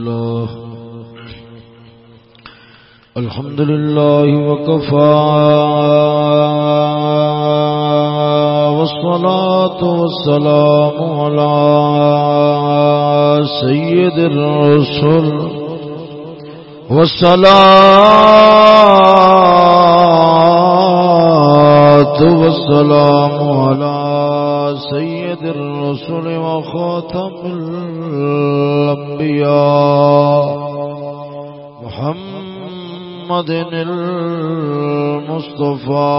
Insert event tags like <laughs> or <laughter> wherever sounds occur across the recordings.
الله. الحمد لله وكفى. والصلاة والسلام على سيد الرسل. والصلاة والسلام على سيد الرسل وخاتم الأنبياء محمد المصطفى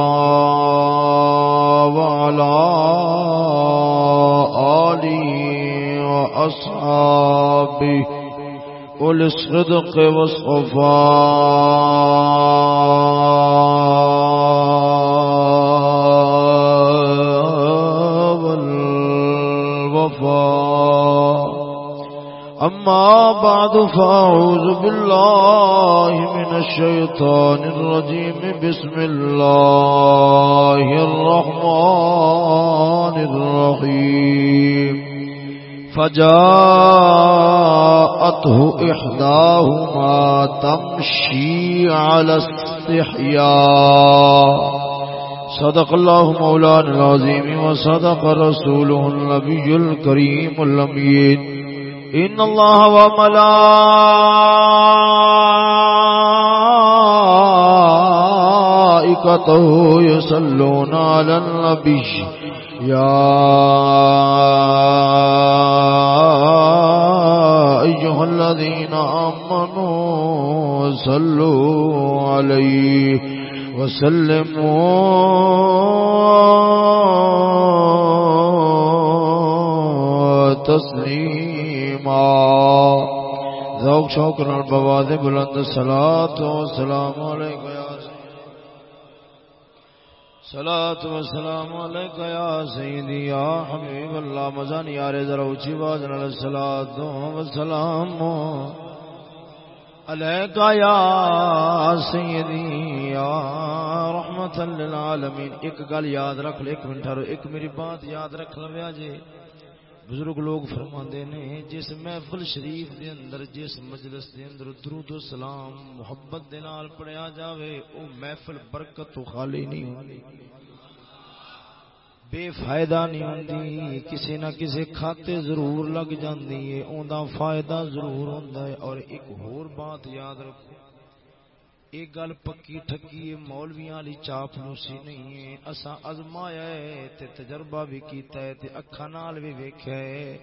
وعلى آله وأصحابه أولي الصدق والصفاء أما بعد فأعوذ بالله من الشيطان الرجيم. بسم الله الرحمن الرحيم. فجاءته إحداهما تمشي على استحياء. صدق الله مولانا العظيم وصدق رسوله النبي الكريم الأمين. إن الله وملائكته يصلون على النبي يا أيها الذين آمنوا صلوا عليه وسلموا تسليما فرما۔ ذوق شوق نال بواد بلند صلاة والسلام عليك يا صلاة والسلام عليك يا سيدي يا حبيب الله مزان يا رضا روچی باز نال صلاة والسلام عليك يا سيدي يا رحمت للعالمین۔ ایک گل یاد رکھ لے، ایک منٹ ایک میری بات یاد رکھ لو جی۔ بزرگ لوگ فرماندے نے، جس محفل شریف دے اندر، جس مجلس دے اندر درود و سلام، محبت دے نال پڑھیا جاوے، او محفل برکت تو خالی نہیں ہوندی۔ بے فائدہ نہیں ہوندی کسی نہ کسی کھاتے ضرور لگ جاندی ہے، اوندا فائدہ ضرور ہوندا ہے۔ اور ایک اور بات یاد رکھو ایک گل پکی ٹھکی ہے مولویاں والی چاپلوسی نہیں ہے اساں ازمایا ہے تے تجربہ بھی کیتا ہے تے اکھاں نال بھی ویکھیا ہے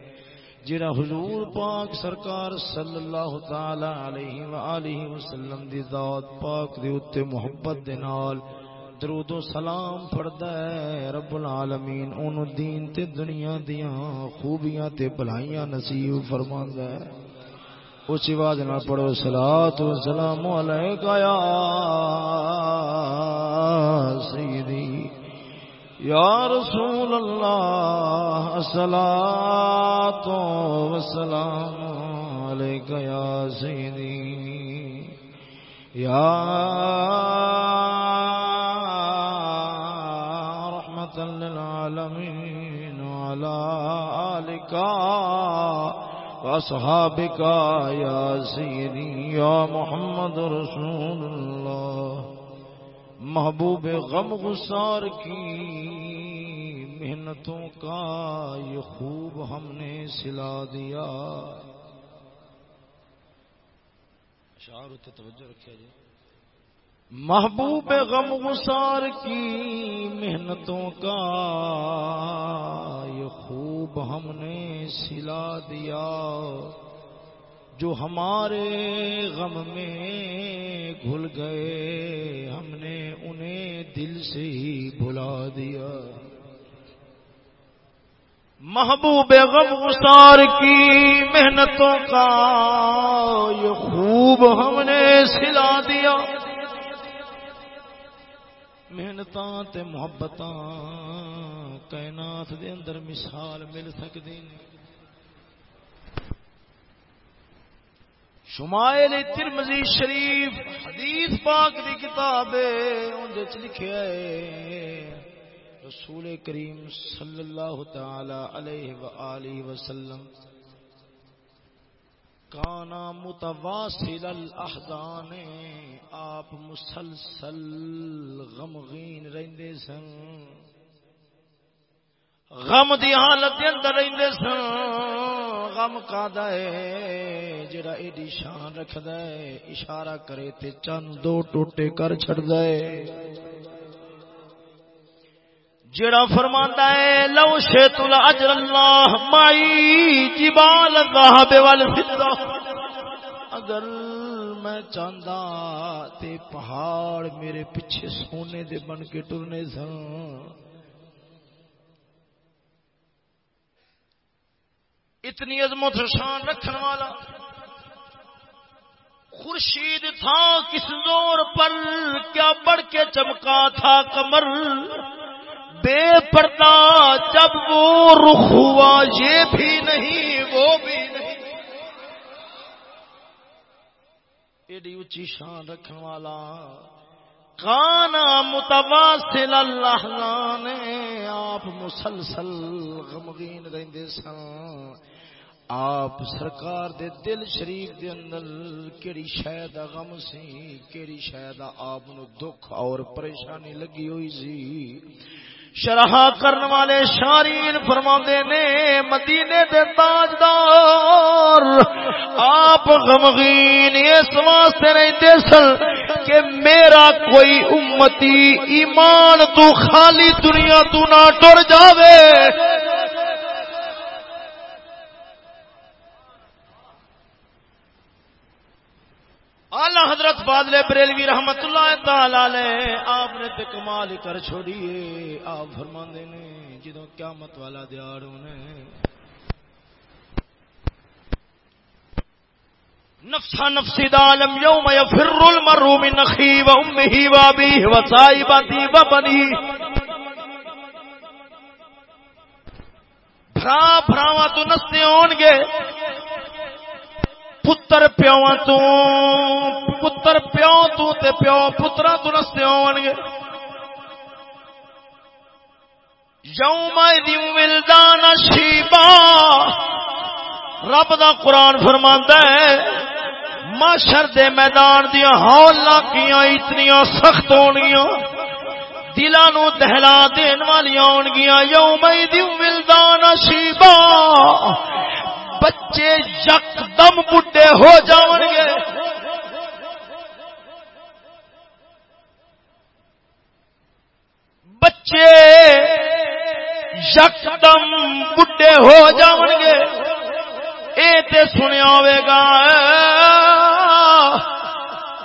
جڑا حضور پاک سرکار صلی اللہ تعالی علیہ والہ وسلم دی ذات پاک دے اوتے محبت دے نال درود و سلام پڑھدا ہے رب العالمین اونوں دین تے دنیا دیاں خوبیاں تے بھلائیاں نصیب فرماندا ہے اسی آواز نہ پڑھو سلام و سلام یا سیدی، یا رسول اللہ الصلاۃ والسلام علیکہ یا سیدی، یا رحمت للعالمین، وعلى آلک وأصحابك يا سيدي يا محمد رسول الله. محبوب غم غسار کی محنتوں کا یہ خوب ہم نے سلا دیا. شعر توجہ رکھا جی. محبوب غم غسار کی محنتوں کا یہ خوب ہم نے سلا دیا۔ جو ہمارے غم میں گھل گئے، ہم نے انہیں دل سے ہی بھلا دیا۔ محبوب غم غسار کی محنتوں کا یہ خوب ہم نے سلا دیا۔ محنتاں تے محبتاں کائنات دے اندر مثال مل سکدی شمائل ترمزی شریف حدیث پاک دی کتاب ہے اندے چ لکھیا ہے، رسول کریم صلی اللہ تعالی علیہ وآلہ وسلم کانا متواصل الاحزان آپ مسلسل غمگین رہندے سن۔ غم دی حالت دے اندر رہندے سن۔ غم کا ہے، جڑا ایڈی شان رکھدا ہے، اشارہ کرے تے چند دو ٹوٹے کر چھڑدا ہے۔ جڑا فرماندا ہے، لو شیت الاجر اللہ مائی جبال الذهب والفضہ۔ اگر میں چاہندا تے پہاڑ میرے پیچھے سونے دے بن کے ٹرنے سن اتنی عظمت شان رکھن والا۔ خورشید تھا کس زور پر، کیا بڑھ کے چمکا تھا کمر۔ بے پردہ جب وہ رخ ہوا، یہ بھی نہیں، وہ بھی نہیں۔ ایڈی اچھی شان رکھن والا۔ کانا متواصل اللہ نے آپ مسلسل غمگین رہندے سن۔ آپ سرکار دے دل شریف دے اندر کیڑی شاید غم سی، کیڑی شاید آپ نو دکھ اور پریشانی لگی ہوئی سی۔ شرح کرن والے شارین فرماندے نے، مدینے دے تاجدار۔ آپ غمگین اس واسطے رہندے سن کہ میرا کوئی امتی ایمان تو خالی دنیا تو نہ ٹر جاوے۔ آلہ بریلوی رحمت اللہ تعالی آپ نے تے کمال کر چھوڑیے۔ آپ فرما نے جدو قیامت والا دیار ہونے نفسا نفسی دالم یوم یفر المرو من اخی و امہی و ابیہ و صائبتی و بنی بھرا بھراواں تو نستے ہون گے پتر پیو تو پتر پیو تو تے پیو پترا تو نستے ہون گے یوم ولدان شیبا رب دا قرآن فرماندا ہے معاشر دے میدان دیا ہالا کیاں اتنی سخت ہونگیاں دلان نو دہلا دین والی آن گیا یوم ولدان شیبا بچے یک دم بڈے ہو جان گے۔ بچے یک دم بڈے ہو جان گے۔ یہ سنیا گا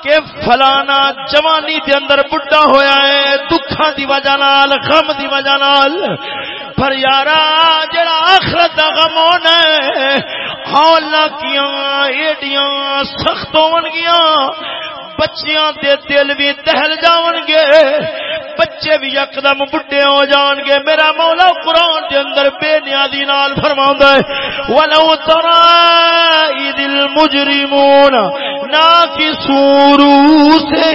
کہ فلانا جوانی دے اندر بڈا ہویا ہے، دکھاں دی وجہ نال، غم دی وجہ نال۔ پر یارا، جڑا آخرت دا غم ہونا ہے حالا کیاں، ایڈیاں سخت ہون گیاں بچیاں دے دل بھی دہل جاون گے بچے بھی یکدم بڈے ہو جان گے میرا مولا قرآن کے اندر بے نیازی نال فرما ہے، ولو ترا عید المجرمون نا کی سورو سے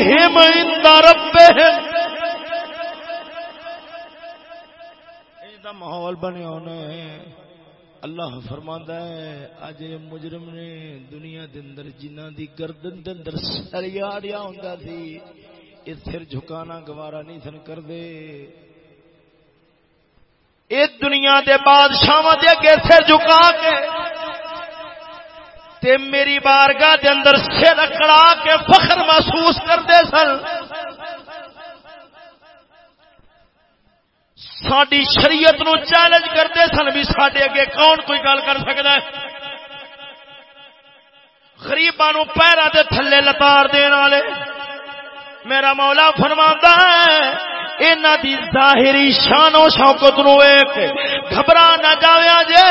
ماحول بنے ہونے۔ اللہ فرماندا ہے اج مجرم نے دنیا دے اندر جنہ دی گردن دے اندر سریاڑیا ہوندا سی یہ سر جھکانا گوارا نہیں سن کر دے اس دنیا دے بادشاہ دے اگے سر جھکا کے، تے میری بارگاہ دے اندر سر اکڑا کے فخر محسوس کرتے سن۔ ساری شریعت نو چیلنج کرتے سن بھی سڈے اگے کون کوئی گل کر سکتا ہے؟ غریباں پیرا کے تھلے لتار دین والے، میرا مولا فرما ہے اینا دی ظاہری شان و شوکت نو ایک گھبرا نہ جاویا جے۔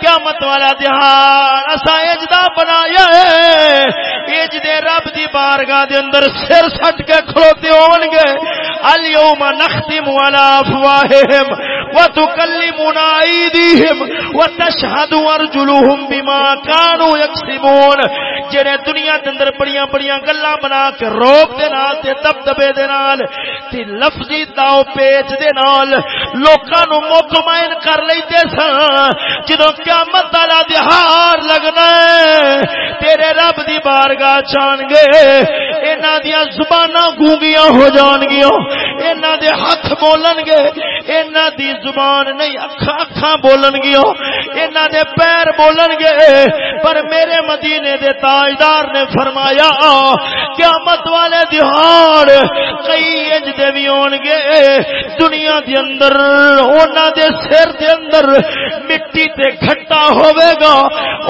قیامت والا دہار اسا اجدا بنایا ہے۔ اج دے رب دی بارگاہ دے اندر سر سٹ کے کھلوتے ہون گے الیوم نختم علی افواہہم۔ وتكلمنا ايديهم وتشهد ارجلهم بما كانوا يكسبون. جڑے دنیا دے اندر بڑیاں بڑیاں گلاں بنا کے روب دے نال تے دبدبے دے نال تے لفظی داو پیچ دے نال لوکاں نو مطمئن کر لیندے سن۔ جدوں قیامت والا دہاڑ لگنا تیرے رب دی بارگاہ چان گے۔ انہاں دیاں زباناں گونگیاں ہو جان گیاں۔ انہاں دے ہاتھ بولن گے۔ انہاں دی زبان نہیں، اکھاں اکھاں بولن گیاں انہاں دے پیر بولن گے۔ پر میرے مدینے دے تاجدار نے فرمایا، قیامت والے دہاڑ کئی انج دے بھی ہون گے۔ دنیا دے اندر انہاں دے سر دے اندر مٹی تے کھٹا ہوے گا۔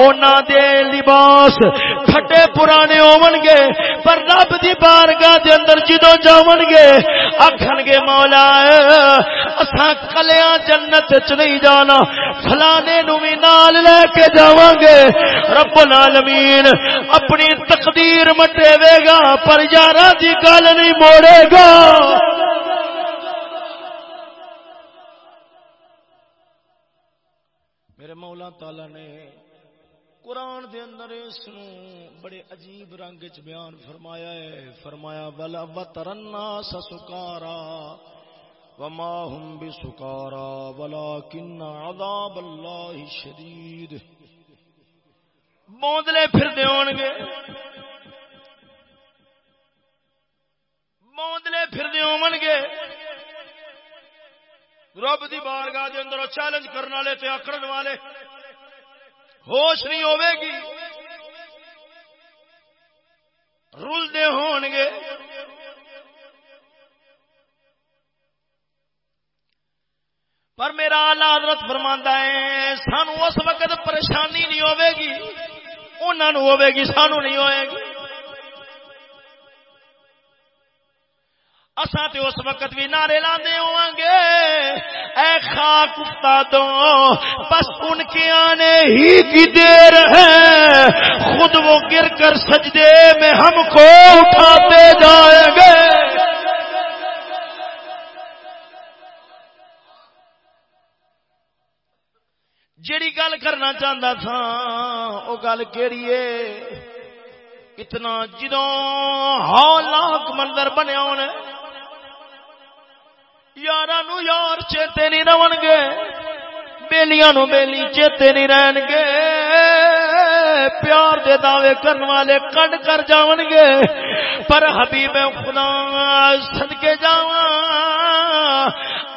انہاں دے لباس کھٹے پرانے ہون گے، پر رب دی بارگاہ دے اندر جدوں جاون گے، آکھن گے، مولا اساں کلیاں جنت وچ نہیں جانا، فلانے نو بھی نال لے کے جاواں گے رب العالمین اپنی تقدیر مٹے گا، پر یاراں دی گل نہیں موڑے گا۔ میرے مولا تعالی نے قرآن دے اندر اس بڑے عجیب رنگ چ بیان فرمایا ہے۔ فرمایا، ولا وترنا سسکارا وما هم بسکارا ولكن عذاب الله شدید. بوندلے پھر دے ہون گے بوندلے پھر دے ہون گے رب دی بارگاہ دے اندر چیلنج کرنے والے تے آکڑن والے. ہوش نہیں ہوے گی. رلدے ہون گے پر میرا آلہ حضرت فرماندا ہے، سانو اس وقت پریشانی نہیں ہوے گی۔ انہاں نو ہوے گی، سانو نہیں ہوئے گی۔ اساں تے اس وقت بھی نعرے لاندے ہوں گے۔ اے خاک استادوں بس ان کے آنے ہی کی دیر ہے۔ خود وہ گر کر سجدے میں ہم کو اٹھاتے جائیں گے۔ جیڑی گل کرنا چاہتا تھا وہ گل کہڑی اتنا جدو ہالاک مندر بنیا ہونے یار یار چیتے نہیں رون گے بےلیاں نو بیلی چیتے نہیں رہن گے، پیار دے دعوے کرنے والے کڈ کر جاون گے، پر حبیب خدا صدقے جاواں،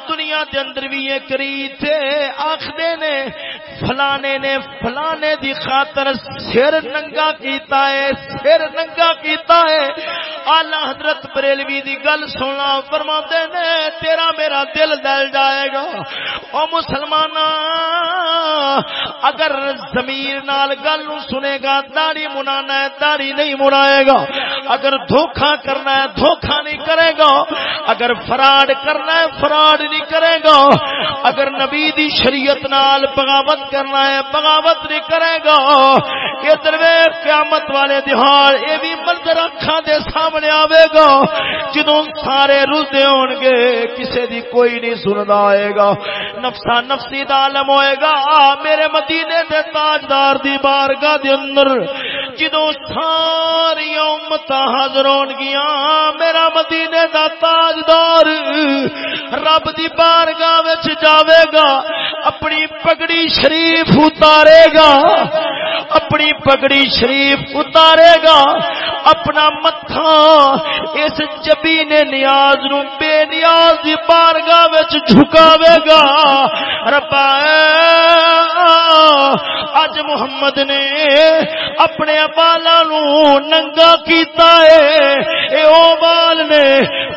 دنیا دے اندر بھی یہ کری تھے آخدے نے فلانے نے فلانے دی خاطر سر ننگا کیتا ہے، سر ننگا کیتا ہے۔ آلہ حضرت بریلوی دی گل سننا فرما نے، تیرا میرا دل دل جائے گا۔ او مسلمان اگر زمیر نال گل نو سنے گا داڑی منانا ہے داڑی نہیں منائے گا۔ اگر دھوکھا کرنا ہے دھوکھا نہیں کرے گا۔ اگر فراڈ کرنا ہے، فراڈ نہیں کرے گا۔ اگر نبی دی شریعت نال بغاوت کرنا ہے، بغاوت نہیں کرے گا۔ یہ درویش قیامت والے دہاڑ، یہ بھی منظر اکھا دے سامنے آئے گا۔ جدوں سارے رلتے ہون گے، کسے دی کوئی نہیں سندا آئے گا۔ نفسا نفسی دا عالم ہوئے گا۔ میرے مدینے دے تاجدار دی بارگاہ دے اندر جدوں ساری امت حاضر ہون گیا میرا مدینے دا تاجدار رب دی بارگاہ وچ جاوے گا۔ اپنی پگڑی شریف شریف اتارے گا، اپنی پگڑی شریف اتارے گا، اپنا متھا اس جبی نے نیاز نو بے نیاز دی بارگاہ وچ جھکاوے گا۔ ربا اج محمد نے اپنے بالا نو ننگا کیتا ہے اے او بال نے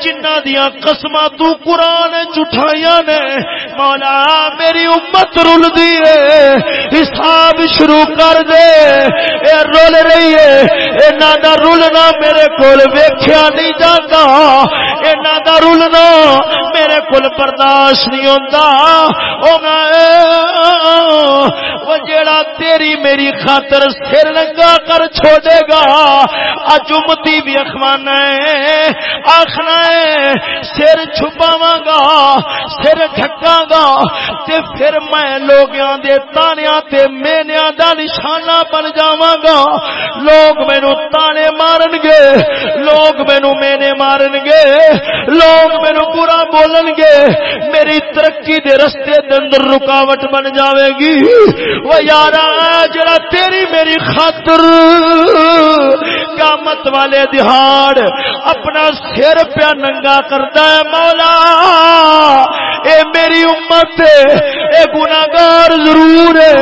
جنہ دیا قسم تو قرآن جھٹائیاں نے مولا میری امت رل دی ہے حساب شروع کر دے اے رول رہی ہے اینا دا رولنا میرے کول ویکھیا نہیں جاتا اینا دا رولنا میرے کول برداشت نہیں ہوندا او میں وہ جیڑا تیری میری خاطر سر لگا کر چھوڑے گا۔ اج امتی بھی اخوانا ہے، آخنا ہے، سر چھپاواں گا، سر ڈھکاں گا۔ تے پھر میں لوگیاں دے تانیاں تے مینیاں دا نشانہ بن جاواں گا۔ لوگ مینوں تانے مارن گے، لوگ مینوں مینے مارن گے۔ لوگ مینوں برا بولن گے۔ میری ترقی دے رستے دے اندر رکاوٹ بن جاوے گی۔ <laughs> وہ یار جڑا تیری میری خاطر قیامت والے دہاڑ اپنا سر پیا ننگا کرتا ہے مولا، اے میری امت، اے گناگار ضرور ہے،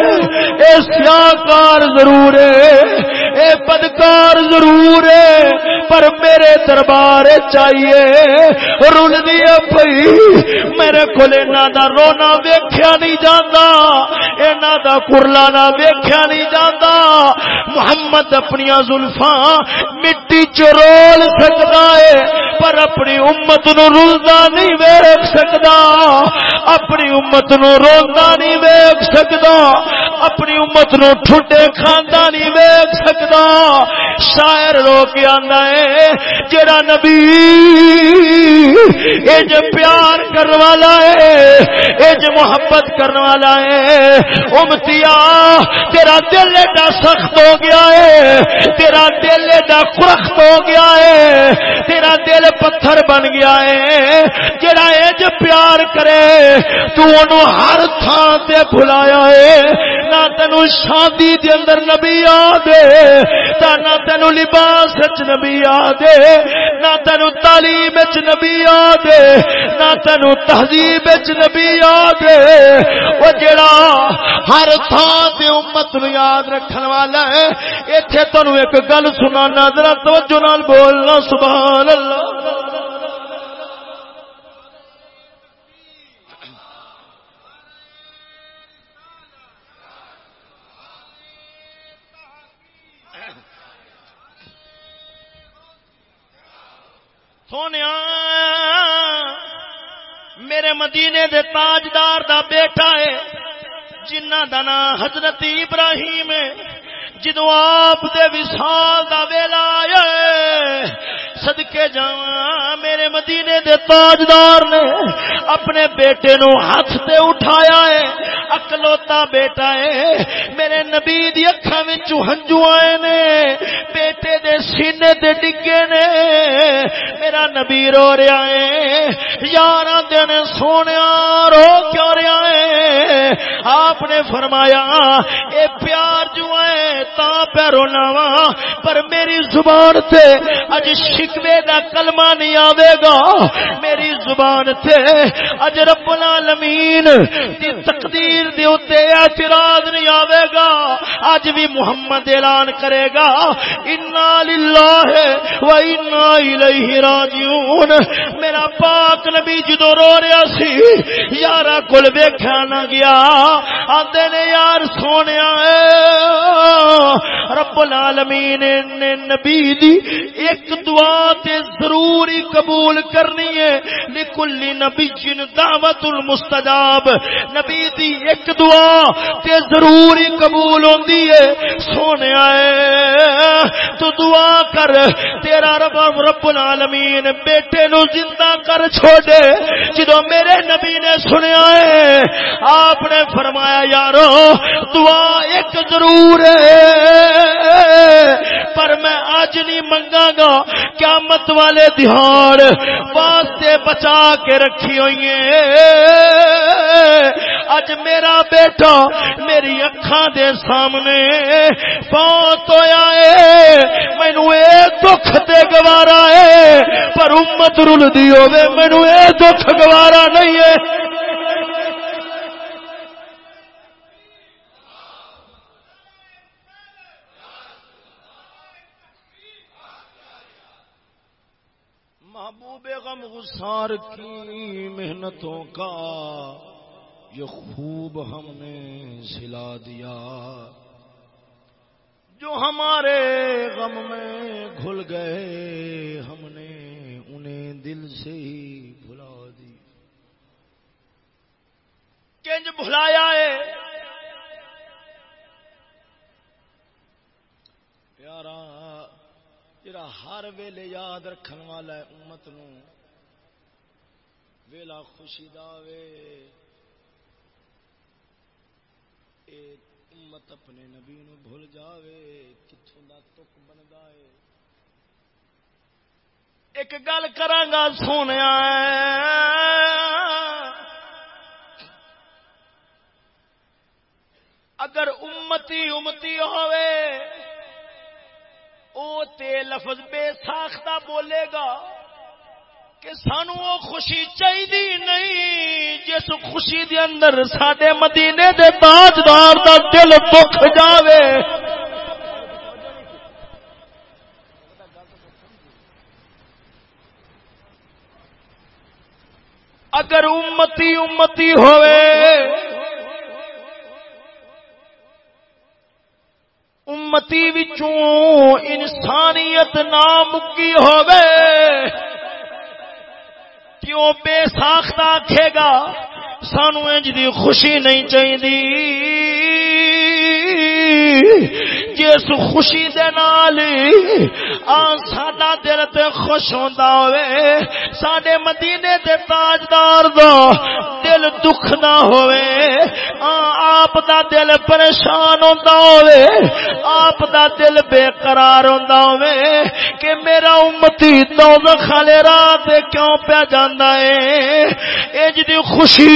اے سیاکار ضرور ہے اے بدکار ضرور ہے، پر میرے دربار چاہیے۔ رول دیا پئی میرے کو دا رونا ویکھیا نہیں جانا اینا دا کرلانا ویکھیا نہیں جانا محمد اپنی زلفا مٹی چرول سکتا ہے، پر اپنی امت نو رلدا نہیں ویک سکتا اپنی امت نو روندا نہیں ویک سکتا اپنی امت نو ٹھڈے کھاندا نہیں ویک سکتا سکتا شاعر رو کے آنا ہے جڑا نبی اے جو پیار کرنے والا ہے اے جو محبت کرنے والا ہے۔ امتیا تیرا دل ایڈا سخت ہو گیا ہے، تیرا دل ایڈا خرخت ہو گیا ہے، تیرا دل پتھر بن گیا ہے۔ جڑا اے جو پیار کرے، تو انہوں ہر تھان تے بھلایا ہے۔ نہ تینوں شادی دے اندر نبی یاد ہے نہ تینو لباس نبی یاد نہ تینو تعلیم نبی یاد نہ تینو تہذیب نبی یاد وہ جڑا ہر تھان سے امت نو یاد رکھن والا ہے، ایتھے تینو ایک گل سنا ذرا توجہ نال بولنا، سبحان اللہ۔ سونے میرے مدینے دے تاجدار دا بیٹا ہے جنہ دا نام حضرت ابراہیم ہے۔ جدو آپ دے وسال دا ویلا آیا صدقے جاواں، میرے مدینے دے تاجدار نے اپنے بیٹے نو ہاتھ تے اٹھایا ہے، اکلوتا بیٹا ہے، میرے نبی دی اکھاں وچوں ہنجو آئے نے، بیٹے دے سینے تے ڈگے نے، میرا نبی رو رہا ہے، یاراں دن سونیا رو کیوں رہا ہے؟ آپ نے فرمایا، اے پیار جو ہے تا پہ رونا وا پر میری زبان تے اج شکوے دا کلمہ نہیں آوے گا۔ میری زبان تے اج رب العالمین دی تقدیر دے اوتے اعتراض نہیں آوے گا۔ اج بھی محمد اعلان کرے گا۔ انا للہ و انا الیہ راجعون۔ میرا پاک نبی جدو رو رہا سی یارا کول ویکھا نہ گیا۔ آندے نے، یار سونیا رب العالمین، نے نبی دی ایک دعا تے ضروری قبول کرنی ہے۔ لکل نبی جن دعوت المستجاب۔ نبی دی ایک دعا تے ضروری قبول ہوندی ہے۔ سونے آئے، تو دعا کر، تیرا رب رب العالمین، بیٹے نو زندہ کر چھوڑے۔ جدو میرے نبی نے سنیا ہے آپ نے فرمایا، یارو، دعا ایک ضرور ہے۔ پر میں آج نہیں منگا گا قیامت والے دہاڑ واسطے بچا کے رکھی ہوئی اج میرا بیٹا میری اکھاں دے سامنے بہت ہویا ہے۔ مینو اے دکھ دے گوارا ہے، پر امت رل دی ہوے مینو اے دکھ گوارا نہیں ہے۔ غسار کی محنتوں کا یہ خوب ہم نے سلا دیا۔ جو ہمارے غم میں گھل گئے، ہم نے انہیں دل سے ہی بھلا دی۔ کنج بھلایا ہے۔ پیارا، جڑا ہر ویلے یاد رکھن والا ہے امت نو۔ ویلا خوشی دے امت اپنے نبی نو بھول جاوے کتوں دا تک بنتا ہے ایک گل کرانگا سونے اگر امتی امتی ہوئے او تے لفظ بے ساختہ بولے گا۔ کہ سانو وہ خوشی چاہیے نہیں، جس خوشی دے اندر سڈے مدینے دے تاجدار دا دل دکھ جاوے۔ اگر امتی امتی ہوئے، امتی وچوں انسانیت نہ مکی کیوں بے ساختہ آکھے گا سانو انج دی خوشی نہیں چاہیے جس خوشی دے نال ساڈا دل تے خوش ہوندا ہوئے۔ ساڈے مدینے دے تاجدار دا دل دکھ نہ ہوئے۔ آپ دا دل پریشان ہوندا ہوئے۔ آپ دا دل بے قرار ہوندا ہوئے۔ کہ میرا امتی دوزخ والے راہ تے کیوں پیا جاندا ہے؟ اج دی خوشی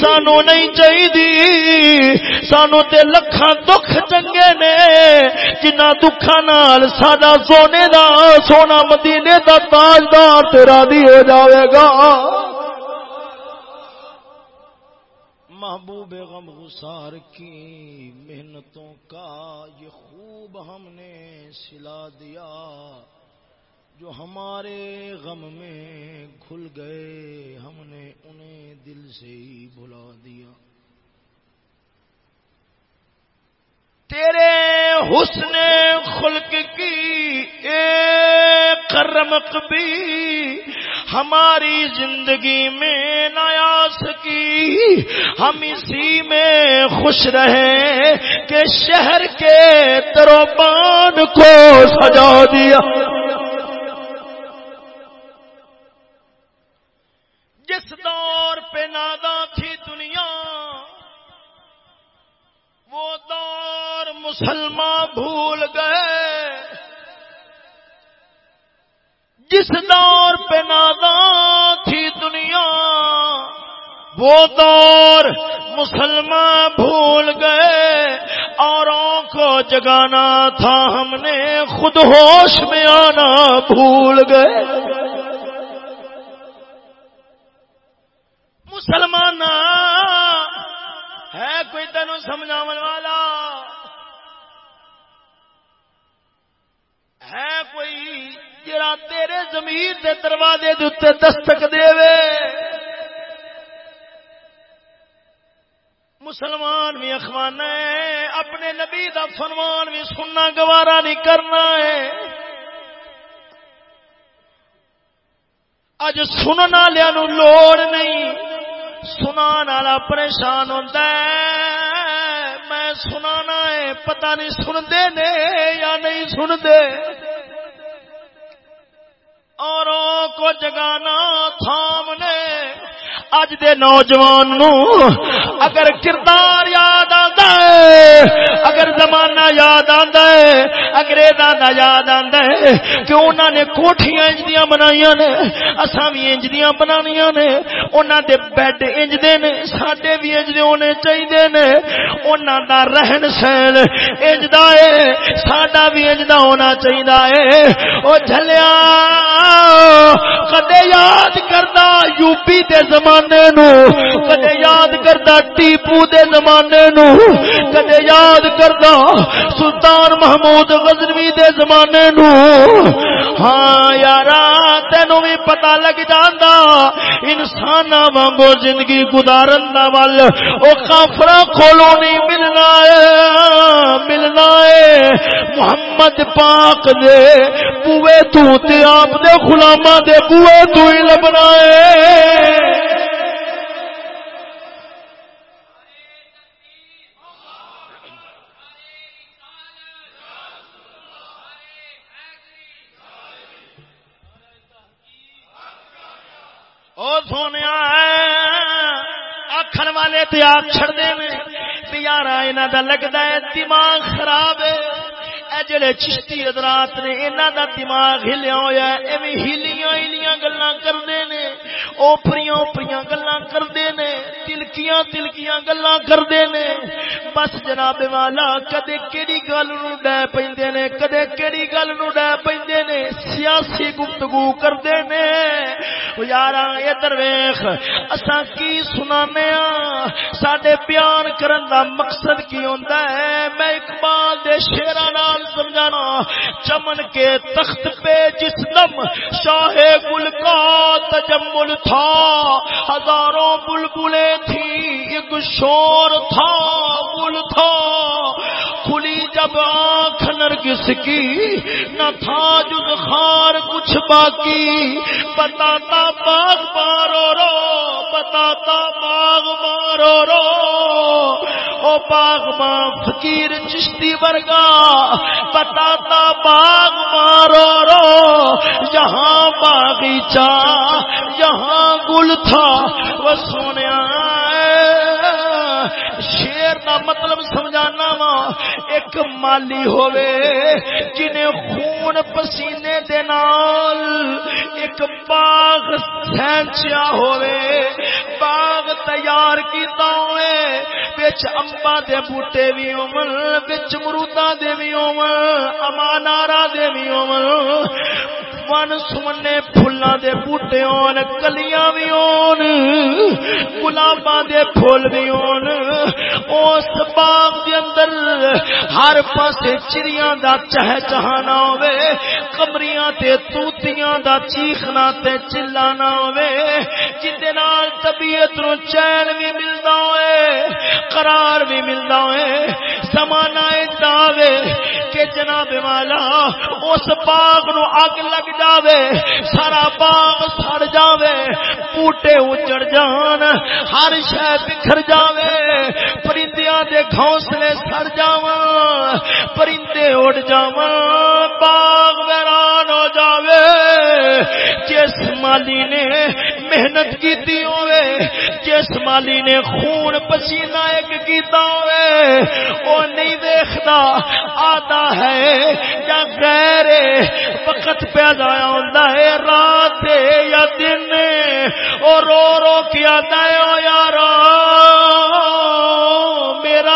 سانو نہیں چاہیے سانو تے لکھاں دکھ چنگے نے۔ جنا دکھا نال ساڈا سونے دا، سونا مدینے دا تاجدار تیرا دی ہو جاوے گا۔ محبوب غم غسار کی محنتوں کا یہ خوب ہم نے سلا دیا، جو ہمارے غم میں کھل گئے، ہم نے انہیں دل سے ہی بھلا دیا۔ تیرے حسن خلق کی ایک رمق بھی ہماری زندگی میں نیا سکی۔ ہم اسی میں خوش رہے کہ شہر کے تروبان کو سجا دیا۔ جس دور پہ نادا تھی مسلمان بھول گئے۔ جس دور پہ نادان تھی دنیا، وہ دور مسلمان بھول گئے۔ اوروں کو جگانا تھا ہم نے، خود ہوش میں آنا بھول گئے۔ مسلمان ہے کوئی تینوں سمجھا والا؟ ہے کوئی جرا تیرے زمین کے دروازے دے دستک دے مسلمان بھی اخوان ہے، اپنے نبی دا فرمان بھی سننا گوارا نہیں کرنا ہے۔ اج سننا لیا لوڑ نہیں سنا والا پریشان ہوتا ہے۔ سنانا سنا ہے، پتہ نہیں سنتے نے یا نہیں سنتے۔ اور کو جگانا تھام نے۔ اج دے نوجوان نو اگر کردار یا ہے اگر زمانہ یاد آتا ہے اگریزاں دا یاد آتا ہے کہ انہوں نے کوٹھیاں انجدیاں بنائیاں نے، اساں بھی انجدیاں بنانیاں نے۔ انہاں دے بیڈ انجدے نے، ساڈے بھی انجدے ہونے چاہیے نے۔ انہاں دا رہن سہن انجدا ہے، ساڈا بھی انجدا ہونا چاہیے ہے۔ او جھلیا، کدے یاد کردا یو پی دے زمانے زمانے نو، کدے یاد کردا ٹیپو دے زمانے نو۔ کدے یاد کردا سلطان محمود غزنوی دے زمانے نو۔ ہاں یارا، تینوں بھی پتہ لگ جاندا انسان وانگو زندگی گزارن دا ول، او کافرا کولو نہیں ملنا ہے ملنا ہے۔ محمد پاک دے بوئے تو تے آپ دے غلاماں دے بوئے تو ہی لبنا ہے سونے آخر والے تے آخ چڑتے ہیں یار یہاں کا لگتا ہے دماغ خراب ہے۔ اے جڑے چشتی حضرات نے انہاں دا دماغ ہلیا ہویا ہے، ایویں ہلیاں ہلیاں گلاں کردے نے۔ اوپریاں اوپریاں گلاں کردے نے، تلکیاں تلکیاں گلاں کردے نے۔ بس جناب والا، کدے کیڑی گل نو ڈے پیندے نے، کدے کیڑی گل نو ڈے پیندے نے۔ سیاسی گفتگو کردے نے۔ او یاراں ادھر ویکھ، اساں کی سنانے ہاں ساڈے بیان کرن دا مقصد کی ہوندا ہے؟ میں اقبال دے شعراں نال سمجھانا، چمن کے تخت پہ جس دم شاہ گل کا تجمل تھا، ہزاروں بلبلے تھی ایک شور تھا گل تھا۔ کھلی جب آنکھ نرگس کی، نہ تھا جز خار کچھ باقی بتاتا باغ مارو رو۔ بتاتا، باغ مارو رو۔ او باغ ماں فقیر چشتی ورگا۔ بتاتا، باغ مارو رو۔ یہاں باغیچہ یہاں گل تھا۔ وہ سونے شیر کا مطلب سمجھانا وا، ایک مالی ہوئے جنہیں خون پسینے دے نال ایک باغ سینچیا ہوئے باغ تیار کیتا ہوئے بچ امبا دے بوٹے بھی ہومن بچ مرودہ دے بھی ہومن امانارا دے بھی ہومن ون سمنے پھلاں دے بوٹے ہون کلیاں وی ہون گلاباں دے پھول وی ہون اس باغ دے اندر ہر پاسے چڑیاں دا چہ چہانا ہوے کمریاں تے توتیاں دا چیخنا تے چلانا ہوے جدے نال طبیعت نو چین وی ملدا ہوئے قرار وی ملدا ہوئے زمانہ داوے کہ جناب والا اس باغ نو اگ لگ جاوے، سارا باغ سڑ جاوے، بوٹے اجڑ جان، ہر شہ بکھر جاوے، پرندیاں دے گھونسلے سڑ جاواں، پرندے اڑ جاواں، باغ ویران ہو جاوے جس مالی نے محنت کیتی ہوئے جس مالی نے خون پسینہ ایک کیتا ہوئے وہ نہیں دیکھتا آتا ہے یا غیر وقت پیدا ہے رات یا دن اور رو رو کیا ہے او یار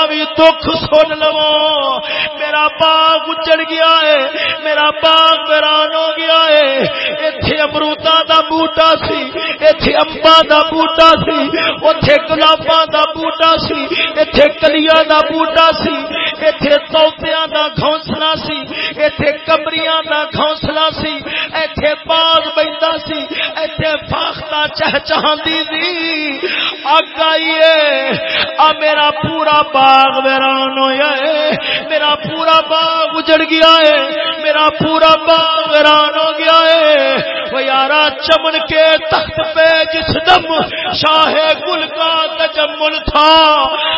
بھی دکھ سن لو۔ میرا باغ اچڑ گیا ہے۔ میرا باغ ویران ہو گیا ہے۔ اتنے امروتا دا بوٹا سی۔ اتنے امبا دا بوٹا سی۔ اتے گلابا دا بوٹا سی۔ اتنے کلیا دا بوٹا سی۔ اتنے توتیا دا گھونسلا سی۔ اتنے کمریاں دا گھونسلا سی۔ اتنے باغ بہتا سی۔ اتنے فاختا چہچہاندی سی اگ آئیے آ میرا پورا باغ باغ ویران ہویا ہے میرا پورا باغ اجڑ گیا ہے۔ میرا پورا باغ ویران ہو گیا ہے۔ وہ یارا چمن کے تخت پہ جس دم شاہ گل کا تجمل تھا،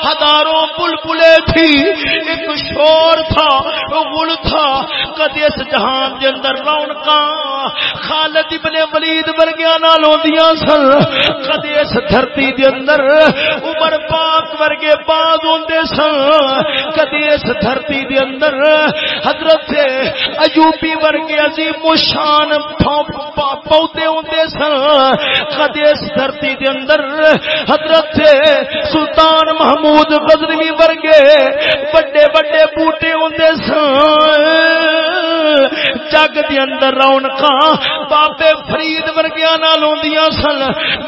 ہزاروں بل بلے تھی۔ ایک شور تھا گل تھا۔ کدی اس جہان کے اندر رونق خالد ابن ولید ورگیا نال ہوندیاں سن۔ کدی اس دھرتی دے اندر عمر پاک ورگے باز ہوندے سن کدی اس دھرتی دے اندر حضرت ایوبی ورگے عظیم و شان پودے ہوندے سن۔ کدی اس دھرتی دے اندر حضرت سلطان محمود غزنوی ورگے بڑے بڑے بوٹے ہوندے سن۔ جگ دے اندر رونقاں بابے فرید ورگیاں نال ہوندیاں سن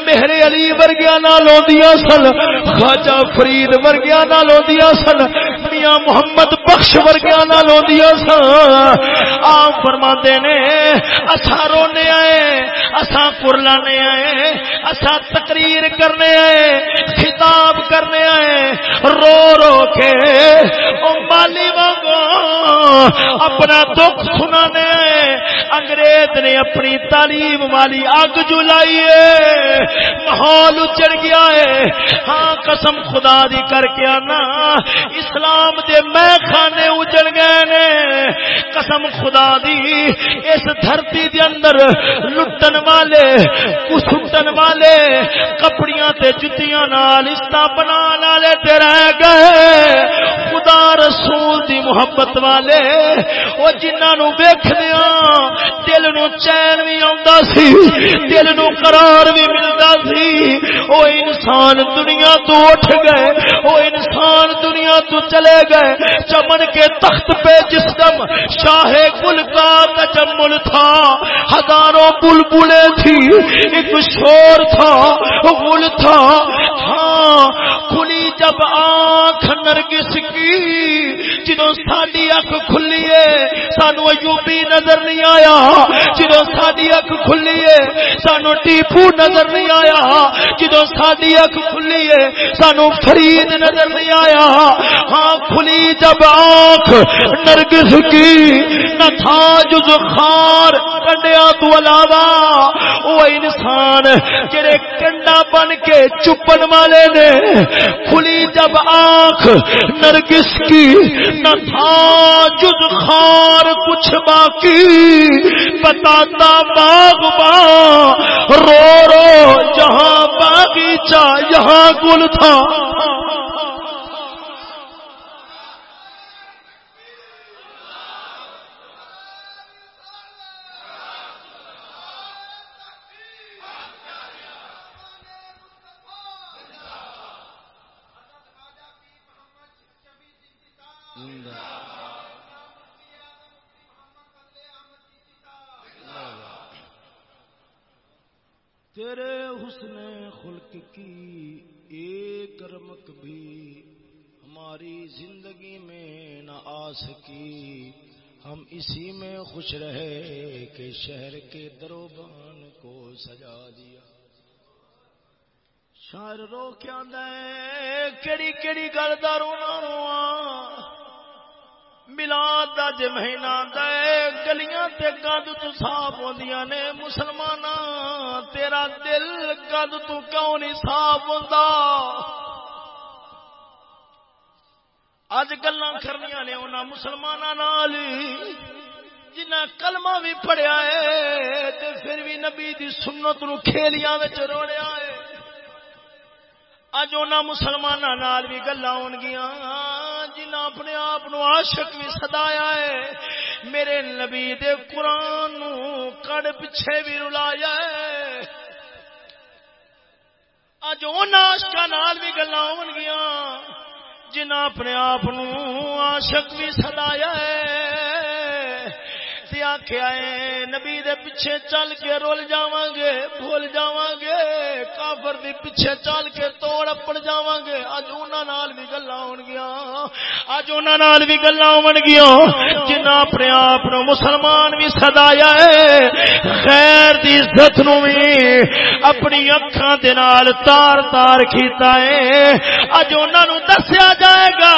میرے علی ورگیاں نال ہوندیاں سن، خواجہ فرید ورگیاں نال ہوندیاں سن، میاں محمد بخش ورگیاں نال ہوندیاں سن۔ آپ فرماندے نے اسا رونے آئے اسا قرلانے آئے اسا تقریر کرنے آئے، خطاب کرنے آئے، رو رو کے، او مالی وانگو اپنا دکھ سنانے آئے انگریز نے اپنی تعلیم والی اگ جلائیے ماحول اچڑ گیا ہے۔ ہاں قسم خدا دی کر کے آنا۔ اسلام دے میں خانے اجڑ گئے نے۔ قسم خدا دی، اس دھرتی دے اندر لٹن والے کسٹن والے، کپڑیاں تے جتیاں نال استا بنا والے تے رہ گئے۔ محبت والے وہ جنہاں نو ویکھدیاں دل نو چین بھی آندا سی دل نو قرار بھی ملدا سی او انسان دنیا تو اٹھ گئے او انسان دنیا تو چلے گئے چمن کے تخت پہ جس دم شاہ گل کا تجمل تھا ہزاروں بلبلے تھی ایک شور تھا گل تھا ہاں کھلی جب آنکھ نرگس کی جدو ساری اک کھلی ہے، سانو ایوبی نظر نہیں آیا۔ جدو ساری اک کھلی ہے، سانو ٹیپو نظر نہیں آیا۔ جدو ساری اک کھلی ہے، سانو فرید نظر نہیں آیا۔ ہاں کھلی جب آنکھ نرگس کی، نہ تھا جز خار کنڈیا تو علاوہ۔ وہ انسان، جڑے کنڈا بن کے چپن والے نے کھلی جب آنکھ، نرگس کی، نہ تھا جد خار کچھ باقی۔ بتاتا باغ رو رو جہاں باغیچہ، یہاں گل تھا تیرے حسن خلق کی ایک بھی ہماری زندگی میں نہ آ سکی ہم اسی میں خوش رہے کہ شہر کے دروبان کو سجا دیا۔ شاعر رو کیا دے کیڑی کیڑی گل رونا رواں۔ ملاد دا جے مہینہ دے گلیاں تے گند تو صاف ہوندیاں نے مسلمان تیرا دل گند تو کیوں نہیں صاف ہوندا؟ اج گلاں کرنیاں نے انہاں مسلماناں نال جنہ کلمہ بھی پڑھیا ہے تے پھر بھی نبی دی سنت نو کھیلیاں وچ روڑیا ہے۔ اج انہاں مسلماناں نال بھی گلاں ہون گیاں جنہ اپنے آپ عاشق بھی سدایا ہے، میرے نبی دے قرآن کڑ پیچھے بھی رلایا ہے۔ اج ان آشکا نال بھی گلا ہو گیا جنہ اپنے آپ عاشق بھی سدایا ہے۔ آخیا ہے، نبی دے پیچھے چل کے رول جاواں گے بھول جاواں گے کافر دی پیچھے چل کے توڑ اپڑ جاواں گے اج انہاں نال بھی گلاں ہون گیاں اج انہاں نال بھی گلاں ہون گیاں جنہاں اپنے آپ نو مسلمان بھی سدایا ہے، خیر دی عزت نو بھی اپنی اکھاں دے نال تار تار کیتا ہے۔ اج انہاں نو دسیا جائے گا،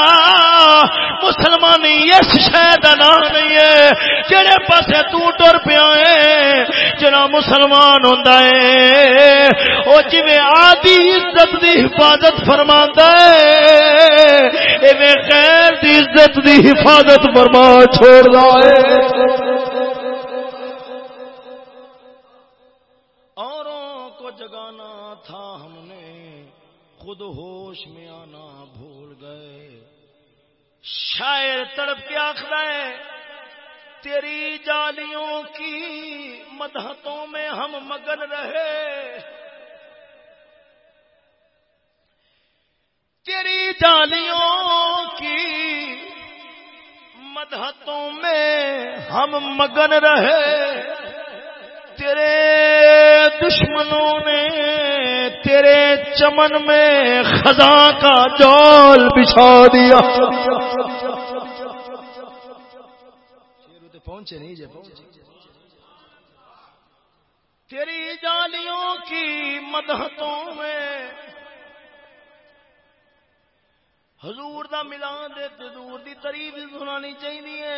مسلمانی اس شے دا نام نہیں ہے، جڑے پاسے تو ٹر پیا ہے۔ جنا مسلمان ہوں وہ جی آدی عزت دی حفاظت فرما ہے۔ خیر دی عزت دی حفاظت فرما چھوڑ ہے۔ جگانا تھا ہم نے۔ خود ہوش میں آنا بھول گئے۔ شاعر تڑپ کے آخر ہے۔ تیری جالیوں کی مدحتوں میں ہم مگن رہے۔ تیری جالیوں کی مدحتوں میں ہم مگن رہے۔ تیرے دشمنوں نے تیرے چمن میں خزاں کا جال بچھا دیا۔ پہنچے نہیں جب تیری جالیوں کی مدحتوں میں حضور دا ملان دے حضور دی تعریف سنانی چاہیے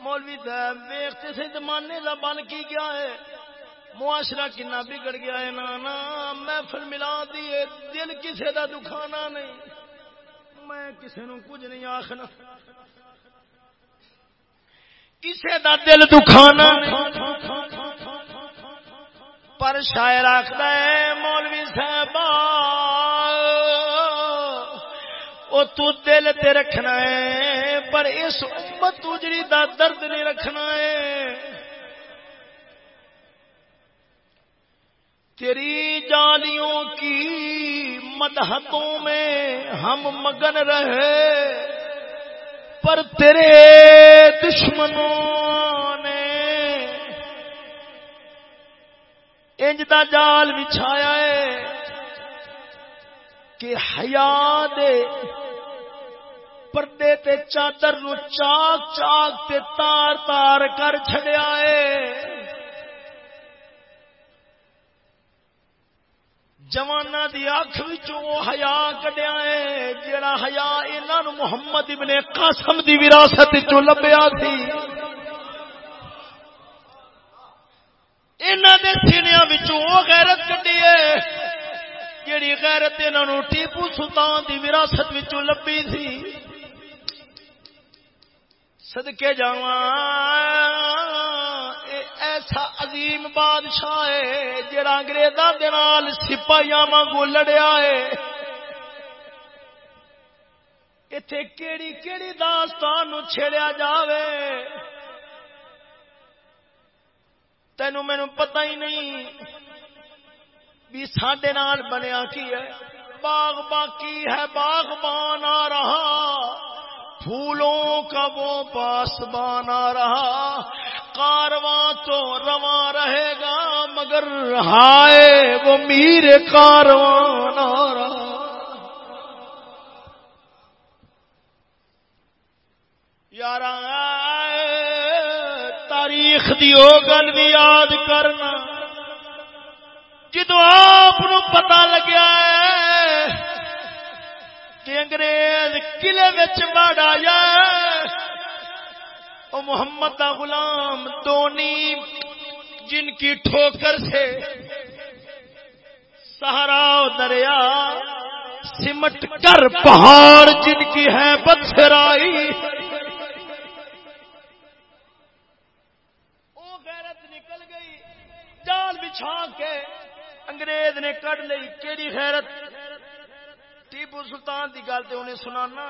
مولوی صاحب ویختے سے زمانے کا بن کی گیا ہے۔ معاشرہ کنا بگڑ گیا ہے نا محفل ملا دیے دل کسے دا دکھانا نہیں۔ میں کسے نو کچھ نہیں آخنا۔ کسے دا دل دکھانا پر شاعر آخر ہے، مولوی صاحب او تو دل تے رکھنا ہے، پر اس امت اجڑی دا درد نہیں رکھنا ہے۔ تیری جالیوں کی مدحتوں میں ہم مگن رہے۔ پر تیرے دشمنوں نے انج دا جال بچھایا ہے کہ حیا دے پردے تے چادر نو چاک چاک تے تار تار کر چھڑیا ہے۔ جوانا دی اکھ وچوں حیا کڈیا ہے جڑا حیا انہاں نو محمد ابن قاسم دی وراثت وچوں لبیا سی۔ انہاں دے سینیاں وچوں او غیرت کڈی ہے جڑی غیرت انہاں نو ٹیپو سلطان دی وراثت وچوں لبی سی۔ صدقے جاواں۔ عظیم بادشاہ ہے، جڑا انگریزاں دے نال سپاہیاں وانگو لڑیا ہے۔ ایتھے کیڑی کیڑی داستان نو چھڑیا جاوے۔ تینو مینوں پتہ ہی نہیں بھی ساڈے نال بنیا کی ہے۔ باغ باقی ہے باغبان آ رہا۔ پھولوں کا وہ پاس بانا رہا۔ کارواں تو رواں رہے گا، مگر ہائے، وہ میر کارواں نہ رہا یار تاریخ دیو گل بھی یاد کرنا۔ جدو آپ پتا لگیا ہے کہ انگریز قلعے بڑ آیا او محمد کا غلام دونی جن کی ٹھوکر سے سہارا دریا سمٹ کر پہاڑ جن کی ہے بدسرائی۔ وہ غیرت نکل گئی، جال بچھا کے انگریز نے کٹ لی، کیڑی خیرت ٹیپو سلطان کی گل تو انہیں سنانا۔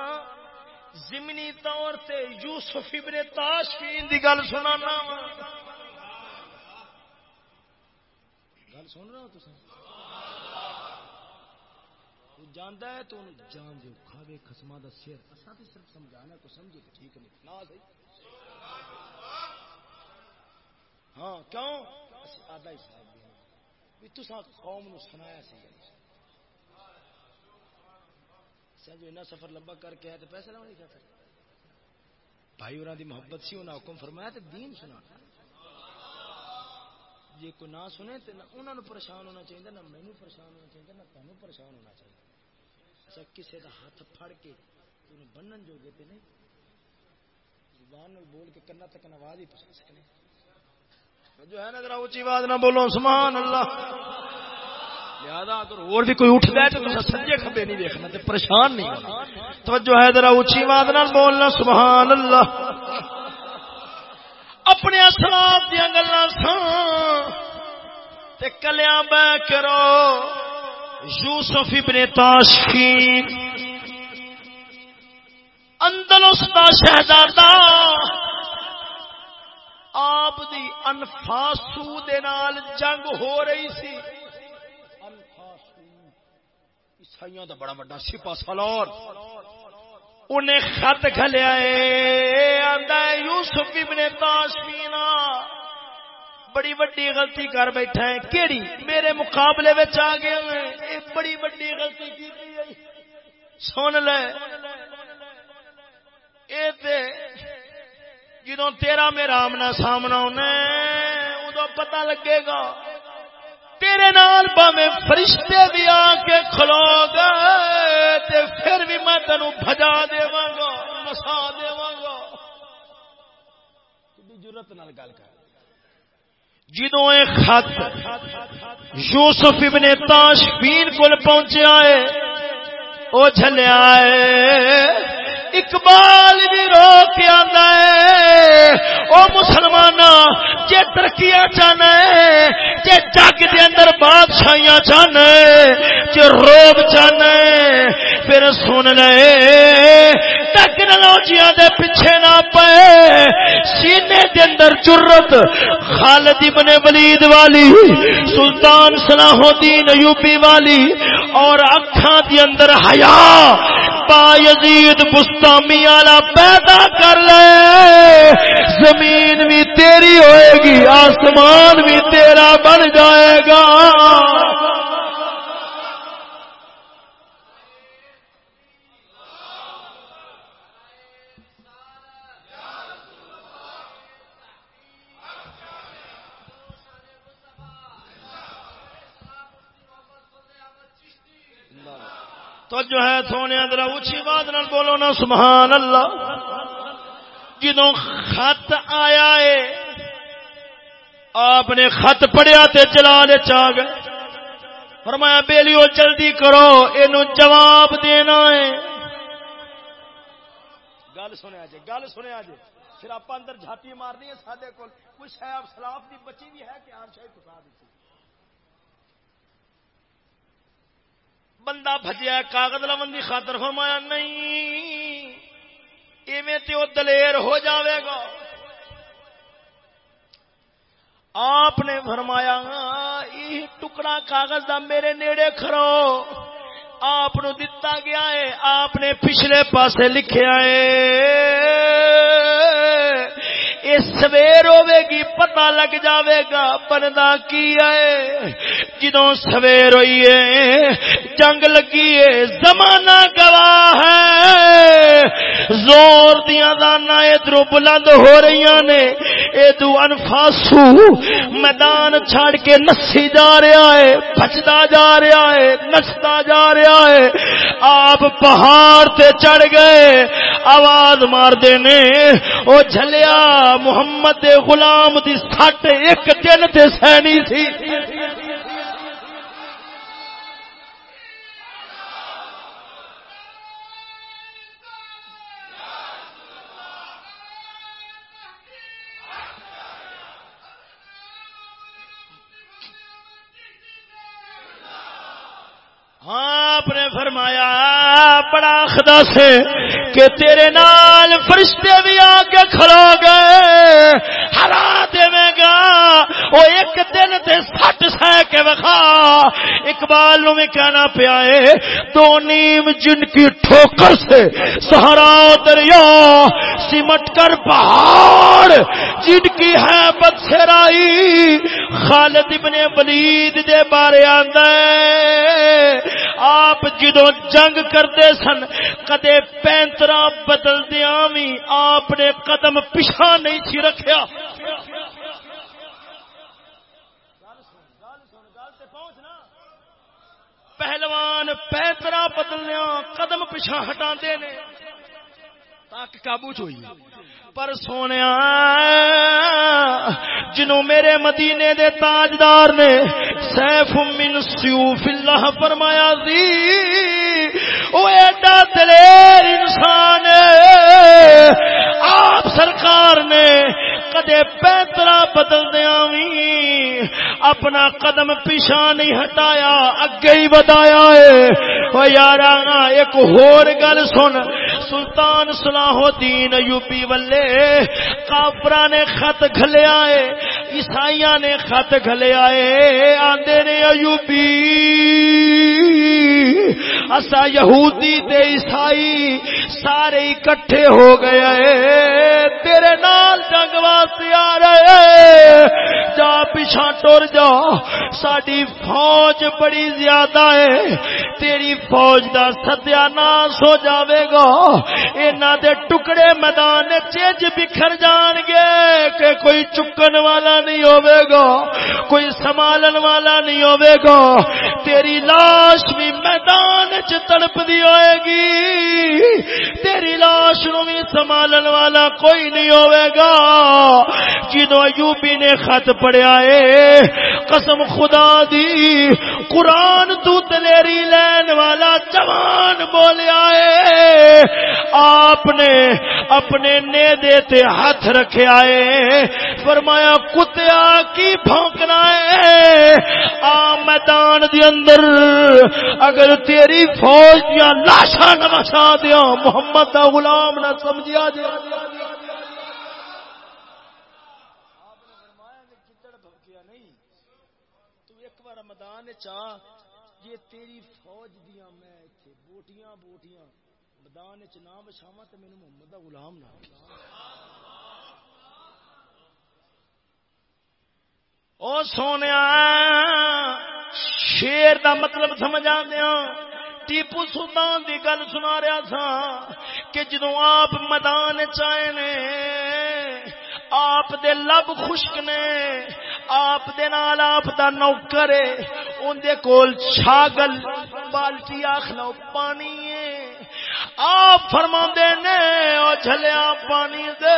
زمنی طور سے یوسف ابن تاشفین کی گل سنانا گل سن رہا ہو جانا ہے تو جان جو کھاوے خسما کا سر۔ اصا تو صرف سمجھانا کو سمجھے تو ٹھیک نہیں نہ ہاں کیوں؟ آدھا حساب بھی تصا قوم نو سنایا سی۔ جو اینا سفر لمبا کر کے آئے تو پیسے نہ نہیں کر بھائی اور دی محبت سی، انہاں حکم فرمایا تے دین سنا۔ جی کوئی نہ سنے تو انہوں نے پریشان ہونا چاہیے، نہ مینو پریشان ہونا چاہیے، نہ تمہیں پریشان ہونا چاہیے۔ اچھا کسی کا ہاتھ پھڑ کے انہیں بنن جو گے نہیں؟ زبان بول کے کرنا تک آواز ہی پسند سکنے۔ جو ہے نا، ذرا اونچی آواز نہ بولو، سبحان اللہ۔ لہذا اگر اور بھی کوئی اٹھتا ہے تو سجے کھبے نہیں دیکھنا، تے پریشان نہیں ہونا۔ توجہ ہے ذرا اونچی آواز نال بولنا، سبحان اللہ۔ اپنے اسلام دیا گلا سن تے کلیاں بہ کرو یوسف ابن تاشفین اندلس دا شہزادہ۔ آپ دی انفاسو دے نال جنگ ہو رہی سی۔ عیسائیوں دا بڑا بڑا سپا سالور انہیں خط کھلیا ہے یوسف ابن تاشمینا۔ بڑی بڑی غلطی کر بیٹھا ہے۔ کیڑی؟ میرے مقابلے میں آ گئے ہیں۔ بڑی بڑی غلطی کی سن لے۔ اے تے جدو تیرا میرا آمنا سامنا ہونا ادو پتہ لگے گا۔ تیرے نال باوے فرشتے بھی آ کے کھلو گئے تے پھر بھی میں تینوں بجا دے گا، مسا دے گا۔ جرت نال گل کر۔ جدوں جدو خط یوسف ابن تاشفین کول پہنچیا ہے، او جھلیا ہے۔ اقبال بھی رو کے آدھا ہے۔ او مسلمان جے ترقیاں چاہنا ہے جے جگ دے اندر بادشاہیاں چاہنا جے روب چاہنا پھر سن لے ٹیکنالوجیاں دے پیچھے نہ پے۔ سینے دے اندر جرت خالد ابن ولید والی، سلطان صلاح الدین ایوبی والی، اور اکھاں دے اندر حیا۔ با یزید بستامی والا پیدا کر لے۔ زمین بھی تیری ہوئے گی، آسمان بھی تیرا بن جائے گا۔ تو جو ہے سونے ادھر اچھی بات نہ بولو نا، سبحان اللہ۔ جدو خط آیا ہے، آپ نے خط پڑھیا تے چلا لے چاہ گئے فرمایا، بیلیو، جلدی کرو یہ جواب دینا ہے۔ گل سنیا جی گل سنیا جی۔ پھر آپ اندر جھاتی مارنی ہے سارے کو کچھ ہے سلاف کی بچی بھی ہے کہ آپ شاید بندہ بجیا کاغذ لمن کی خاطر فرمایا، نہیں، ایویں دلیر ہو جاوے گا۔ آپ نے فرمایا ہاں، یہ ٹکڑا کاغذ دا میرے نیڑے کھڑو آپ دتا گیا ہے، آپ نے پچھلے پاسے لکھے سویر ہوے گی پتا لگ جاوے گا بننا کی ہے؟ جدو سویر ہوئی ہے، جنگ لگی ہے، زمانہ گواہ ہے۔ زور دیا دانا ادھر بلند ہو رہی نے۔ ادو انفاسو میدان چھڑ کے نسی جا رہا ہے بچتا جا رہا ہے، نستا جا رہا ہے۔ آپ پہاڑ تے چڑھ گئے، آواز مار دینے، او جھلیا محمد غلام دی سٹ ایک دن تے سینی سی۔ ہاں آپ نے فرمایا، بڑا خدا سے کہ تیرے نال فرشتے بھی آ کے کھڑا گئے وہ ایک دن تے سٹ سہ کے وکھا۔ اقبال نو بھی کہنا پیا ہے دو نیم جن کی ٹھوکر سے سہارا دریا سمٹ کر پہاڑ، جن کی ہے بد سرائی خالد ابن ولید دے بارے آندا آپ جدو جنگ کرتے سن، کدے پینترا بدل دیا بھی آپ نے قدم پچھا نہیں سی رکھیا۔ پہلوان پینترا بدلیا قدم پچھا ہٹا نے۔ تاکہ قابو چوئی پر سونے جنوں میرے مدینے دے تاجدار نے سیف من سیوف اللہ فرمایا دی او ایڈا دلیر انسان آپ سرکار نے کدے پیترا بدل دیا بھی اپنا قدم پیچھا نہیں ہٹایا، اگے ہی بدایا ہے۔ یار ایک ہور گل سن۔ سلطان صلاح الدین ایوبی ولے کافرا نے خط گھلیا ہے عیسائی نے خط گھلیا ہے۔ آندے نے ایوبی، اسا یہودی تے عیسائی سارے اکٹھے ہو گئے تیرے نال جنگ واسطے جا پچھا ٹر جا۔ ساری فوج بڑی زیادہ ہے۔ تیری فوج دا ستیا ناس ہو جاوے گا۔ اینا دے ٹکڑے میدان چیج بکھر جان گے کہ کوئی چکن والا نہیں ہوئے گا، کوئی سنبھالن والا نہیں ہوئے گا۔ تیری لاش بھی میدان چ تڑپ دی ہوئے گی۔ تیری لاش نو بھی سنبھالن والا کوئی نہیں ہوئے گا۔ جدو ایوبی نے خط پڑیا ہے، قسم خدا دی، قرآن تو دلیری لین والا جوان بولیا ہے۔ آپ نے اپنے نے دیتے ہاتھ رکھے آئے فرمایا، کتیا کی بھونکنا ہے؟ آ میدان دی اندر اگر تیری فوج دیا لاشا نمشا دیا محمد دا غلام نہ سمجھیا سمجھا دیا چاہ یہ تیری فوج دیا میں اتنے بوٹیاں بوٹیاں، میدان چ نہ بچھاوا تو میرے محمد کا غلام نہ او سونے شیر دا مطلب سمجھ آدیا ہاں۔ ٹیپو سلطان دی گل سنا رہا تھا کہ جدو آپ میدان چائے نے آپ دے لب خشک نے، آپ دے نال آپ دا نوکر ان دے کول چھاگل، بالٹی آخ لو، پانی ہے۔ آپ فرما نے اور جھلیا پانی دے۔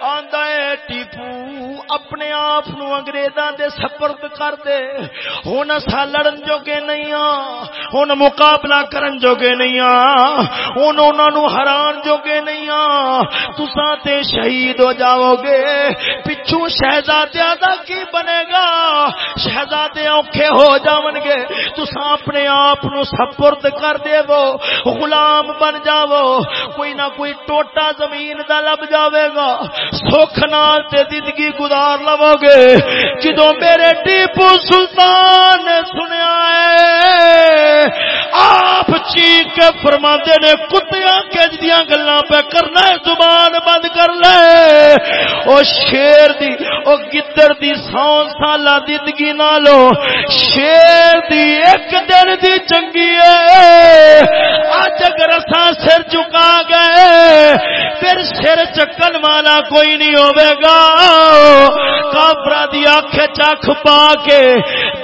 آندا ہے، ٹیپو اپنے آپ نو انگریزاں دے سپرد کر دے۔ ہن اسا لڑن جوگے نہیں ہاں ہن مقابلہ کرن جوگے نہیں ہاں ہن انہاں نو حران جوگے نہیں ہاں تساں تے شہید ہو جاؤ گے پچھو شہزادیاں دا کی بنے گا؟ شہزادے اوکھے ہو جاون گے۔ تساں اپنے آپ نو سپرد کر دے وہ غلام بن جاو کوئی نہ کوئی ٹوٹا زمین دا لب جاوے گا۔ سکھ نال تے زندگی گزار لو گے۔ جدو میرے ٹیپو سلطان نے سنیا ہے، آپ چیخ کے فرما نے، کتیاں کج دیا گلا پہ کرنا ہے، زبان بند کر لے۔ او شیر دی، او گدر دی سو سال زندگی نالو۔ شیر دی، ایک دن دی چنگی ہے۔ اج اگر سر چکا گئے پھر سر چکن والا کوئی نہیں ہوئے گا۔ کافرا دی اکھ چکھ پا کے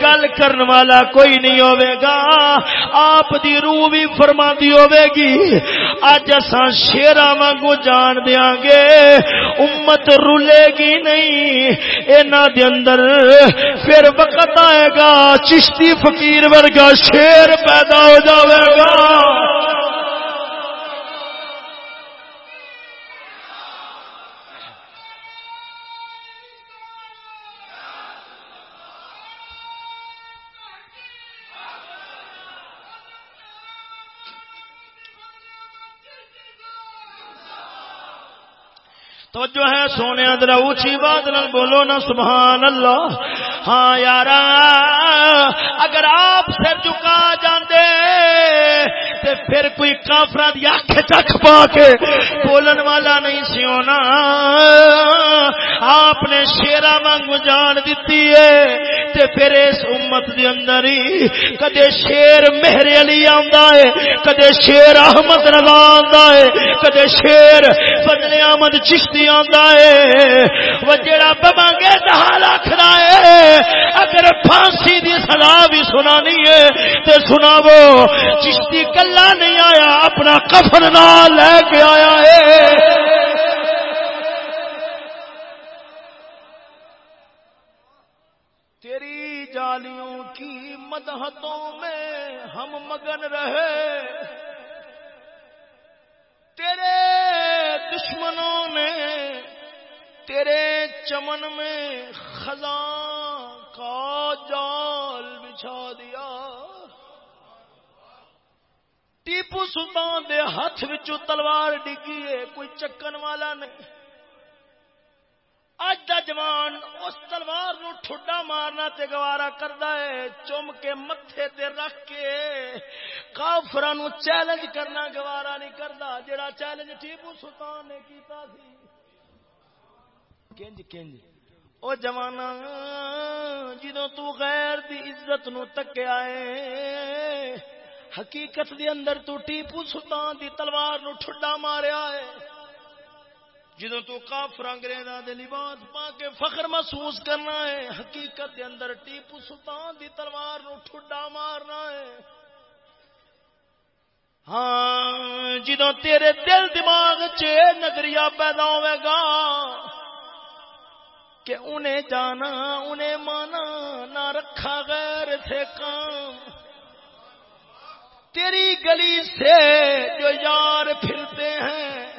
گل کرن والا کوئی نہیں ہوئے گا۔ آپ دی روح بھی فرما دی ہوئے گی۔ اج اساں شیرا وانگو جان دیاں گے۔ امت رولے گی نہیں۔ اینا دے اندر پھر وقت آئے گا۔ چشتی فقیر ورگا شیر پیدا ہو جاوے گا۔ تو جو ہے سونے ادرا اونچی بات نہ بولو نا سبحان اللہ ہاں یار اگر آپ سر چکا جاندے، تے پھر کوئی کافرا دی اکھ چکھ پا کے بولن والا نہیں سی ہونا آپ نے شیرا وانگو جان دیتی ہے، تے پھر اس امت دے اندر ہی کدے شیر مہر علی آندا ہے، کدے شیر احمد رضا آندا ہے، کدے شیر فضل احمد چشتی آندا ہے۔ وہ جڑا بمانگے دہا لکھدا ہے، اگر پھانسی دی سزا بھی سنانی ہے، تے سناو چشتی کلا نہیں آیا، اپنا کفن نال لے کے آیا ہے۔ تیری جالیوں کی مدحتوں میں ہم مگن رہے۔ تیرے دشمنوں نے تیرے چمن میں خزاں کا جال بچھا دیا۔ ٹیپو سلطان دے ہاتھ وچوں تلوار ڈگی ہے، کوئی چکن والا نہیں۔ اج دا جوان اس تلوار نو ٹھڈا مارنا تے گوارا کردا ہے چم کے متھے تے رکھ کے کافراں نو چیلنج کرنا گوارا نہیں کردا جڑا چیلنج ٹیپو سلطان نے کیتا سی۔ کنج کنج او جوانا جدو تو غیر دی عزت نو تکیا ہے، حقیقت دی اندر تو ٹیپو سلطان دی تلوار نو ٹھڈا ماریا ہے۔ جدو تو کافر انگریزاں دے لباس پا کے فخر محسوس کرنا ہے، حقیقت دے اندر ٹیپو سلطان دی تلوار نو ٹھڈا مارنا ہے۔ ہاں جدو تیرے دل دماغ چ نظریہ پیدا ہوے گا کہ انہیں جانا، انہیں مانا، نہ رکھا غیر سے کام۔ تیری گلی سے جو یار پھرتے ہیں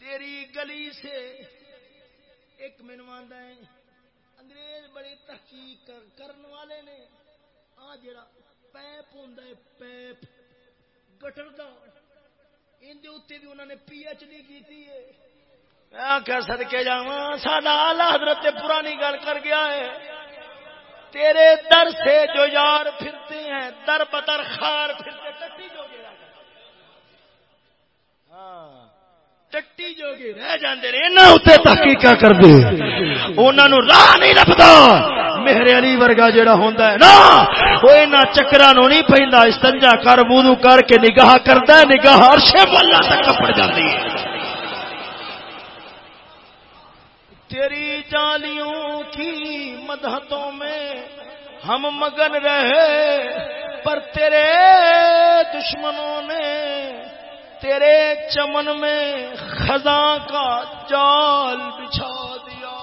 تیری گلی سے ایک منواندہ ہے، انگریز بڑے تحقیق کرنے والے نے۔ آ جڑا پیپ ہوں پیپ گٹر کا اندر اتنے بھی انہوں نے پی ایچ ڈی کی سدکے جا سڈا آلہ حضرت پرانی گل کر گیا ہے۔ تیرے در سے جو یار پھرتے ہیں، در بدر خار پھرتے ٹٹی جو گے ہاں۔ ٹٹی جو گے رہ جاندے نے انہاں اوتے تحقیق کر دے انہاں نو راہ نہیں لبدا میرے علی ورگا جڑا ہوندا ہے نا او انہاں چکراں نو نہیں پیندا استنجا کر وضو کر کے نگاہ کردا ہے نگاہ عرش مولا تک پڑ جاندی ہے۔ تیری جالیوں کی مدحتوں میں ہم مگن رہے پر تیرے دشمنوں نے تیرے چمن میں خزاں کا جال بچھا دیا۔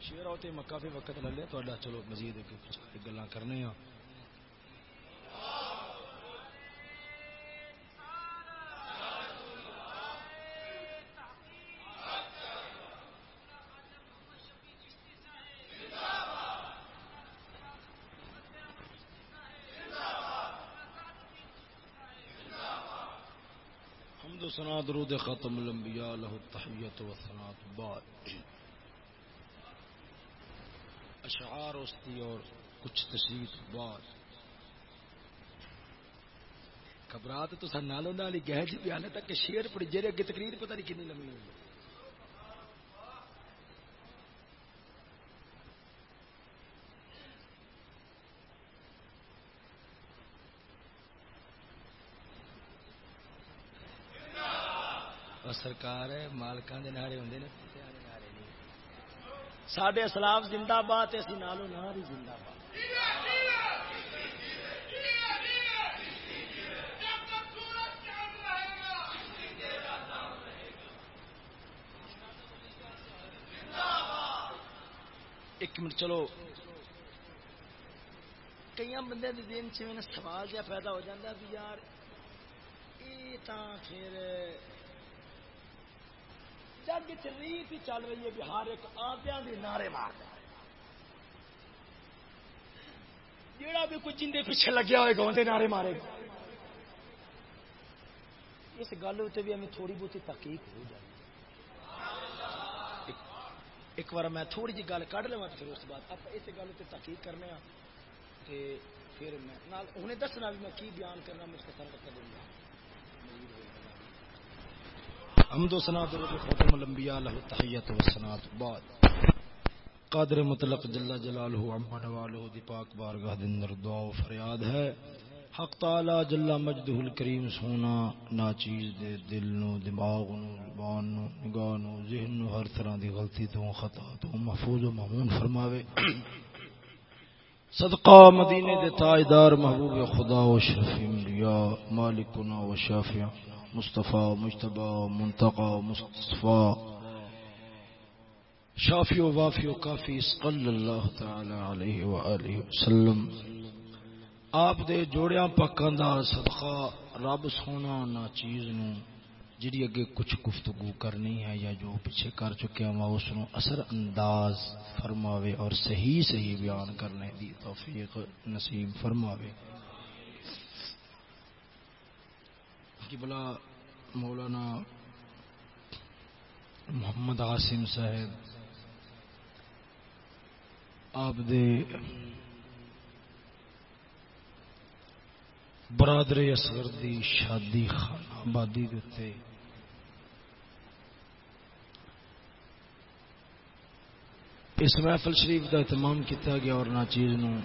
شیر آتے مکہ وقت لے لیا تو چلو مزید گلا کرنے ہیں سنا درود ختم الانبیاء له التحیت و سنات بعد. اشعار استی اور کچھ تشریف بعد. گھبرا تو سر نالوں نال گہج بھی آنے تک کہ شیر پڑی، جیرے اگے تقریر پتہ نہیں کنی لمبی ہوئی سرکار ہے مالکان دے نعرے ہوندے نے۔ سڈے اسلاف زندہ باد اسی نالو نار ہی زندہ باد۔ ایک منٹ، چلو۔ کئی بندے دن چ سوال جہا پیدا ہو جاتا بھی یار یہ تو پھر جگ ریت ہی چل رہی ہے بھی ہر ایک آدیا بھی نعرے مار جیڑا بھی کوئی جن پیچھے لگیا ہوئے گا اندر نعرے مارے گا۔ اس گل بھی ہمیں تھوڑی بہت تحقیق ہو جائے۔ ایک بار میں تھوڑی جی گل کھ لوا پھر اس بعد آپ اس گل سے تحقیق کرنے ہاں پھر میں انہیں دسنا بھی میں کی بیان کرنا مجھ کو سر دوں گا۔ حمد و سنا درود ختم الانبیاء له تحیت و سنات بعد. قادر مطلق جل جلالہ عما نوالہ دی پاک بارگاہ دن دعا و فریاد ہے. حق تعالی جل مجدہ الکریم سونا ناچیز دے دل نو، دماغ نو، زبان نو، نگاہ نو، ذہن نو، ہر طرح دی غلطی تو خطا تو محفوظ و مامون فرماوے. صدقہ مدینے دے تاجدار محبوب خدا و شرفی انبیاء، مالکنا و شافعنا مصطفیٰ مشتبہ منتقا مصطفیٰ. شافی و وافی و کافی، صلی اللہ تعالی علیہ وآلہ وسلم. آپ دے جوڑیاں پکان دا صدقہ، رب سونا نا چیز نو، جڑی اگے کچھ گفتگو کرنی ہے یا جو پیچھے کر چکے ہاں، ہیں اس نو اثر انداز فرماوے اور صحیح صحیح بیان کرنے دی توفیق نصیب فرماوے۔ کہ بلا مولانا محمد عاصم صاحب، آپ دے برادر اصغر دی شادی خان آبادی دیتے اس محفل شریف کا اہتمام کیا گیا اور ناچیز نو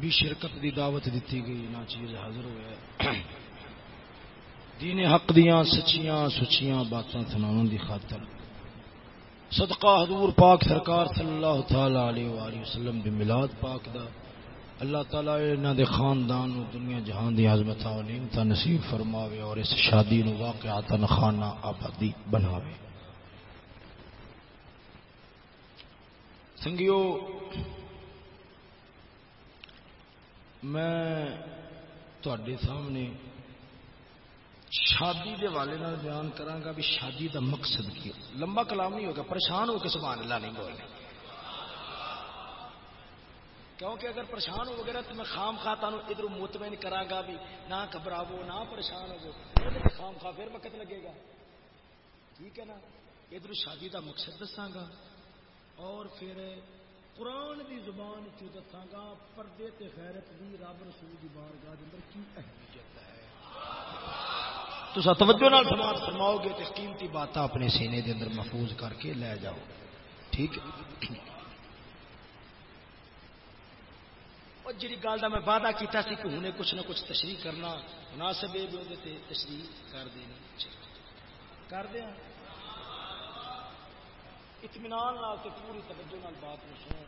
بھی شرکت دی دعوت دیتی گئی نہ چیز حاضر ہوا دین حق دیاں، سچیاں سچیاں باتاں سناؤں دی خاطر۔ صدقہ حضور پاک سرکار صلی اللہ تعالی علیہ وآلہ وسلم دی میلاد پاک دا۔ اللہ تعالی انہاں دے خاندان و دنیا جہان دی عظمت و نعمت نصیب فرماوے اور اس شادی نو واقعات خانہ آبادی بناوے۔ سنگیو میں تھوڑے سامنے شادی دے والے نال بیان کراں بھی شادی دا مقصد کی۔ لمبا کلام نہیں ہوگا، پریشان ہو کے سبحان اللہ نہیں بولنے کیونکہ اگر پریشان ہو گیا تو میں خام خواہ تانوں ادھر مطمئن کراں گا بھی۔ نہ گھبراو نہ پریشان ہو خام خواہ پھر وقت لگے گا۔ ٹھیک ہے نا؟ ادھر شادی دا مقصد دساں گا اور پھر قرآن دی زبان چ دساں گا پردے تے غیرت دی رب رسول دی بارگاہ دے اندر کی اہمیت ہے؟ تو توجہ نال سماعت فرماؤ گے تے قیمتی باتاں اپنے سینے دے اندر محفوظ کر کے لے جاؤ۔ ٹھیک اور جی گل کا میں وعدہ کیتا سی کہ ہوں کچھ نہ کچھ تشریح کرنا مناسب ہے بھی تشریح کر دینی کر دیا اطمینان پوری توجہ نال بات کو سنو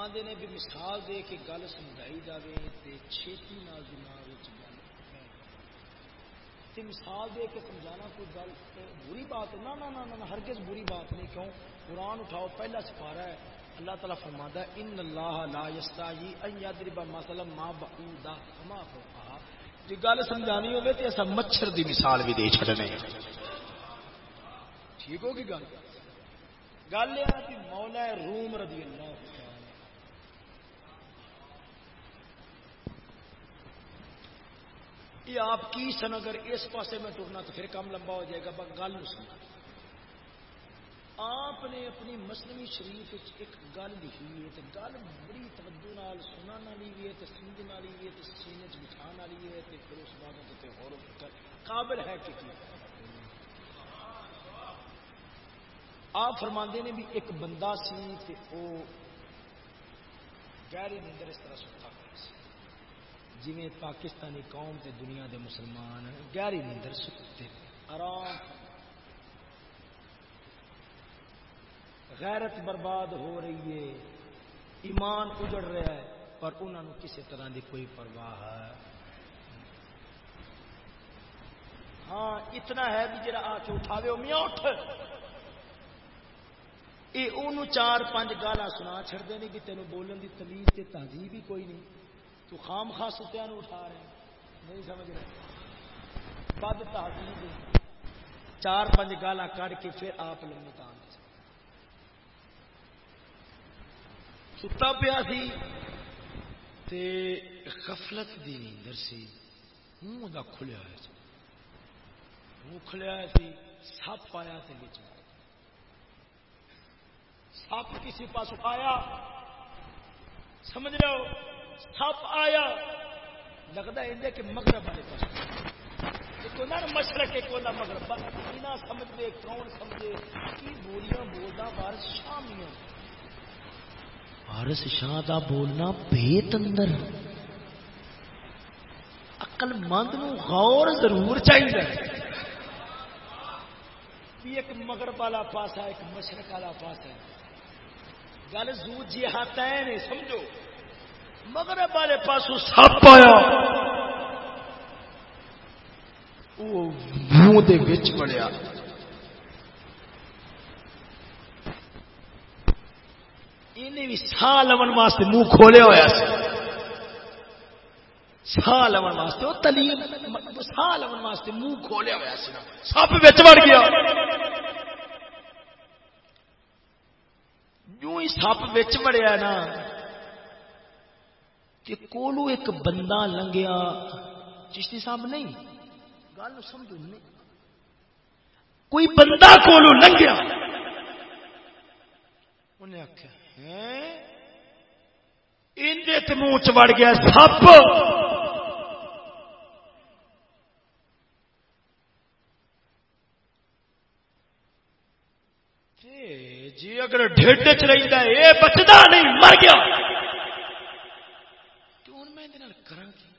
آدھے نے بھی مثال دے کے گل سمجھائی جائے تو چھتی نال دماغ گل مثال دے کے سمجھانا کوئی گل بری بات، نہ نہ نہ ہرگز بری بات نہیں۔ کیوں؟ قرآن اٹھاؤ، پہلا سپارا ہے۔ اللہ تعالیٰ فرماتا ہے، ان اللہ لا یستاہی ان یضرب مثلا ما بعودا ما فوقها جی گل سمجھانی ہوے تے ایسا مچھر دی مثال بھی دے چھڈنے۔ ٹھیک ہوگی گل؟ گل یہ کہ مولا روم رضی اللہ یہ آپ کی سن اگر اس پاسے میں ٹرنا تو پھر کم لمبا ہو جائے گا گل سنا آپ نے اپنی مسلمی شریف ایک گل لکھی ہے تو گل بڑی توجہ نال سننے والی بھی ہے تو سمجھنے والی بھی ہے تو سینے چ والی ہے تو پھر اس بعد اور قابل ہے کہ آپ فرماندے نے بھی ایک بندہ سی تے او گہری نیندر اس طرح ستا پیا جی پاکستانی قوم تے دنیا دے مسلمان گہری نیندر سکتے آرام۔ غیرت برباد ہو رہی ہے، ایمان اجڑ رہا ہے، پر انہوں نے کسی طرح دی کوئی پرواہ۔ ہے ہاں اتنا ہے بھی جا آ کے اٹھاوے، میاں اٹھ۔ یہ ان چار پانچ گالا سنا چڑتے ہیں کہ تینوں بولن کی تمیز سے تہذیب ہی کوئی نہیں۔ تو خام خاص ستیا اٹھا رہے ہیں۔ نہیں سمجھ رہے۔ بد تہذیب چار پانچ گالا کڑ کے پھر آپ لمبے تان ستا پیا سی تے غفلت دی نیندر سی۔ منہ کھلیا ہوا سی منہ کھلیا سی، سپ آیا تے بچ سپ کسی پاس آیا۔ سمجھ رہے ہو؟ سپ آیا۔ لگتا ہے کہ مغرب والے پاس۔ مشرق ایک ہوتا مغرب۔ بنا سمجھے کون سمجھے؟ کی بولیاں بولنا بارش شامیاں بارش شاہ کا بولنا پیت اندر۔ اقل مند نو غور ضرور چاہیے۔ ایک مغرب والا پاسا ایک مشرق والا پاسا ہے۔ گل زو جی ہاتھ سمجھو۔ مغرب والے پاسو سپ آیا۔ منہ بڑیا بھی سا لون واسطے منہ کھولیا ہوا سا لون واسطے، وہ تلیم سا لون واسطے منہ کھولیا ہوا سپ بچ بڑ گیا۔ جو ہی سپ بڑیا نا کہ کولو ایک بندہ لنگیا۔ چشتی صاحب نہیں، گل سمجھو نہیں۔ کوئی بندہ کولو لنگیا۔ انہیں آخیا اندر منہ چڑ گیا سپ جی اگر ڈیڈ چ رہتا ہے یہ بچتا نہیں، مر گیا۔ تو ہوں میں کرا کی؟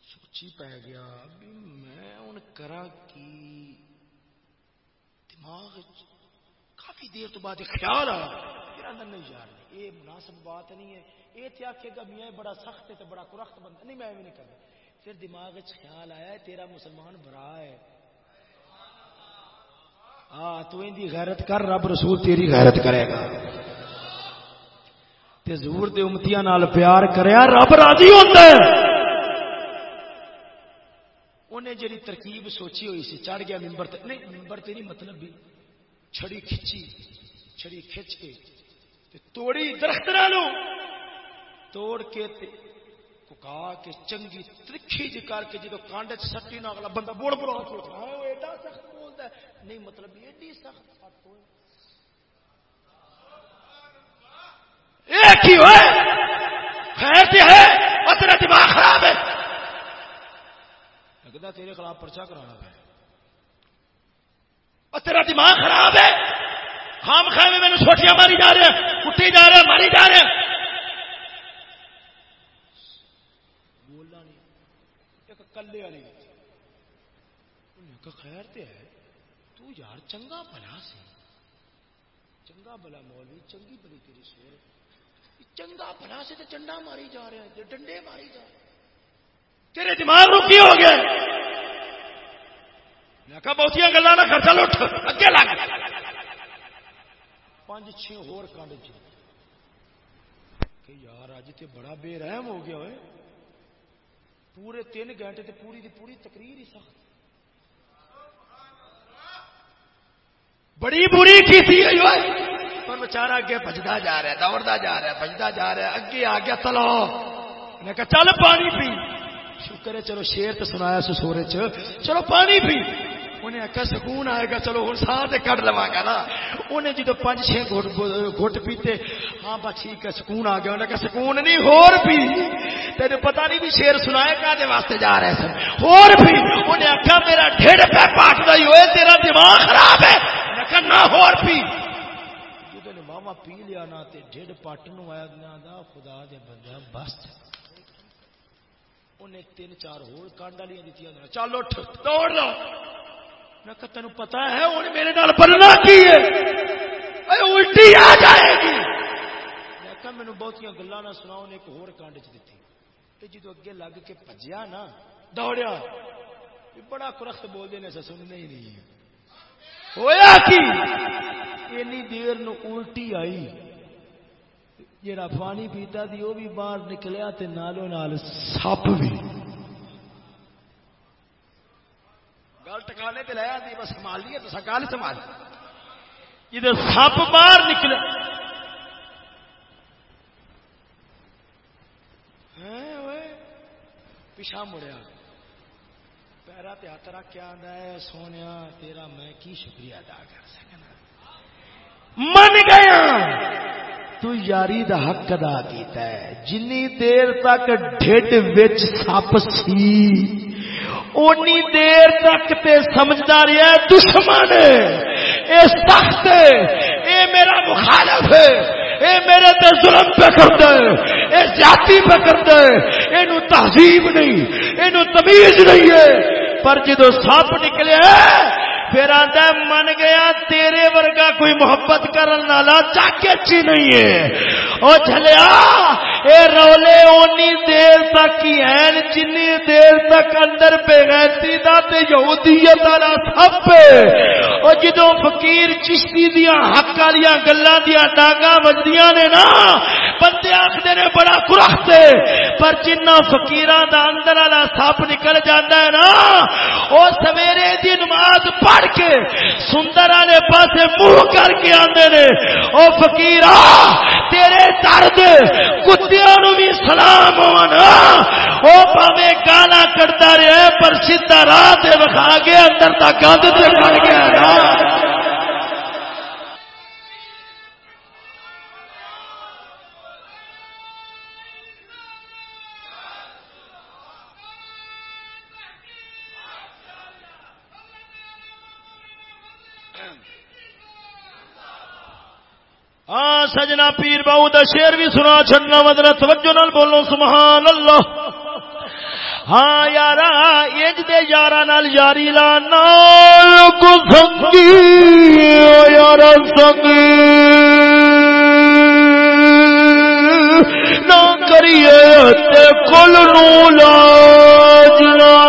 سوچی پی گیا بھی میں ہوں کرا کی؟ دماغ کافی دیر تو بعد خیال آیا۔ نہیں یار یہ مناسب بات نہیں ہے۔ یہ تو آخے گا میاں بڑا سخت ہے بڑا کرخت بندہ نہیں، میں بھی نہیں کرنا پھر دماغ خیال آیا تیرا مسلمان برا ہے۔ ہاں تو ان دی غیرت کر، رب رسول تیری غیرت کرے گا۔ تے زور دے امتیاں نال پیار کریا، رب راضی ہوتا ہے۔ انہیں جڑی ترکیب سوچی ہوئی سی، چڑھ گیا ممبر تے۔ نہیں ممبر تے نہیں مطلب بھی چھڑی کھچی، چھڑی کھچ کے تے توڑی درخت نالوں۔ توڑ کے تے ککا کے چنگی ترکھی جی کر کے جدو کانڈ سٹی نہ اگلا بندہ بوڑ بڑا ہاں، ایڈا سخت بولتا ہے؟ نہیں مطلب ایڈی سخت سخت ہوئے ایک ہی ہوئے۔ خیر سے ہے اور تیرا دماغ خراب ہے۔ لگتا تیرے خلاف پرچا کرانا ہے۔ اور تیرا دماغ خراب ہے۔ خام خامے میں نے سوچیاں ماری جا رہے ہیں، کٹی جا رہے ہیں، ماری جا رہے ہیں۔ بولنا نہیں۔ ایک کلے والی۔ خیر تے ہے۔ تو یار، چنگا بلا سی چنگا بلا مولوی، چنگی بلی تیری سور چنگا بلا سے تو چنڈا ماری جا رہے ہیں ڈنڈے ماری جا رہے تیرے دماغ روکی ہو گیا میں کہا بہت گلا نہ خرچہ لوٹ اگے لگ۔ پانچ چھ ہور کانڈ چ جی۔ کہ یار اج تے بڑا بے رحم ہو گیا ہوئے۔ پورے تین گھنٹے تے پوری دی پوری تقریر ہی سخت۔ بڑی بری کی تھی پر بچارا اگے بجتا جا رہا ہے دوڑتا جا رہا ہے بجتا جا رہا ہے، اگے آ گیا، تلو۔ میں کہا، چل پانی پی۔ شکر ہے، چلو شیر تو سنایا سسورے چلو پانی پی۔ انہیں آخیا سکون آئے گا، چلو ہوں ساہ کٹ لوا گا نا۔ انہیں جدو پانچ چھ گٹ پیتے ہاں بس ٹھیک ہے، سکون آ گیا۔ انہیں کہا، سکون نہیں، ہور پی۔ تین پتا نہیں بھی شیر سنائے کا واسطے جا رہے سن۔ ہور پی۔ انہیں آخیا میرا ڈیڑھ پہ پاٹ ہی ہوئے، تیرا دماغ خراب ہے۔ کہا ہور پی۔ جدو ماما پی لیا نا ڈیڑھ پاٹن آیا دا، خدا دے بندہ بس۔ انہیں تین چار ہور کانڈا لیا دیتی چل اٹھ، دوڑ لو۔ میں کہ تینوں پتا ہے انہیں میرے نال بننا کی ہے؟ الٹی آ جائے گی۔ میں کہ مینو بہت گلا نہ سنا انہیں ایک ہور کانڈ چ دیتی۔ جدو اگے لگ کے پجیا نا، دوڑیا۔ بڑا کرخت بول دینے سے سننے ہی نہیں۔ ہویا کی؟ اینی دیر نو الٹی آئی۔ جڑا پانی پیتا دی وہ بھی باہر نکلیا تے نالو نال سپ بھی۔ گل ٹکانے تے لیا دی بس سنبھال لیے تو گل سنبھال۔ جدھر سپ باہر نکلے۔ پیچھا مڑیا۔ پیرا تے ہاتھ رکھ کے آدھا ہے؟ سونے تیرا میں کی شکریہ ادا کر سکنا؟ من گیا! تو یاری دا حق ادا کیتا ہے۔ جنی دیر تک ڈھڈ وچ سپ سی، اونی دیر تک تے سمجھدا رہیا دشمن۔ اے سخت، اے میرا مخالف ہے اے میرے تے ظلم پہ کرتا ہے، اے زیادتی پہ کرتا ہے۔ اینو تہذیب نہیں، اینو تمیز نہیں ہے۔ پر جدو سپ نکلے پھر آتا من گیا، تیرے ورگا کوئی محبت کرن والا چاکے چی نہیں ہے۔ او چلیا اے رولے، اونی دیر تک ہی ہیں جنی دیر تک اندر بے غیرتی دا تے یہودیت والا سب او جدو فقیر چشتی دیا حق والیاں گلاں دیا ڈانگا وجدیاں نے نا، بندے آخر نے، بڑا کرخت پر جنہ فقیراں دا اندر والا سپ نکل جاتا ہے نا، او سویرے دی نماز پڑھ پڑھ کے سندر والے پاس منہ کر کے آدھے نے، او فکیر تیرے درد کتیا بھی سلام ہونا وہ پاوے گالا کرتا رہے، پر سیدا راہ وکھا کے اندر تک گند سے کر گیا نا۔ سجنا پیر باؤ دا شیر بھی سنا چڑنا مدر توجہ نال بولو، سبحان اللہ۔ ہاں یار اج دے یار نال یاری لا نال کو سنگی یار سنگی۔ نہ کریے تے کل نو لاج لائے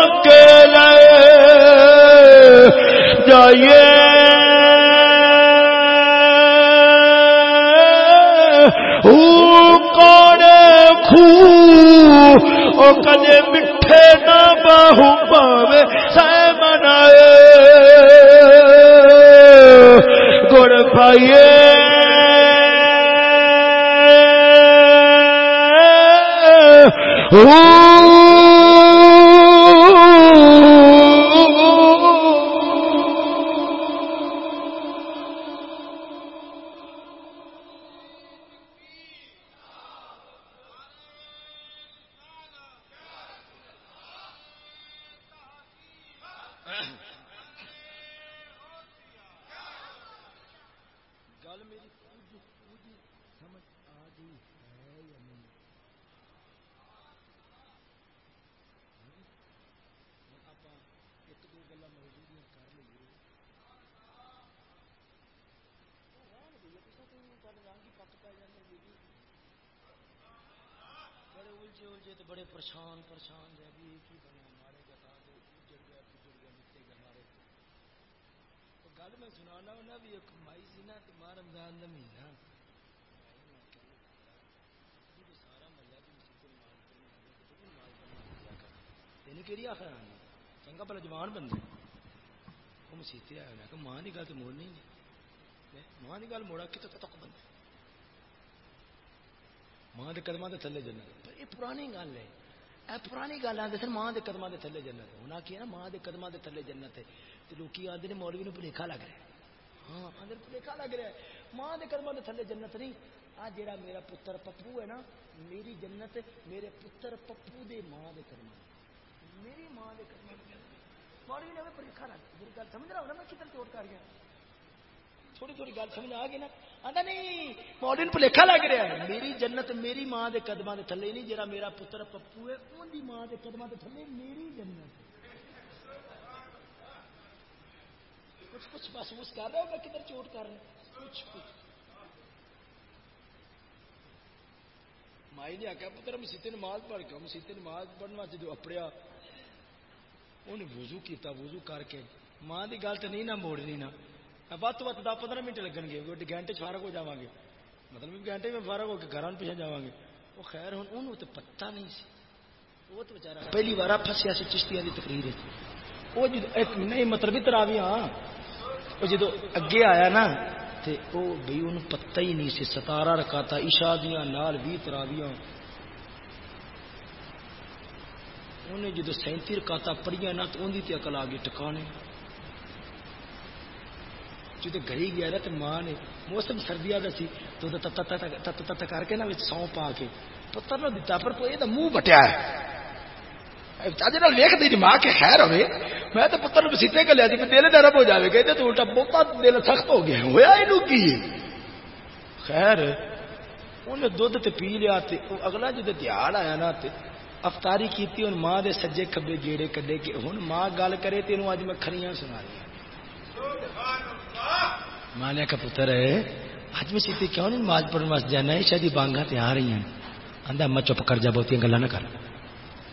توڑ پکے جائیے۔ او کدے مٹھے نہ باہو پاوے سائے منائے گڑ پائیے تھلے جنت۔ یہ پرانی گل ہے۔ اے پرانی گل آتے سن، ماں کے قدموں کے تھلے جنت۔ انہیں کیا ماں کے قدموں کے تھلے جنت ہے۔ تو لوگ آتے ہیں مولوی نے بلیکھا لگ رہا ہے۔ ہاں آدھے بلیکھا لگ رہا ہے۔ ماں کے قدموں کے تھلے جنت نہیں۔ آ جڑا میرا پتر پپو ہے نا، میری جنت میرے پتر پپو دے ماں کے قدم میری ماں کے قدم مولوی نے بلیکھا لگ میری گل سمجھ رہا ہوں نا میں کدھر چوٹ کر گیا۔ تھوڑی تھوڑی گل سمجھ آ گئی نا۔ آتا نہیں ماڈل پلیکھا لگ رہا ہے۔ میری جنت، میری ماں کے قدموں کے تھلے نہیں جرا میرا پتر پپو ہے ان کی ماں کے قدموں کے تھلے میری جنت۔ کچھ کچھ محسوس کر رہا ہوں میں کدھر چوٹ کر رہا کچھ کچھ۔ مائی نے آخیا پتر مسیتے نماز پڑھ کے مسیتے نماز پڑھنے واسطے اپڑیا انہیں وضو کیتا، وضو کر کے۔ ماں کی گل تو نہیں نہ موڑنی نہ۔ بد تو بد دس پندرہ منٹ لگن گے گھنٹے فارغ ہو جا گے۔ مطلب گھنٹے میں فارغ ہو کے گھر پیچھے جا گے۔ وہ خیر ہوں انہوں تو پتا نہیں سی۔ وہ تو بچارا پہلی بار فسیا سی چشتیا کی تقریر وہ جد ایک نہیں مطلب ادھر آ گیا وہ جدو اگے آیا نا، تے او بھئی انہوں پتہ ہی نہیں سی، ستارہ رکھا تھا عشاء دیاں نال بھی تراویاں انہیں جدو سینتی رکاتا پڑھیا نا تو اندھی تے عقل آ گئی ٹکانے۔ جدو گئی گیا نا تو ماں نے موسم سردیا کا سی، تو تت کر کے نا سو پا کے پتر نہ دتا، پر کوئی یہ منہ بٹیا ہے۔ چاچے لکھ دی جی ماں کے خیر ہوئے، میں تو پتر بسیتے کا لیا تھی دل نرم ہو جائے گا تو الٹا بہت دل سخت ہو گیا ہوا یہ کی خیر، انہیں دھد تے پی لیا تے، اگلا جدو دیہڑ آیا نا تے افطاری کی ماں دے سجے کبے گیڑے کڈے کہ ہوں ماں گل کرے تین اج میں کھڑیاں سنا رہی مانے کا پتر ہے آج میں سیتی کیوں نہیں نماز پڑھنے واسطے جانا؟ ہے شاید بانگا تے آ رہی ہیں۔ آندا، میں چپ کر جا بہت گلا نہ کر۔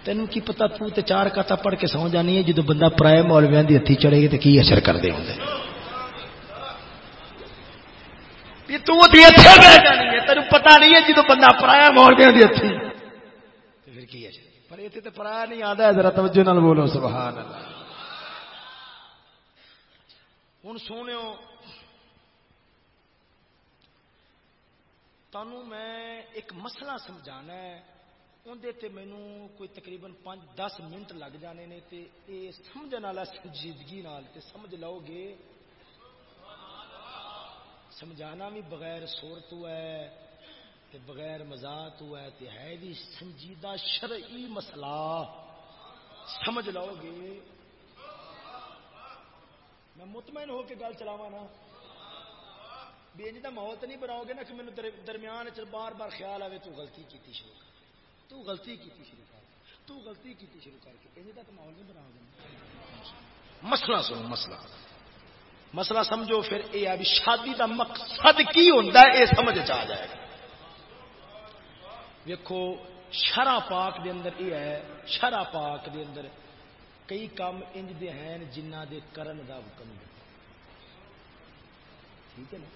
تینوں کی پتا تو تے چار کاتا پڑھ کے سو جانی ہے، جدو بندہ پرائے مولویاں دی ہتھی چڑھے گی تے کی اثر کر دے؟ ہوندے یہ تو تے نہیں ہے جدو بندہ پرایا مولویاں دی اتنے تو پرایا نہیں آتا ہے، ذرا توجہ نال بولو، سبحان اللہ۔ ہوں سونے تنوع میں ایک مسئلہ سمجھانا ہے۔ اندر مینو کوئی تقریباً پانچ، دس منٹ لگ جانے نے تے اے سمجھنے والا سنجیدگی نال تے سمجھ لو گے۔ سمجھانا بھی بغیر سور تو ہے۔ تے بغیر مزاح تو ہے تے ہے بھی سنجیدہ شرعی مسئلہ۔ سمجھ لو گے۔ میں مطمئن ہو کے گل چلاوا نا۔ بےج کا ماحول تو نہیں بناؤ گے نا کہ مجھے درمیان چ بار بار خیال آئے تو غلطی کی شروع کر۔ تو غلطی کی شروع کر۔ تو غلطی کی شروع کر کے انج تک ماحول نہیں بناؤ گے مسئلہ سنو، مسئلہ۔ مسئلہ سمجھو، پھر یہ ہے شادی کا مقصد کی ہوتا ہے یہ سمجھ آ جائے گا۔ دیکھو شرع پاک دے اندر یہ ہے، شرع پاک دے اندر کئی کام انج دے ہیں جنہ دے کرن دا حکم ہے ٹھیک ہے نا؟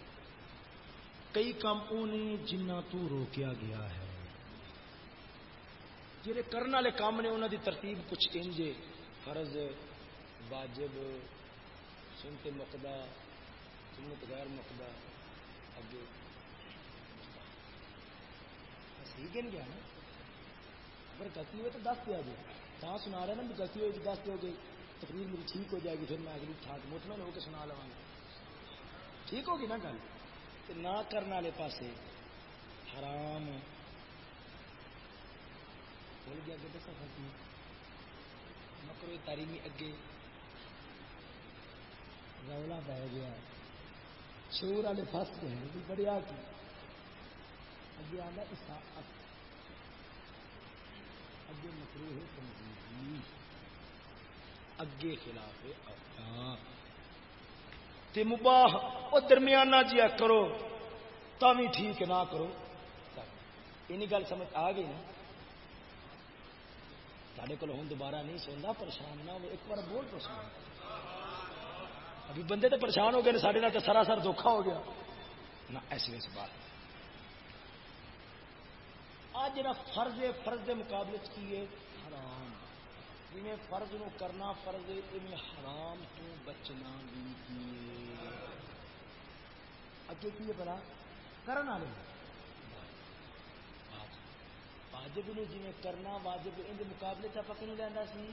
کئی کام انہیں جنہ تو روکیا گیا ہے۔ جہے کرنے والے کام نے انہوں دی ترتیب کچھ انج فرض، واجب، سنت مقدا سنت غیر مقدا اگے ٹھیک ہے نا اگر غلطی ہوئے تو دس دیا جی کہاں سنا رہے نا بھی غلطی ہوئی دس دو گے تقریر میری ٹھیک ہو جائے گی، پھر میں اگلی ٹھاک مطمئن ہو کے سنا لوا گا۔ ٹھیک ہوگی نا گل؟ نہ کرنے والے پاسے حرام بول گیا اگے دسا کرتی مکرو تاریمی اگے۔ رولا بہ گیا۔ شور والے فس گئے بڑی آ کی۔ اگے آتا اساعت اگے مکرو ہے اگے خلاف تے مباح، او درمیانہ جیا کرو۔ تا بھی ٹھیک نہ کرو۔ یہ گل سمجھ آ گئی نا؟ سارے کو ہوں دوبارہ نہیں سنتا پریشان نہ ہو ایک بار بول پریشان ابھی بندے تو پریشان ہو گئے سارے سراسر دھوکھا ہو گیا۔ نہ، ایسی ویسے بات۔ آج جا فرض ہے، فرض کے مقابلے کی حرام۔ جی فرض نو کرنا فرض ہے حرام تو بچنا بھی اگے کی ہے بلا کرنا واجب۔ نے جی کرنا واجب، ان مقابلے چ آپ کیوں لینا سی؟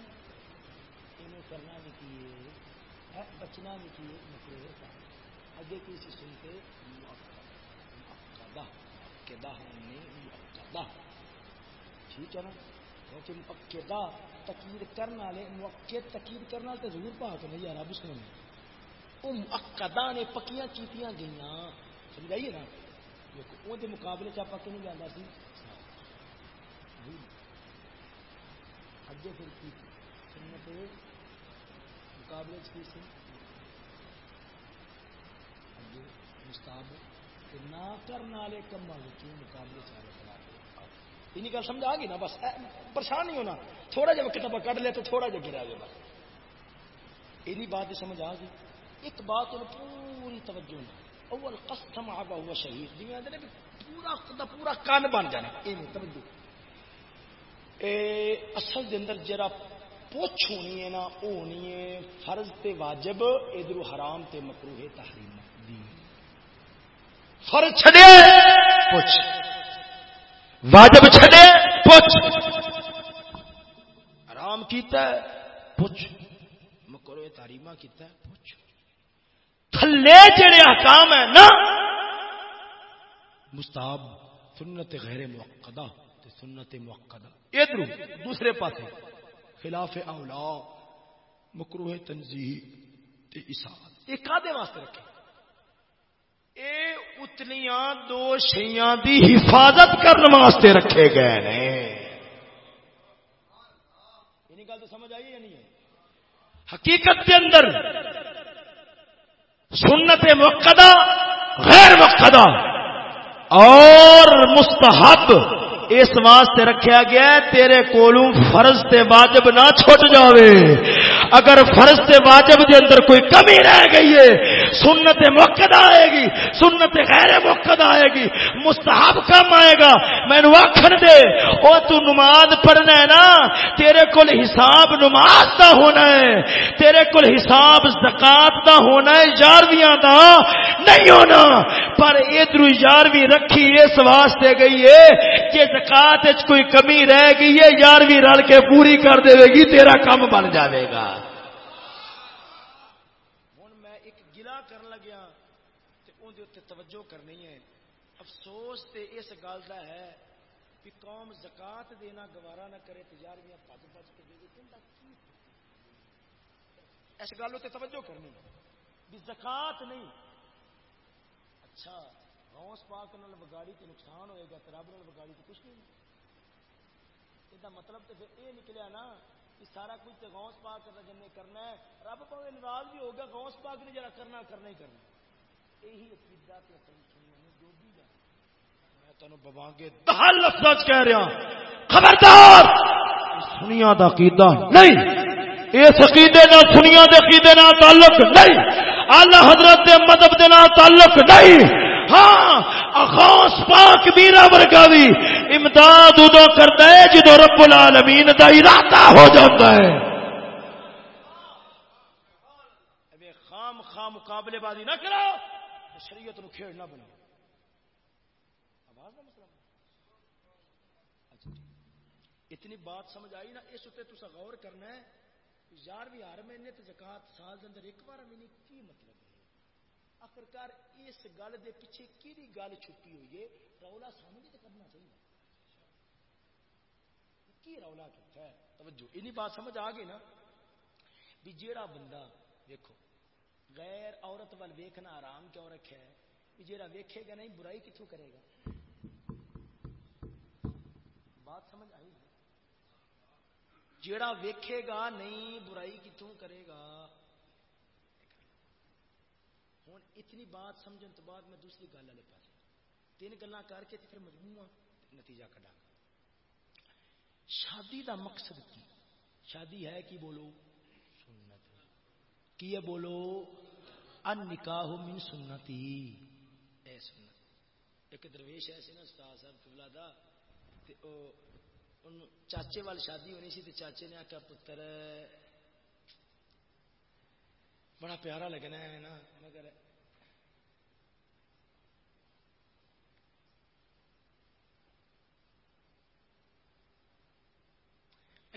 یہ کرنا بھی کی بچنا بھی کی مکرو اگے کی سی سنتے ٹھیک ہے نا؟ کیونکہ مقدہ تقیر کرنے والے، موقع تقیر کرنے والے تو ضرور پا کے نہیں، یار اب سن وہ مقدہ نے پکیاں کیتیاں گئیاں۔ سمجھائیے نا؟ دیکھو، وہ مقابلے چ آپ نہیں جانا سی۔ اگے پھر کی سنت مقابلے کی سی اگے مستاب نہ کرنے والے کما مقابلے چالے خلاف یہ گل سمجھ آ گئی نا بس پریشان نہیں ہونا۔ تھوڑا جا کتابہ کٹ لے تو تھوڑا جا گرا جائے بس۔ یہ بات سمجھ آ گئی۔ ایک بات پوری توجہ نہ اول قسم آبا ہوا شہید۔ جی آدھے پورا پورا کان بن جانا۔ یہ توجہ۔ اصل دے اندر جرا پوچھ ہونی ہے نا وہ ہونی ہے، فرض تے واجب، ادھر حرام تے مکرو ہے تحریم فرض چھڑے پوچھ۔ واجب چھڑے پوچھ۔ حرام کیتا ہے، پوچھ۔ مکرو تحریمہ کیتا ہے، پوچھ۔ تھلے جڑے احکام ہے نا، مستحب، سنت غیر موقدہ سنت موقدہ۔ ادھر دوسرے پاس خلاف اولا مکروہ تنظیح یہ کادے واسطے رکھے اے اتنیاں دو شیاں دی حفاظت کرنے واسطے رکھے گئے نے۔ گل تو سمجھ آئی یا نہیں ہے؟ حقیقت کے اندر سنت مقدہ غیر مقدہ اور مستحب اس واسطے رکھیا گیا ہے تیرے کولوں فرض تے واجب نہ چھٹ جاوے۔ اگر فرض تے واجب دے اندر کوئی کمی رہ گئی ہے سنت موقع آئے گی، سنت غیر موقع آئے گی، مستحب کم آئے گا۔ میں آخر دے، او تو نماز پڑھنا ہے نا، تیرے کول حساب نماز دا ہونا ہے، تیرے کول حساب زکات دا ہونا ہے، یارویاں دا نہیں ہونا۔ پر ادھر یارویں رکھی اس واسطے گئی ہے کہ زکات کوئی کمی رہ گئی ہے یارویں رل کے پوری کر دے گی، تیرا کام بن جاوے گا۔ اس گل کا ہے کہ قوم زکات دینا گوارا نہ کرے تجارویاں پج پج کے دے اس گل اتنے توجہ کرنی بھی زکات نہیں۔ اچھا غوث پاک نال بگاڑی تو نقصان ہوئے گا رب نال بگاڑی تو کچھ نہیں۔ یہ مطلب تو پھر یہ نکلیا نا کہ سارا کچھ تو غوث پاک جن کرنا ہے، رب پاوے ناراض بھی ہوگا، غوث پاک نے جڑا کرنا کرنا ہی کرنا یہی عقیدہ تو جو بھی جانا لفظ کہہ رہا خبردار سنیا دا عقیدہ نہیں اس عقیدے نہ سنیا دے عقیدے نہ تعلق نہیں اللہ حضرت دے مذہب دے نہ تعلق نہیں ہاں اخوص پاک میرا ورگا بھی امداد ادو کرتا ہے جدو رب العالمین دا ارادہ ہو جاتا ہے خام خام مقابلے بازی نہ کرو شریعت نو کھیڑ نہ بناؤ اچھا جی۔ اتنی بات سمجھ آئی نا، اس اتنے تصا غور کرنا ہے یار بھی ہر مہینے تو زکات سال اندر ایک بار مہینے کی مطلب ہے؟ آخرکار اس گل دے پیچھے کی گل چھپی ہوئی ہے؟ رولا سانو بھی تو کرنا چاہیے۔ کی رولا کیتا ہے؟ توجہ اینی بات سمجھ آ گئی نا بھی جیڑا بندہ، دیکھو غیر عورت وال ویکھنا آرام کیوں رکھا ہے بھی جیڑا ویکھے گا نہیں، برائی کتوں کرے گا؟ بات سمجھ آئی؟ جیڑا ویکھے گا نہیں، برائی کتوں کرے گا؟ ہوں اتنی بات سمجھن تو بعد میں دوسری گل والے پاس تین گلا کر کے پھر مجموعہ نتیجہ کڈا شادی دا مقصد کی؟ شادی ہے کی بولو؟ کی ہے بولو؟ ان نکاح من سنتی۔ اے سنت۔ ایک درویش ایسے نا استاد صاحب قبلہ دا، تے او چاچے وال شادی ہونی سی، تے چاچے نے آخیا پتر، بڑا پیارا لگنا ہے نا، مگر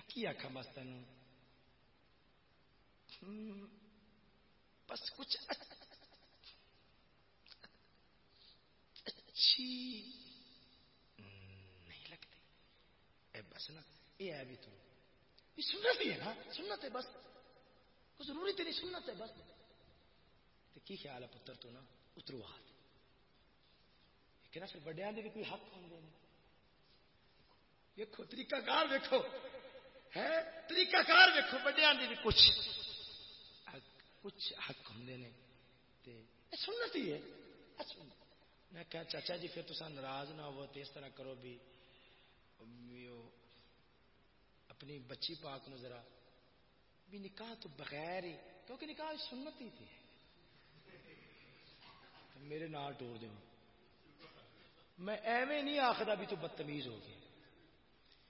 کی آخا بس تین بس کچھ اچھی نہیں لگتی۔ اے بس نا یہ ہے بھی تو۔ سنت بھی ہے نا، سنت ہے بس۔ کوئی ضروری تیری سنت ہے بس۔ تو کی خیال ہے پتر تو نا، اترو ہاتھ۔ کہ پھر وڈیا نے بھی کوئی حق ہوتے ہیں دیکھو، طریقہ کار دیکھو ہے، طریقہ کار دیکھو وڈیا بھی کچھ۔ کچھ حق ہوں سنت ہی ہے۔ میں کہا، چاچا جی پھر تو ناراض نہ ہو تو اس طرح کرو بھی۔ اپنی بچی پاک نو ذرا بھی نکاح تو بغیر ہی، کیونکہ نکاح سنت ہی تھی۔ میرے نال ٹور دو میں ایویں نہیں آخر بھی تو بدتمیز ہو گیا۔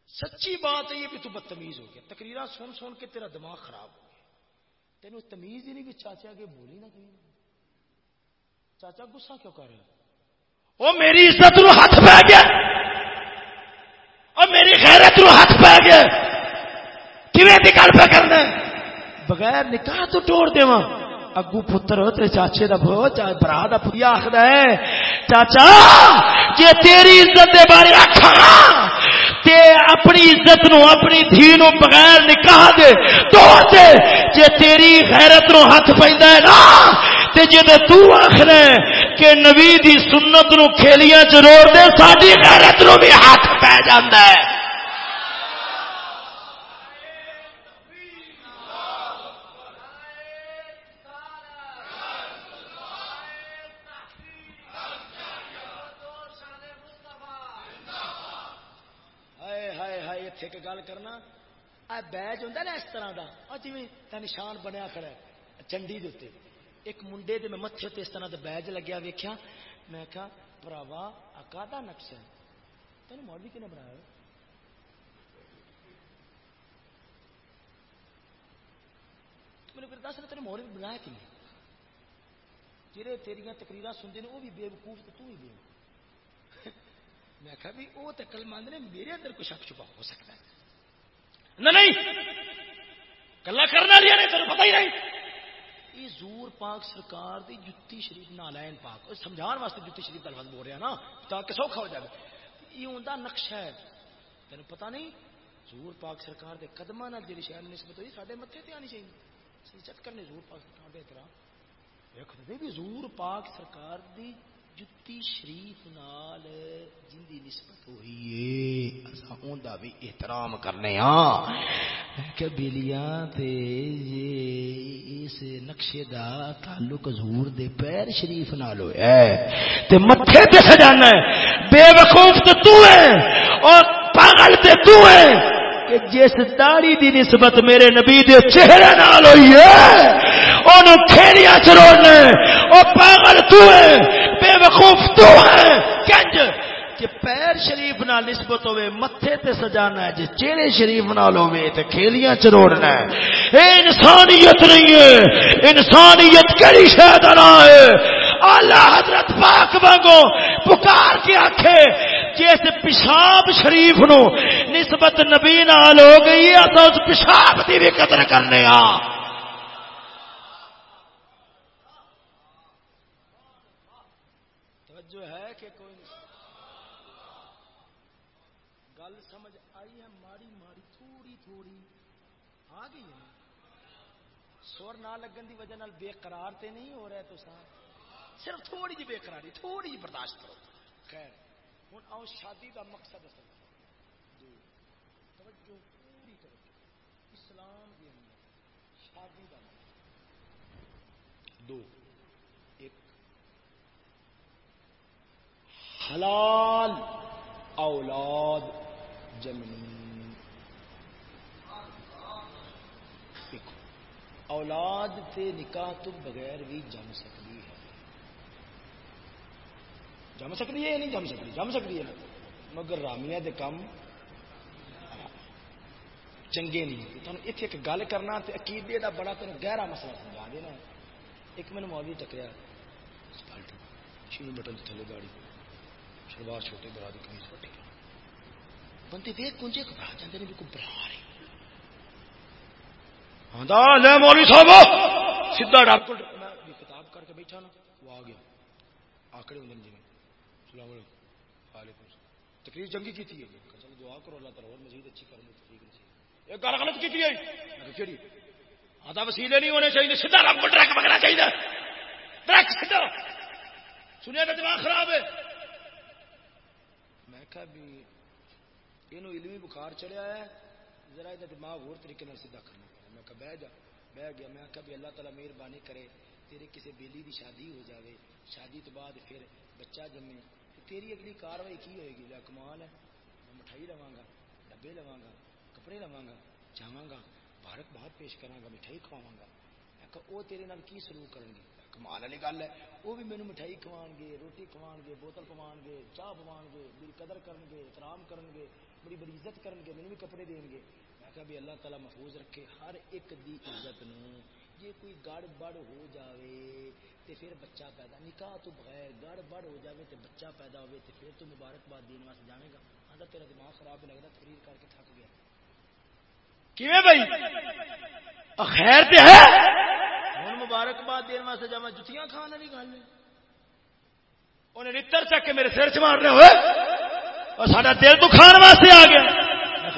سچی بات ہے یہ بھی تو بدتمیز ہو گیا۔ تقریر سن سن کے تیرا دماغ خراب ہو گیا۔ تینوں تمیز ہی نہیں بھی چاچا کے بولی نہ کہیں۔ چاچا گسا کیوں کر رہے وہ میری عزت نو ہاتھ پہ گیا۔ اور میری خیرت نو ہاتھ پہ گیا۔ گل پہ کرنا بغیر نکاح تو توڑ دے اگو پتر، تیرے چاچے دا بھو چاہے برا دا پوریا آخر ہے۔ چاچا جی تیری عزت دے بارے آخا تے اپنی عزت نو، اپنی دھی نو بغیر نکاح دے تو دے۔ جے تیری غیرت نو ہاتھ پیندا ہے نا، تے جے تو آخر ہے کہ نبی دی سنت نو کھیلیاں چ روڑ دے، ساڈی غیرت نو بھی ہاتھ پے جاندا ہے گل کرنا بیج ہوں نا اس طرح کا جی نشان بنیا کھڑا ہے، چنڈی دے ایک منڈے دے میں متھے تے اس طرح دے بیج لگیا ویکھیا، میں کہا، پراوا اکادا نقش ہے۔ تینوں مولوی کنے بنایا میرے پھر دس تیرے مولوی بنایا کہ نہیں جہے تیریا تقریر سنتے ہیں وہ بھی بے وقوف تو تو ہی بے <laughs> میں کہا بھی وہ تو کل مند نے، میرے اندر کوئی شک چھپا ہو سکتا ہے۔ نہیں، کلا کرنا لیا نہیں تمہیں پتہ ہی نہیں۔ یہ زور پاک سرکار دی جتی شریف نالائن پاک۔ سمجھان واسطے جتی شریف کا بول رہا نا، تاکہ سوکھا ہو جائے۔ یہ اندر نقشہ ہے۔ تین پتا نہیں، زور پاک سرکار دے قدمہ نال جی شہر نسبت ہوئی سارے متے تے آنی چاہیے۔ چت کرنے زور پاک سرکار دے احترام دیکھو بھی زور پاک سرکار دی جتی شریف نال جن دی نسبت ہوئی ہے اسا اوندا بھی احترام کرنے ہاں کہ بلیاں تے اس نقشے دا تعلق حضور دے پیر شریف نال ہویا ہے تے متھے تے سجانا ہے بے وقوف تے تو ہے اور پاگل تے تو ہے کہ جس داڑھی دی نسبت میرے نبی دے چہرے نال ہوئی ہے اونوں کھیڑیاں چروڑنے او پاگل تو ہے بے وقوف تو ہے کنج کہ پیر شریف نال نسبت ہوئے، متھے تے سجانا ہے، جے چہرے شریف نال ہوئے، تے کھیلیاں چروڑنا ہے۔ اے انسانیت نہیں ہے۔ انسانیت کیڑی شے دا نہ ہے؟ اعلی حضرت پاک وانگو پکار کے آکھے جس پیشاب شریف نو نسبت نبی نال ہو گئی ہے تو اس پیشاب دی بھی قدر کرنے آ لگن دی وجہ نال بے قرار تے نہیں ہو رہا تو صرف تھوڑی جی بے قراری تھوڑی جی برداشت کرو۔ خیر ہوں آؤ شادی دا مقصد اصل۔ توجہ، پوری توجہ۔ اسلام کے اندر شادی دا دو، ایک، حلال اولاد جمنی اولاد تے نکاح تو بغیر بھی جم سکتی ہے۔ جم سکتی ہے یا نہیں جم سکتی؟ جم سکتی ہے مگر رامیا دے کم چنگے نہیں تمہیں اتنے ایک گل کرنا تے عقیدے دا بڑا تین گہرا مسئلہ سمجھا دینا ایک میں مولوی ٹکریا۔ شروع بٹن تھلے گاڑی۔ شلوار چھوٹے برا دی کمیز پٹی۔ بندے دیکھ کنجے گھبرا جاتے ہیں بالکل برا رہے۔ مولوی صاحب سیدا ڈاکٹر کتاب کر کے بیٹھا نا، وہ آ گیا۔ آکڑے ہوں جی۔ السلام علیکم۔ وعلیکم تقریر چنگی کی تھی چلو دعا کرو، اللہ تعالیٰ، اور مزید اچھی کروں تقریر نہیں ایک گل غلط کی ہے کہڑی آدھا وسیلے نہیں ہونے چاہیے، سیدھا رب ٹرک پکڑنا چاہیے۔ ٹرک سیدھا۔ سنیا کا دماغ خراب ہے۔ میں کہا، بھی یہ علمی بخار چڑھیا ہے، ذرا یہ دماغ اور طریقے سیدھا کرنا۔ میں کہا بہ جا بہ گیا. میں آخا بھی اللہ تعالیٰ مہربانی کرے، تیرے کسی بیلی دی شادی ہو جاوے. شادی تو بعد پھر بچہ جمے. تیری اگلی کاروائی کی ہوئے گی؟ کمال ہے. میں مٹھائی لوا گا ڈبے لوا گا کپڑے لوا گا جاواں گا بھارت باہر پیش کرا گا مٹھائی کھواوا گا وہ تیرے نال کی سلوک کریں گے کمال والی گل ہے. وہ بھی مینو مٹھائی کھوان گے روٹی کھوان گے بوتل کھوان گے چاہ پوان گے میری قدر کرن گے احترام کرن گے بڑی بڑی عزت کرن گے مینو بھی کپڑے دیں گے آخیا بھی اللہ تعالیٰ محفوظ رکھے ہر ایک دی عزت نو۔ جی کوئی گڑ بڑ ہو جاوے تے پھر بچہ پیدا، نکاح تو بغیر گڑ بڑ ہو جاوے تے بچہ پیدا ہوئے تے پھر تو مبارکباد دین واسطے جانے گا۔ آدھا تیرا دماغ خراب لگتا تقریر کر کے تھک گیا۔ کیویں بھائی؟ خیر تے ہے۔ ہوں مبارکباد دین واسطے جا جتیاں کھانے والی گل ہے۔ انہیں نتر چک کے میرے سر چ مارنے ہوئے۔ اور سارا دل تو کھان واسطے آ گیا۔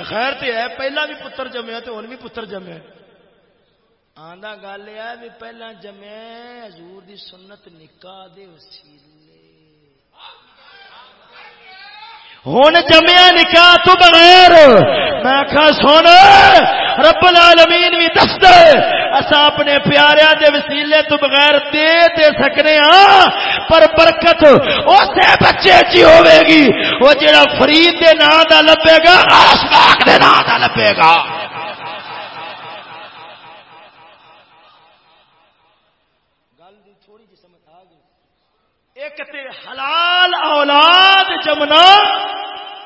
خیر تے ہے پہلا بھی پتر جمیا تو ہوں بھی پتر جمیا آدھا گل یہ بھی پہلا جمیا حضور دی سنت نکاح دے وسیلے۔ ہوں جمیا نکاح تو بغیر میں سن رب العالمین بھی دس دے۔ اسا اپنے پیاریا دے وسیلے تو بغیر دے دے سکنے ہاں پر برکت اسے بچے چی ہوے گی۔ وہ جڑا فرید دے نام دا لبے گا، آسماک دے نام دا لبے گا۔ جی ایک تے حلال اولاد جمنا،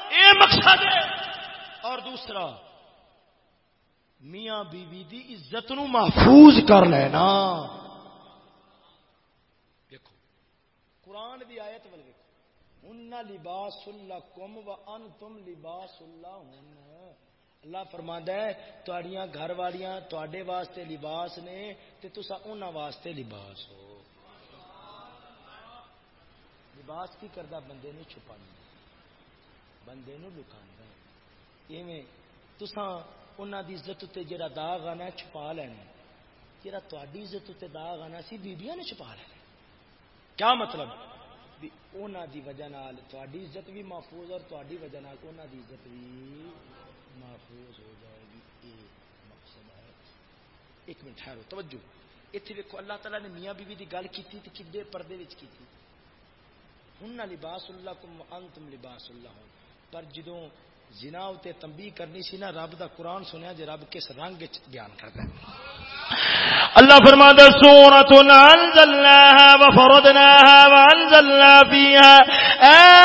اے مقصد ہے۔ اور دوسرا میاں بیوی دی عزت نو محفوظ کر لینا۔ دیکھو، قرآن دی آیت ول دیکھو۔ ان لباس لکم و انتم لباس اللہ لہن۔ اللہ فرماندا ہے تہاڈیاں گھر والیاں تواڈے واسطے لباس نے تے تسا انہاں واسطے لباس ہو۔ لباس کی کردا بندے نو چھپانا بندے نو لکاندا ایویں تساں انہاں دی عزت تے جڑا داغ آنا چھپا لینا جڑا تہاڈی عزت تے داغ آنا سی بیبییاں نے چھپا لینا کیا مطلب بھی انہاں دی وجہ نال تہاڈی عزت بھی محفوظ اور تہاڈی وجہ نال انہاں دی عزت بھی محفوظ ہو جائے گی یہ مقصد ہے ایک منٹ ٹھہرو توجہ اتنے دیکھو اللہ تعالیٰ نے میاں بیوی کی گل کی تھی کدے پردے کی تھی ہن لباس اللہ کم انتم لباس اللہ ہوں پر جدوں زنا تے تنبیہ کرنی سی نا، رب دا قرآن سنیا جے رب کس رنگ بیان کرتا ہے۔ اللہ فرما دے سورۃ انزلناها وفرضناها وانزلنا فيها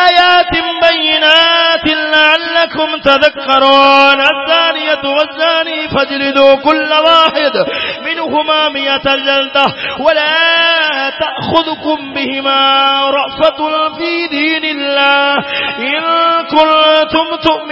آيات بينات لعلكم تذكرون الزانية والزاني فاجلدوا كل واحد منهما مئة جلدة ولا تأخذكم بهما رأفة في دين الله إن كنتم تؤمنون۔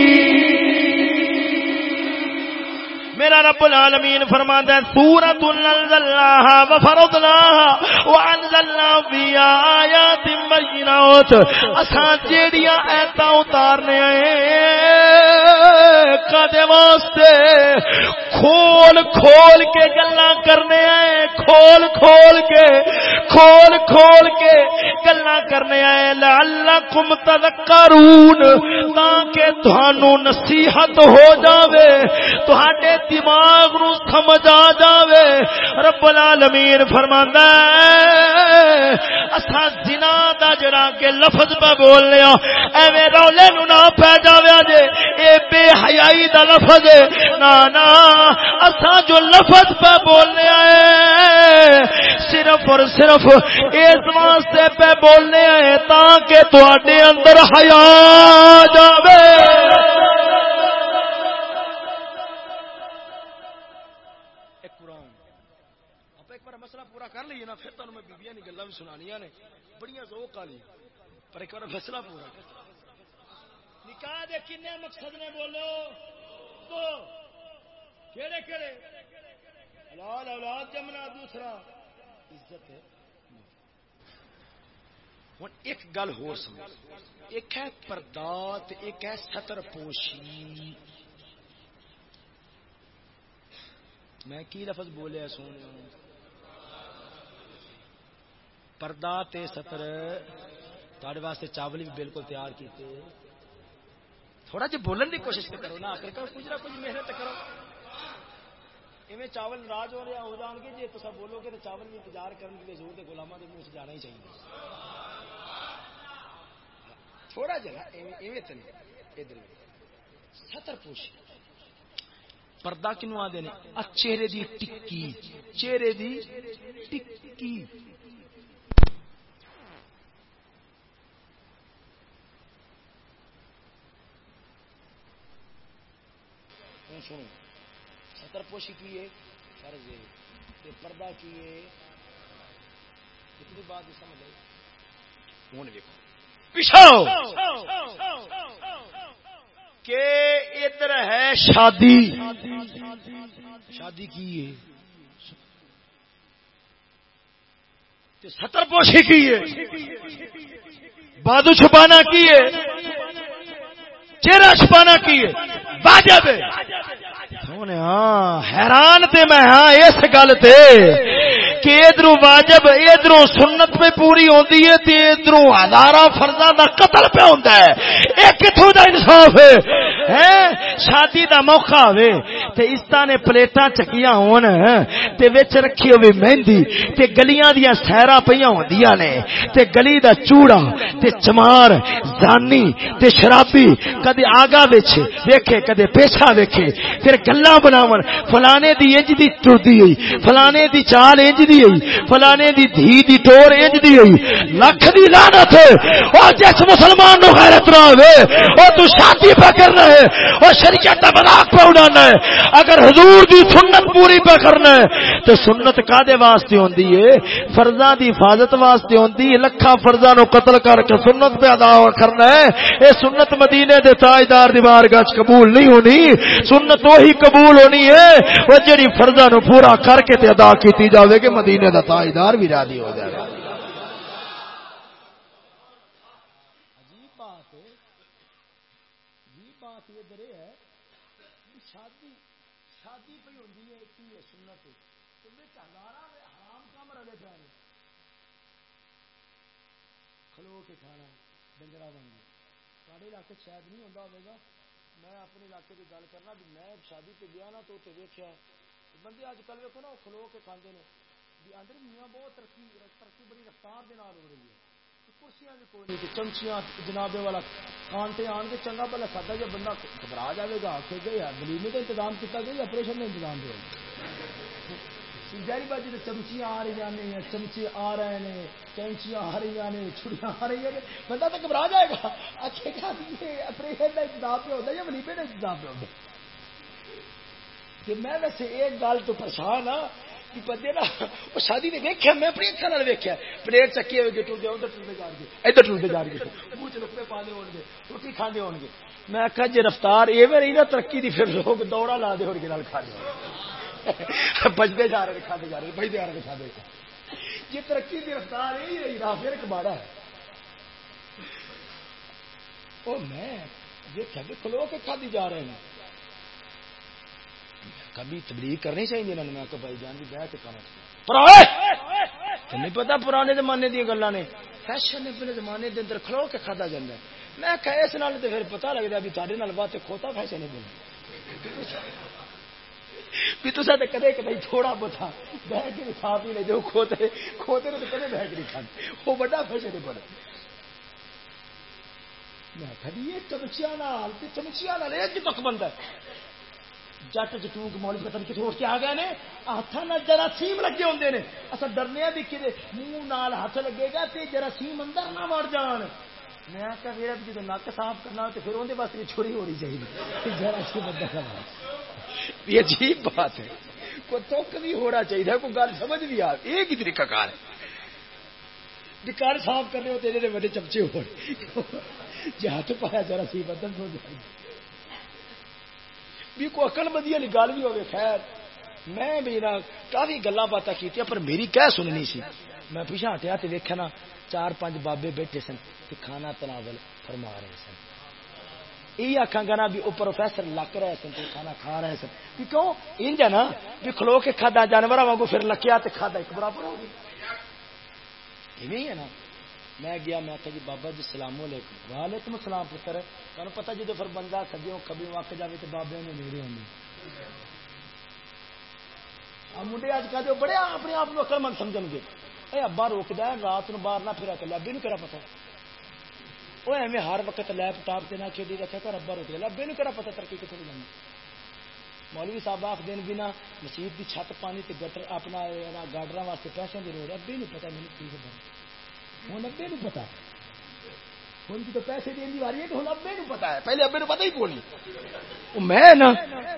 میرا رب العالمین فرماتا ہے سورۃ انزلناها وفرضناها وانزلنا فيها آیات بینات۔ اساں جیڑیاں ایتاں اتارنے آئے کدے واسطے؟ کھول کھول کے گلاں کرنے آئے کھول کھول کے، کھول کھول کے گلاں کرنے آئے لعلکم تذکرون، تاکہ تھانو نصیحت ہو جاوے، تہاڈے دماغ نو سمجھ آ جاوے۔ رب العالمین فرماندا ہے اسا زنا دا جڑا کہ لفظ پہ بول لیا ہاں، ایویں رولے نو نہ پہ جاوے جے اے بے حیائی دا لفظ ہے۔ نا نا اسا جو لفظ پہ بولنے آئے صرف اور صرف اس واسطے پہ بولنے آئے تاکہ تواڈے اندر حیا جاوے۔ سنانیا نے۔ بڑی ذوق والی پر ایک بار فیصلہ پورا نکاح دے کن مقصد نے بولو؟ تو کہڑے کہڑے حلال اولاد جمنا، دوسرا۔ عزت ہے۔ ہوں ایک گل ہو سمجھ۔ ایک ہے پردات، ایک ہے ستر پوشی۔ میں کی لفظ بولیا سونے پردہ تے ستر تھوڑے واسطے چاول بھی بالکل تیار کیتے تھوڑا جی بولن کی کوشش کرو نا، آخر کچھ نہ کچھ محنت کرو۔ ایویں چاول ناراض ہو رہا ہو جان گے جی تصا بولو گے تو چاول بھی انتظار کرنے کے لیے زور کے گلاما کے منہ سے جانا ہی چاہیے۔ تھوڑا جا ایویں تو ادھر ستر پوش پردہ کنو آدھے چہرے دی ٹکی، چہرے دی ٹکی۔ سنو ستر پوشی کی ہے فرض ہے کہ پردہ کی ہے اتنی بات سمجھ آئی۔ ہوں دیکھو پچھاؤ کہ ادھر ہے شادی۔ شادی کی ہے۔ ستر پوشی کی ہے بادو چھپانا کی ہے چہرہ چھپانا کی ہے؟ سونے ہاں حیران تے میں ہاں اس گل تے۔ کہ ادھر واجب ادھر سنت پہ پوری ہوتی ہے تے ادھر ہزارہ فرضا دا قتل پہ ہوتا ہے۔ یہ کتوں دا انصاف ہے؟ شادی دا موقع ہوے تے استا نے پلیٹاں چکیاں ہون تے وچ رکھی ہوئی مہندی، تے گلیاں دیاں سیرا پیاں ہوندیاں نے۔ تے گلی دا چوڑا، تے چمار، زانی، تے شرابی کدے آگا وچ ویکھے کدے پیچھا ویکھے۔ پھر گلاں بناون، فلانے دی انج دی ٹردی ہوئی، فلانے دی چال انج دی ہوئی فلانے دی دھی دی ٹور انج دی ہوئی لکھ دی لعنت او جس مسلمان نو غیرت نہ ہوے او تو شادی پہ کرنا ہے او شریعت دا مذاق پہ اڑانا ہے، اگر حضور دی سنت پوری پہ کرنا ہے تے سنت کادے واسطے ہوندی ہے، فرضاں دی حفاظت واسطے ہوندی ہے لکھا فرضاں نو قتل کر کے سنت پہ ادا کرنا ہے، اے سنت مدینے دے تاجدار دی بارگاہ قبول نہیں ہونی، سنت وہی قبول ہونی ہے، وہ جڑی فرضاں نو پورا کر کے تے ادا کیتی جاوے کہ مدینے دا تاجدار بھی راضی ہو جائے گا شادی پہ گیا نا تو ویکیا بندے اج کل ویکو نا کھلو کے کھانے نے بھی آدھے میاں بہت ترقی ترقی بڑی رفتار دے نال ہو رہی ہے کرسیاں بھی کوئی نہیں چمچیاں جناب والا کھانتے آن کے چنگا بلا کھاتا جب بندہ گھبرا جائے گا آخے گیا گلیمے کا انتظام کیا گیا آپریشن کا انتظام دیا جہری بات جی چمچیاں آ رہی ہیں چمچے آ رہے ہیں کینچیاں آ رہی ہیں چھڑیاں آ رہی ہیں بندہ تو گھبرا جائے گا اچھے کھا آپریشن کا انتظام پہ ہوتا ہے یا ولیپے کا انتظام پہ ہوتا ہے کہ میں ویسے ایک گل تو پریشان ہاں بندے نا، وہ شادی نے ویکیا میں اپنی اکھا ویکیا پلیٹ چکی ہوئے گی ٹوٹے ادھر ٹوٹے جا گے ادھر ٹوٹے جا گے منہ چ لکڑے پانے ہو گے، روٹی کھانے ہو گے۔ میں آخا جی رفتار یہ میں رہی نا، ترقی دی، پھر لوگ دوڑا لا دے ہو نال کھانے <laughs> بجتے جا رہے، کھانے جا رہے بجتے آ رہے، کھانے جی ترقی دی رفتار یہی رہی رہا پھر ایک ماڑا ہے۔ وہ میں دیکھا کہ کھلو کے کھادی جا رہے ہیں۔ کبھی تبلیغ کرنی چاہیے انہوں نے؟ میں بھائی جان جی، بھی بہ کے نہیں پتا پرانے زمانے دیا گلا نے۔ فیشن پہلے زمانے دے اندر کھلو کے کھدا جا میں کہ اس نال تو پھر پتا لگتا بھی تارے نال بات کھوتا فیشن بھی تو کدے کدے تھوڑا بتا بہ کے کھا پی لے، جو کھوتے کھوتے نے کدے بہ کے نہیں کھانے وہ بڑا فیشن بڑا۔ میں کھڑی چمچیا چمچیا ایک تک بندہ جٹ جٹوک مولی پتہ نہیں کتنے اٹھ کے آ گئے نے ہاتھ جراثیم لگے ہوندے نے اصا ڈرنے بھی کہ منہ نال ہاتھ لگے گا تے جراثیم اندر نہ وڑ جان میں آخیا میرا جب نک صاف کرنا تو پھر اندر واسطے چھری ہونی چاہیے جراثیم اندر یہ عجیب بات ہے کوئی تک بھی ہونا چاہیے کوئی گل سمجھ بھی آ یہ کی طریقہ کار ہے کار صاف کرنے ہوتے جی بڑے چمچے ہو ہاتھ پایا جراثیم اندر ہو جائے بھی کوئی اکل بندی والی گل بھی ہوگی خیر۔ میں بھی نا کافی گلا باتیں کی پر میری کیا سننی سی۔ میں پیچھا ہٹیا تو ویکیا نا، چار پانچ بابے بیٹھے سن کہ کھانا تناول فرما رہے سن۔ یہ آخا گا نا بھی وہ پروفیسر لک رہے سن تو کھانا کھا رہے سن۔ بھی کیوں؟ انج ہے نا بھی کھلو کے کھادا جانور واگو پھر لکیا تو کھادا ایک برابر ہو ہوگی ہے نا۔ میں گیا، میں آخیا جی بابا جی سلام علیکم۔ وعلیکم السلام پتر تمہیں پتا جی پھر بندہ سجیوں کبھی وق جائے تو بابے نے نیڑے ہوں منڈے اج کل بڑے اپنے آپ کو اکل مند سمجھ گے۔ اے ابا روک دیا رات نو باہر نہ پھرا کر ابے کرا پتا وہ ایویں ہر وقت لیپ ٹاپ سے نہ کھیلی رکھا کر، ابا روک دیا ابے کرا پتا ترقی کتنے جانا مولوی صاحب آخ دین بھی نہ مسیح کی چھت پانی تے گٹر اپنا گاڈر واسطے پیسے کی لوڑ ابے نہیں پتا میرے کی خبر ہوں ابے نو پتا۔ ہوں تو پیسے دین کی واری ہے ہوں ابے نو پتا ہے۔ پہلے ابے نو پتا ہی کون میں نا،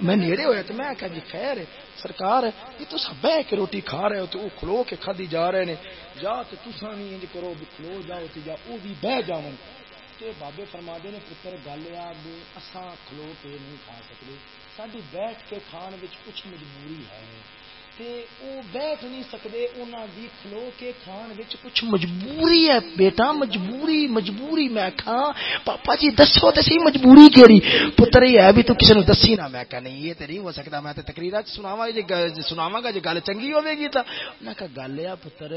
میں نیڑے ہوا تو میں آخیا جی خیر ہے، سرکار ہے، یہ تو سب بہ کے روٹی کھا رہے ہو تو وہ کھلو کے کھدی جا رہے ہیں جا تو تسا بھی انج کرو بھی کھلو جاؤ تو جا، وہ بھی بہ جاؤ تے بابے فرما دے نے، پتر گل آ بھی اساں کھلو کے نہیں کھا سکتے۔ ساری بیٹھ کے کھان کچھ مجبوری ہے۔ بیٹھ نہیں سکتے انہوں دی کھلو کے کھان وچ کچھ مجبوری ہے۔ بیٹا، مجبوری مجبوری میں کھا پاپا جی دسو سی مجبوری کیڑی؟ پتر، یہ ہے بھی تو کسی نے دسی نہ۔ میں کہا، نہیں، یہ تے نہیں ہو سکتا میں تے تقریر سناواں جی سناواں گا جی گل چنگی ہوے گی تا میں کہا، گل ہے پتر،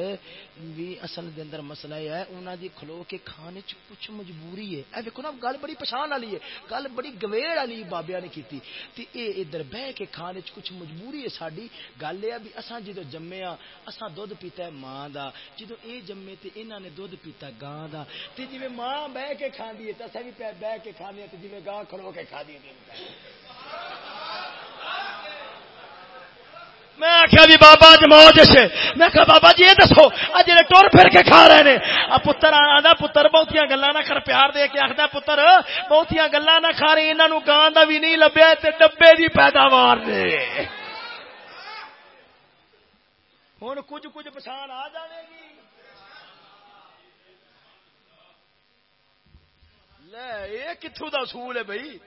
بھی اصل دے اندر مسئلہ یہ ہے انہوں دی کھلو کے کھانے چ کچھ مجبوری ہے۔ اے دیکھو نا، گل بڑی پہچان والی ہے۔ گل بڑی گویڑ والی بابیا نے کیتی۔ تے اے ادھر بہ کے کھانے چ کچھ مجبوری ہے ساڈی۔ گل ہے بھی اساں جدو جمے ہاں اساں دودھ پیتا ہے ماں دا۔ جدو اے جمے تے انہاں نے دودھ پیتا گاں دا۔ تے جویں ماں بہ کے کھاندی ہے تے اساں بھی پہ بہ کے کھاندے تے جویں گاں کھلو کے کھا دی میں آخیا بھی بابا جی موج سے میں کہا بابا جی یہ دسو، اج ٹور پھر کے کھا رہے ہیں پتر آدھا پتر، بہتیاں گلا نہ کر پیار دے کے آخر پتر، بہتیاں گلا نہ کھا رہے انہوں گان کا بھی نہیں لبیا ڈبے کی پیداوار نے۔ ہوں کچھ کچھ پچھان آ جائے گی۔ لے، یہ کتوں کا اصول ہے بھائی؟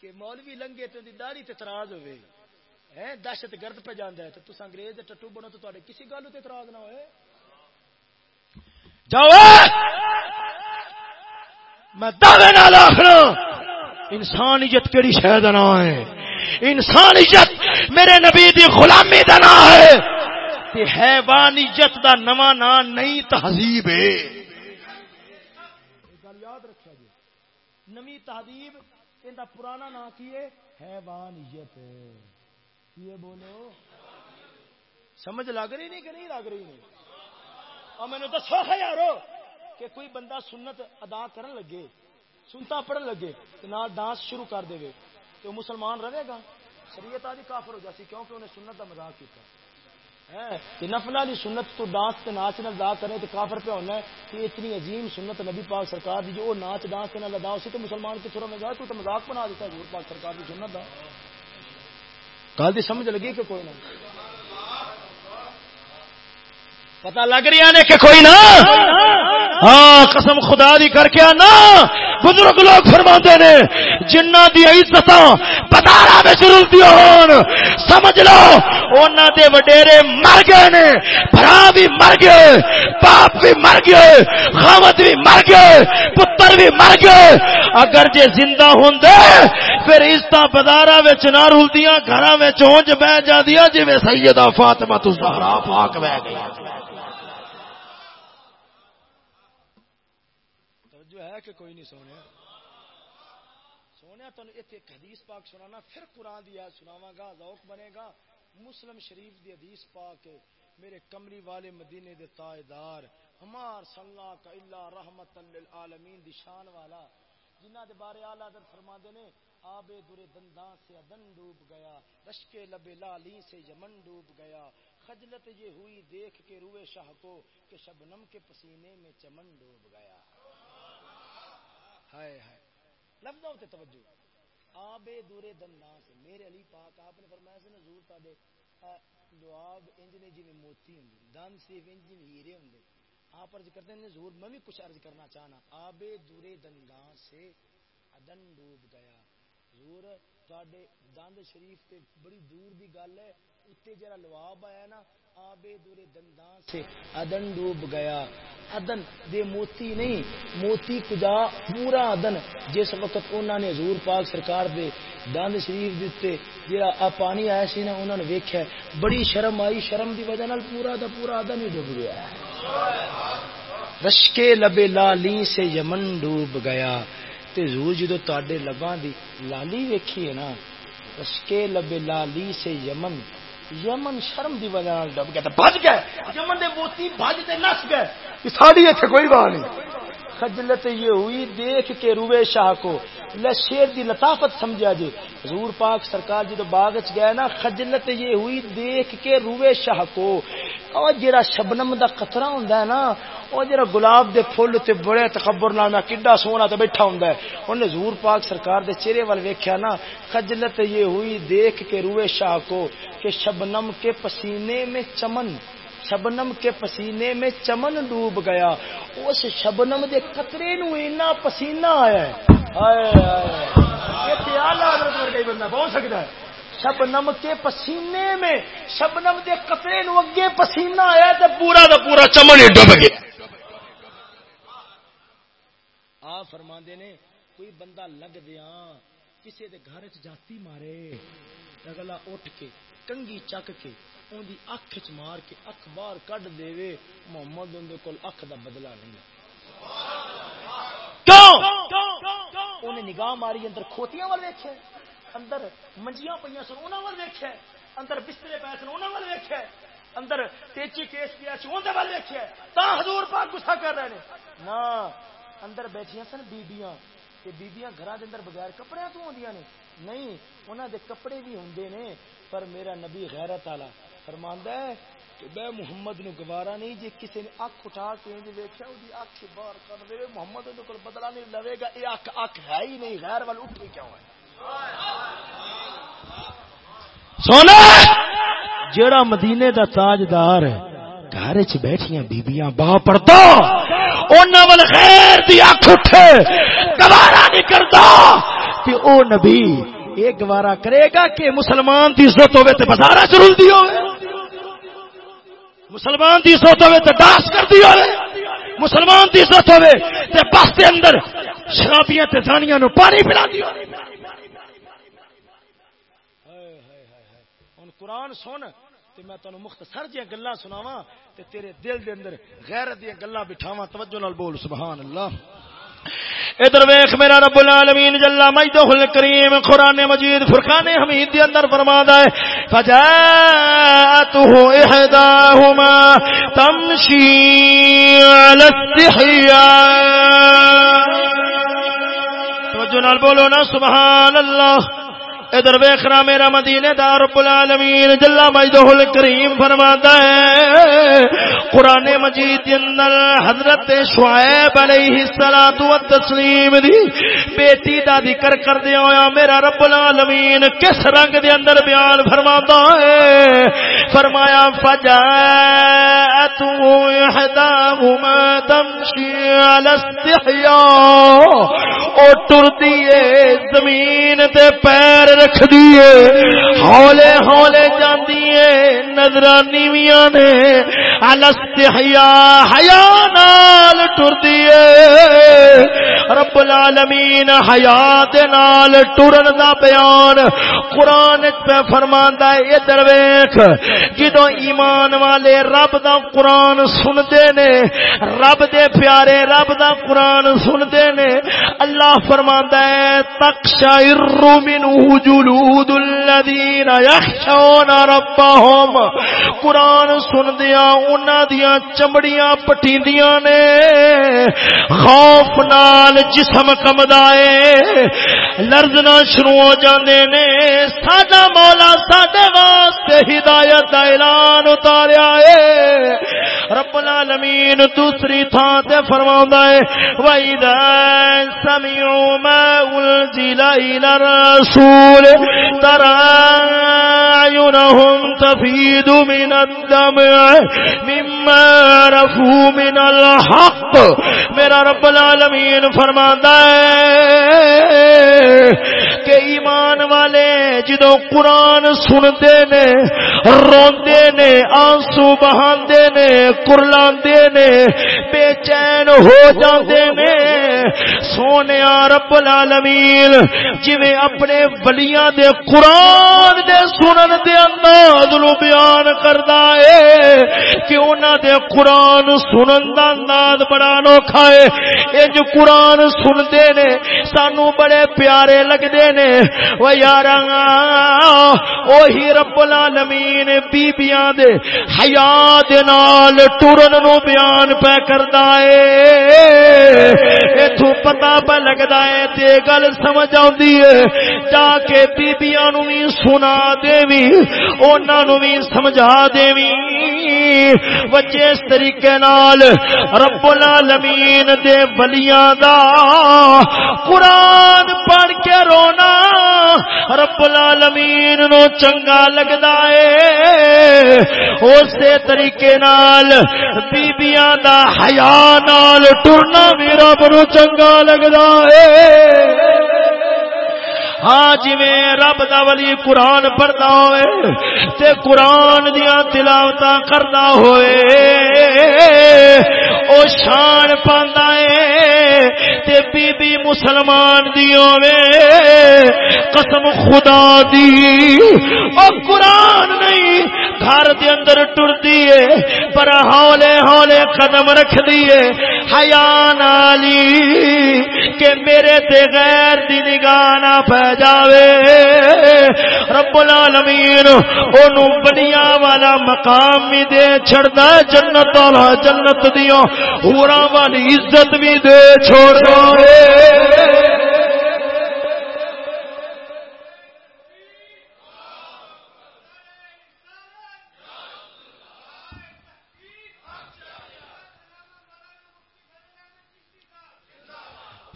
کہ مولوی لنگے تو داڑی تراز ہوئے۔ دہشت گرد پہ جانا ہے، تو انگریز ٹٹو بنو تو کسی گل اعتراض نہ ہوئے۔ جاؤ! میں دعوے نال آخنا، انسانیت کیڑی شاید نہ ہے؟ انسانیت میرے نبی دی غلامی دا نا ہے۔ تے حیوانیت دا نواں نام نہیں، تہذیب ہے۔ گل یاد رکھیا جی۔ نوی تہذیب، ان پرانا نام کی ہے؟ حیوانیت۔ یہ بولو؟ سمجھ لگ رہی نہیں کہ نہیں لگ رہی؟ نہیں اور میں نے دسو ہے یارو کہ کوئی بندہ سنت ادا کرن لگے، سنتا پڑھن لگے نہ ڈانس شروع کر دے تو مسلمان رہے گا؟ شریعت آدھی کافر ہو جاتی، کیونکہ انہیں سنت کا مزاق کیا نفل والی سنت تو ڈانس تے ناچ نہ ادا کرے تو کافر پہ ہونا ہے کہ اتنی عظیم سنت نبی پاک سرکار دی جو ناچ ڈانس کے نال ادا اسی تو مسلمان کے تھوڑا مزاق تو مزاق بنا دیتا ہے حضور پاک سرکار دی سنت دا۔ گل دی سمجھ لگی کہ کوئی نہ؟ پتا لگ رہی نے کہ کوئی نہ؟ ہاں قسم خدا دی کر کے آنا۔ بزرگ لوگ فرما نے جنہ دی عزت بتارا میں ضرورت ہون، سمجھ لو انہوں دے وڈیرے مر گئے نے، بھرا بھی مر گئے، باپ بھی مر گئے خامت بھی مر گئے، پتر بھی مر گئے۔ اگر جے زندہ ہوں پھر عزت بازارا نہ رلدیاں گھر میں چونج بہ جا جی سیدہ فاطمہ تو زہرا پاک بہ گیا۔ کہ کوئی نہیں سونے سونے تن ایک حدیث پاک سنانا، پھر قرآن دیا سناوا گا، ذوق بنے گا۔ مسلم شریف دی حدیث پاک میرے کمری والے مدینے دے تائیدار ہمار صلی کا اللہ رحمت للعالمین دی شان والا جنہ دے بارے اعلی حضرت فرماندے نے، آبے درے دنداں سے ادن ڈوب گیا، رشکے لبے لالی سے یمن ڈوب گیا۔ خجلت یہ ہوئی دیکھ کے روئے شاہ کو کہ شبنم کے پسینے میں چمن ڈوب گیا۔ ہائے ہائے۔ لفظوں تے توجہ۔ آبے دورے دنداں سے۔ میرے علی پاک، آپ نے فرمایا سے نزور تا دے لعاب انج نے جویں موتی ہوندے دند سے انج نے ہیرے ہوندے۔ آپ عرض کرتے ہیں زور میں بھی کچھ عرض کرنا چاہنا۔ آبے دورے دنداں سے ادن ڈوب گیا۔ زور تواڈے دند شریف تے بڑی دور دی گل ہے۔ اتنے جرا لواب آیا نا آبے دورے دندان سے ادن ڈوب گیا۔ ادن دے موتی نہیں، موتی کجا پورا ادن جس وقت انہوں نے حضور پاک سرکار دے دند شریف دیتے جڑا آ پانی آیا سی نا انہوں نے ویکھیا۔ بڑی شرم آئی، شرم دی وجہ نال پورا دا پورا ادن ہی ڈوب گیا۔ رشکے لبے لالی سے یمن ڈوب گیا۔ تے حضور جدو تواڈے لباں دی لالی ویکھی ہے نا، رشکے لبے لالی سے یمن یمن شرم دی وجہ ڈب گیا بج گئے۔ یمن دے موتی بج تے نس گئے۔ ساری اتنے کوئی بات نہیں۔ خجلت یہ ہوئی، دیکھ کے روے شاہ کو۔ شیر دی لطافت سمجھا جی۔ حضور پاک سرکار جی تو باغ چ گیا نا، خجلت یہ ہوئی، دیکھ کے روے شاہ کو۔ اور جڑا شبنم دا قطرہ ہوندا ہے نا، او جڑا گلاب دے پھول تے بڑے تکبر نال میں کڈا سونا تے بیٹھا ہوندا ہے۔ اونے حضور پاک سرکار دے چہرے ول ویکھیا نا، خجلت یہ ہوئی، دیکھ کے روے شاہ کو کہ شبنم کے پسینے میں چمن۔ شبنم کے پسینے میں چمن ڈوب گیا اس شبنم دے قطرے نو اینا پسینہ آیا ہے خیال حضرت ورگا ہی بندہ پہنچ سکتا ہے شبنم کے پسینے میں شبنم دے قطرے نو اگے پسینہ آیا تے پورا دا پورا چمن ہی ڈب گیا آ فرماندے نے کوئی بندہ لگ دیا کسی دے گھر چ جاتی مارے اگلا اٹھ کے کنگی چک کے ان دی اکھ چ مار کے اکھ باہر کڈ دے محمد ان دے کول اکھ دا بدلہ نہیں کیوں انہیں نگاہ ماری اندر کھوتیاں وال ویکھے اندر منجیاں پہ سن انہوں وال ویکھے اندر بسترے پے سن انہوں وال ویکھے اندر تیچی کیس پیا سی اندر وال ویکھے تا حضور پاک گسا کر رہے ہیں نا اندر بیٹھیاں سن بیبیاں تے بیبیاں گھراں دے اندر بغیر کپڑے تو ہوندیاں نے؟ نہیں، انہاں دے کپڑے بھی ہوندے نے، پر میرا نبی غیرت والا فرماندا ہے کہ میں محمد نو گوارا نہیں جی کسی نے اکھ اٹھا کے انج ویکھیا او دی باہر کر دے محمد دے کول بدلا نہیں لوے گا، اے اکھ اکھ ہے ہی نہیں، غیر وال اٹھ کیوں ہے؟ سونا! جیڑا مدینے دا تاجدار ہے گھر چ بیٹھیاں بیبیاں با پڑتا انہاں ول خیر دی اکھ اٹھے گوارا نہیں کردا تے او نبی اے گوارا کرے گا کہ مسلمان دی عزت ہوے تے بازار چ رل دی ہوے مسلمان دی عزت ہوے تے ڈاس کر دی ہوے مسلمان دی عزت ہوے تے بس دے اندر شرابیاں تے زانیاں نو پانی پلا دی ہوے قرآن سن تے میں تانوں مختصر جی گلاں سناواں تے تیرے دل دے اندر غیرت دی گلاں بٹھاواں توجہ نال بول سبحان اللہ۔ ادھر ویخ میرا رب العالمین جلا مجدہ الکریم قرآن مجید فرقان حمید دی اندر فرما ہے، فجاءته احداهما تمشي على الاستحياء توجہ نال بولو نا، سبحان اللہ۔ ادھر ویخنا میرا مدینے دا رب العالمین جلا مجدہ الکریم فرماتا ہے۔ قرآن مجید اندر حضرت شعیب علیہ الصلات والتسلیم دی بیٹی دا ذکر کر دیا ہویا میرا رب العالمین، کس رنگ دے اندر بیان فرماتا ہے؟ فرمایا فجاءت احداهما تمشي على استحياء او ٹر دیے زمین تے پیر رکھ دیے ہولے ہولے جاندیے نظرانی میاں نے۔ الستحیا حیا نال ٹر دیے رب العالمین حیا دے نال ٹرن دا بیان قران وچ پہ فرماندا ہے ادھر ویکھ جدوں ایمان والے رب دا قران سندے نے، رب دے پیارے رب دا قران سندے نے، اللہ فرماندا ہے تقشعر من وجوه جلود الذین یخشون ربهم قرآن سن دیا انہاں دیاں چمڑیاں پٹیندیاں نے۔ خوف نال جسم کمدائے۔ لرزنا شروع ہو جاندے نے۔ ساڈا مولا ساڈے واسطے ہدایت دا اعلان اتاریا ہے۔ رب العالمین دوسری تھان تے فرماوندا ہے، وَإِذَا سَمِعُوا مَا أُنزِلَ إِلَى الرَّسُولِ ترى عينهم تفيد من الدمع مما عرفوا من الحق. میرا رب العالمین فرماندا ہے کہ ایمان والے جدو قرآن سنتے نے، روندے نے، آنسو بہاندے نے، کرلاندے نے، بے چین ہو جاندے نے سونے رب العالمین، جویں اپنے ولیاں دے قرآن دے سنن دے انداز نو بیان کردا ہے، کہ انہاں دے قرآن سنن دا انداز بڑا انوکھا ہے۔ انج قرآن سنتے نے، سانو بڑے پیارے لگدے نے۔ او یاراں، اوہی رب العالمین بیبییاں دے حیا دے نال ٹرن نو بیان پہ کردا ہے۔ ایتھوں پتہ پہ لگدا ہے تے گل سمجھ آوندی ہے۔ جا کے بیبییاں نو وی سنا دیوی انہاں نو وی سمجھا دیوی بچے اس طریقے نال رب العالمین دے ولیاں دا قرآن پڑھ کے رونا رب العالمین نو چنگا لگدا ہے۔ اسی طریقے نال بیبیاں دا حیا نال ٹرنا بھی رب نو چنگا لگتا ہے ہاں جی رب دا ولی قرآن پڑھتا ہوئے تے قرآن دیا تلاوت کرتا ہوئے او شان پاندا ہے تے بی بی مسلمان دی ہوے قسم خدا دی۔ او قرآن نہیں، گھر دے اندر ٹردی ہے، پر ہولے ہولے قدم رکھ دیے حیا نالی، کہ میرے تے غیر دی نگاہ نہ پہ جاوے۔ رب العالمین اونوں بنیا والا مقام بھی دے، چھڑدا جنت والا جنت دیو ہوراں والی عزت بھی دے چھوڑ دے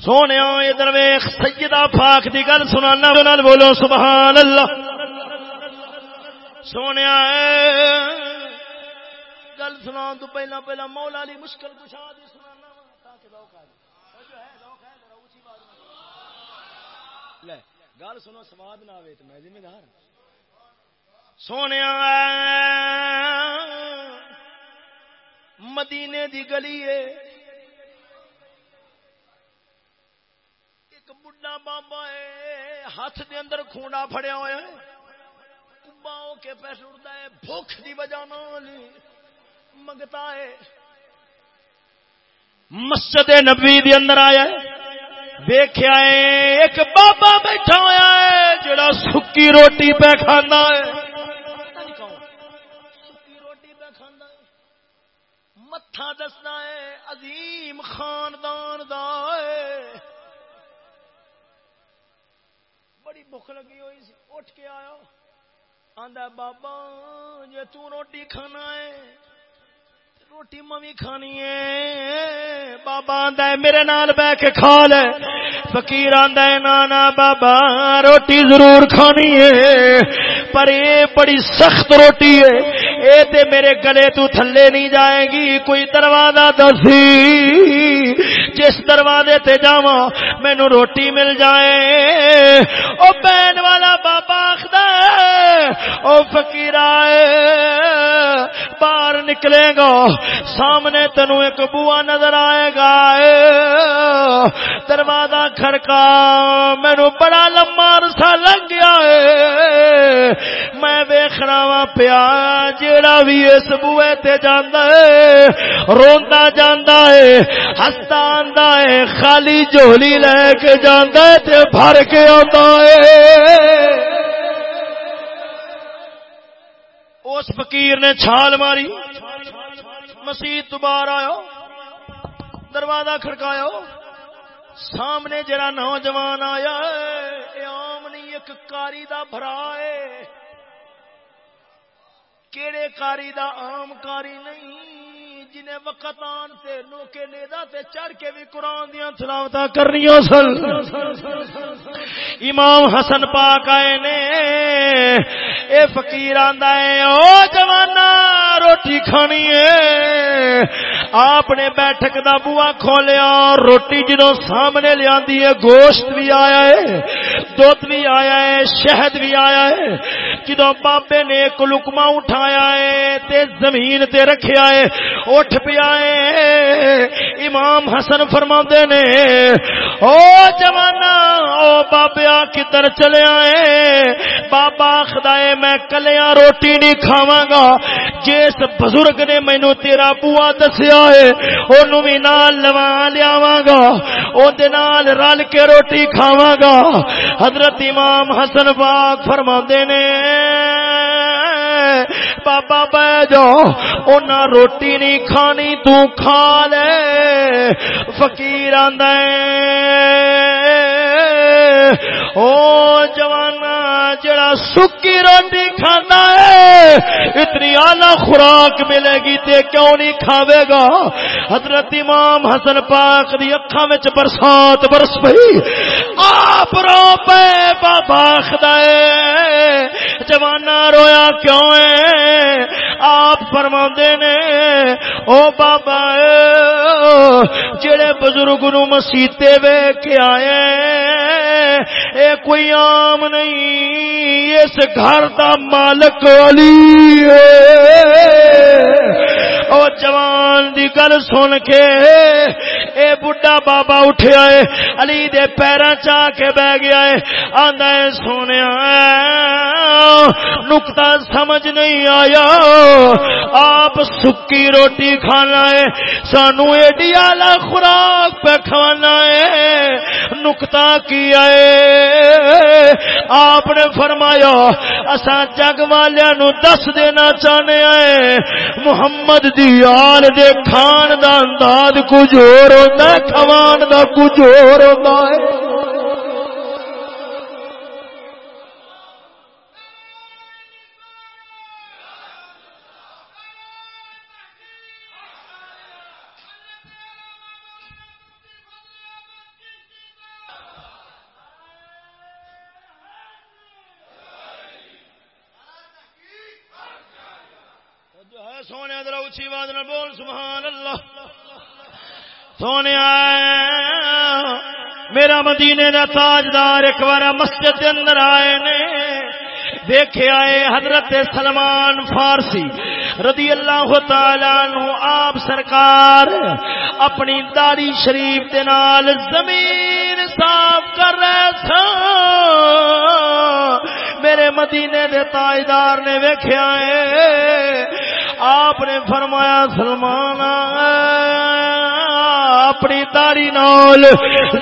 سونے ادھر ویخ، سیدہ پاک دی گل سنانا نال بولو سبحان اللہ سونے گل سنا تو پہلا پہلا مولا علی مشکل کشا دی سنا سنانا گل سنو، سواد نہ آئے تو میں ذمہ دار ہاں۔ سونے، مدینے دی گلی ہے۔ ایک بڑھا بابا ہے، ہاتھ دے اندر کھوڑا پھڑیا ہوا ہے۔ کباؤ کے پیسے اڑتا ہے، بھوک دی وجہ منگتا ہے۔ مسجد نبی دی اندر آیا ہے۔ دیکھا ہے، ایک بابا بیٹھا ہوا ہے، جڑا سکی روٹی پہ کھانا ہے۔ متھا دسنا ہے، عظیم خاندان دا ہے۔ بڑی بھوک لگی ہوئی سی، اٹھ کے آیا۔ آندا بابا، جے تو روٹی کھانا ہے۔ روٹی ممی کھانی ہے۔ بابا آندا ہے، میرے نال بہ کے کھا لے۔ فقیر آندا ہے، نانا، بابا، روٹی ضرور کھانی ہے۔ پر یہ بڑی سخت روٹی ہے۔ اے تے میرے گلے تو تھلے نہیں جائے گی۔ کوئی دروازہ دسی، جس دروازے تے جاواں، مینوں روٹی مل جائے۔ او بہن والا بابا آخدا او فقیر آئے۔ باہر نکلے گا، سامنے تینو ایک بوا نظر آئے گا۔ دروازہ کھڑکا مینو بڑا لما رسا لگ گیا۔ ہے میں ویخ رہا پیا، جیڑا بھی اس بوئے تے جانا ہے روندا جانا ہے ہستا آندا ہے خالی جھولی لے کے جانا ہے تے بھر کے آتا ہے اس فقیر نے چھال ماری۔ مسیح دوبارہ آیا دروازہ کھڑکایا سامنے جڑا نوجوان آیا عام نہیں، ایک کاری دا بھرا ہے۔ کیڑے کاری دا عام کاری نہیں۔ جنہیں وقت آن تے، نوکے نیدا تے چڑھ کے بھی قرآن دیاں تلاوتا کرنی سن۔ امام حسن پاک آئے نے، اے فقیر آندا ہے، او جوانا روٹی کھانی ہے۔ آپ نے بیٹھک دا بوا کھولیا، روٹی جنوں سامنے لیا ہے، گوشت بھی آیا ہے، دودھ بھی آیا ہے، شہد بھی آیا ہے۔ جدو بابے نے ایک لکما اٹھایا ہے تے زمین تے رکھیا ہے، اٹھ پیا امام حسن فرما نے، او جوانا او بابیا کدھر چلے آئے بابا خدائے میں کلیا روٹی نہیں کھاوا گا۔ جس بزرگ نے مینو تیرا بوا دسیا ہے انہوں بھی نال لوا لیا گا۔ او دے نال رل کے روٹی کھاوا گا۔ حضرت امام حسن باغ فرما نے بابا بہ جاؤ انہیں روٹی نہیں کھانی تو کھا لے فقیر آد او جوانا جڑا سکی روٹی کھانا ہے، اتنی آلہ خوراک ملے گی تے کیوں نہیں کھاوے گا؟ حضرت امام حسن پاک دی اکھا وچ برسات برس پئی۔ آپ رو پے، بابا خدائے جوانا رویا کیوں ہے؟ آپ فرما نے، او بابا جڑے بزرگ نو مسیتے وے کے آئے اے کوئی عام نہیں اس گھر دا مالک علی او جوان دی گل سن کے اے بڈھا بابا اٹھیا ہے، علی دے پیراں چا کے بہ گیا ہے۔ آندا ہے، سونیا، نقطہ سمجھ نہیں آیا۔ آپ سکی روٹی کھانا ہے، سانو ایڈی آلہ خوراک پہ کھانا ہے۔ نقطہ کیا ہے؟ آپ نے فرمایا اسا جگ والے نو دس دینا چاہنے آئے۔ محمد دی دے کھان دا انداز کچھ اور ہوتا ہے، کھوان دا کچھ اور ہوتا ہے۔ مدینے دا تاجدار ایک بار مسجد کے اندر آئے نے، دیکھے آئے حضرت سلمان فارسی رضی اللہ تعالی نو آپ سرکار اپنی داری شریف دے نال زمین صاف کر رہے تھا میرے مدینے دے تاجدار نے ویکھیا ہے، آپ نے فرمایا، سلمان اپنی تاری نال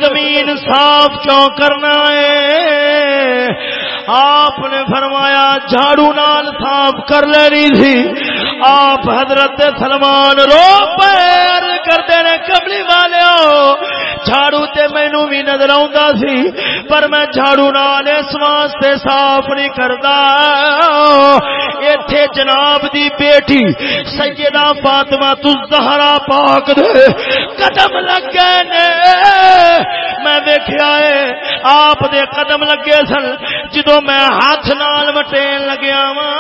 زمین صاف کیوں کرنا ہے۔ آپ نے فرمایا جھاڑو نال صاف کر لینی تھی۔ آپ حضرت سلمان رو پیر کرتے ہیں، کملی والے جھاڑو تے مینو بھی نظر آ سی، پر میں جھاڑو نال اس واسطے صاف نہیں کرتا ایتھے جناب دی بیٹی سیدہ فاطمہ تزہرا پاک دے قدم لگے نے۔ میں دیکھا ہے آپ دے قدم لگے سن جدو میں ہاتھ نال وٹین لگیا وا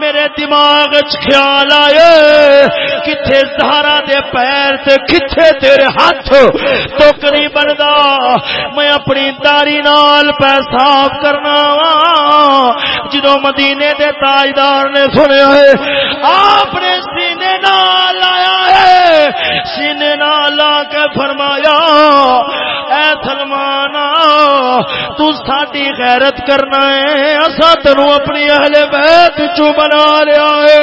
میرے دماغ چ خیال آئے کتنے سہارا دے پیر تے کتنے تیرے ہاتھ؟ تک نہیں بنتا میں اپنی داری نال پہ صاف کرنا وا۔ جدو مدینے دے تاجدار نے سنیا ہے، آپ نے سینے نال لایا ہے۔ سینے نال لا کے فرمایا، اے سلمان، تو ساڈی غیرت کرنا ہے۔ اسا تینوں اپنی اہل بیت چو بنا لیا ہے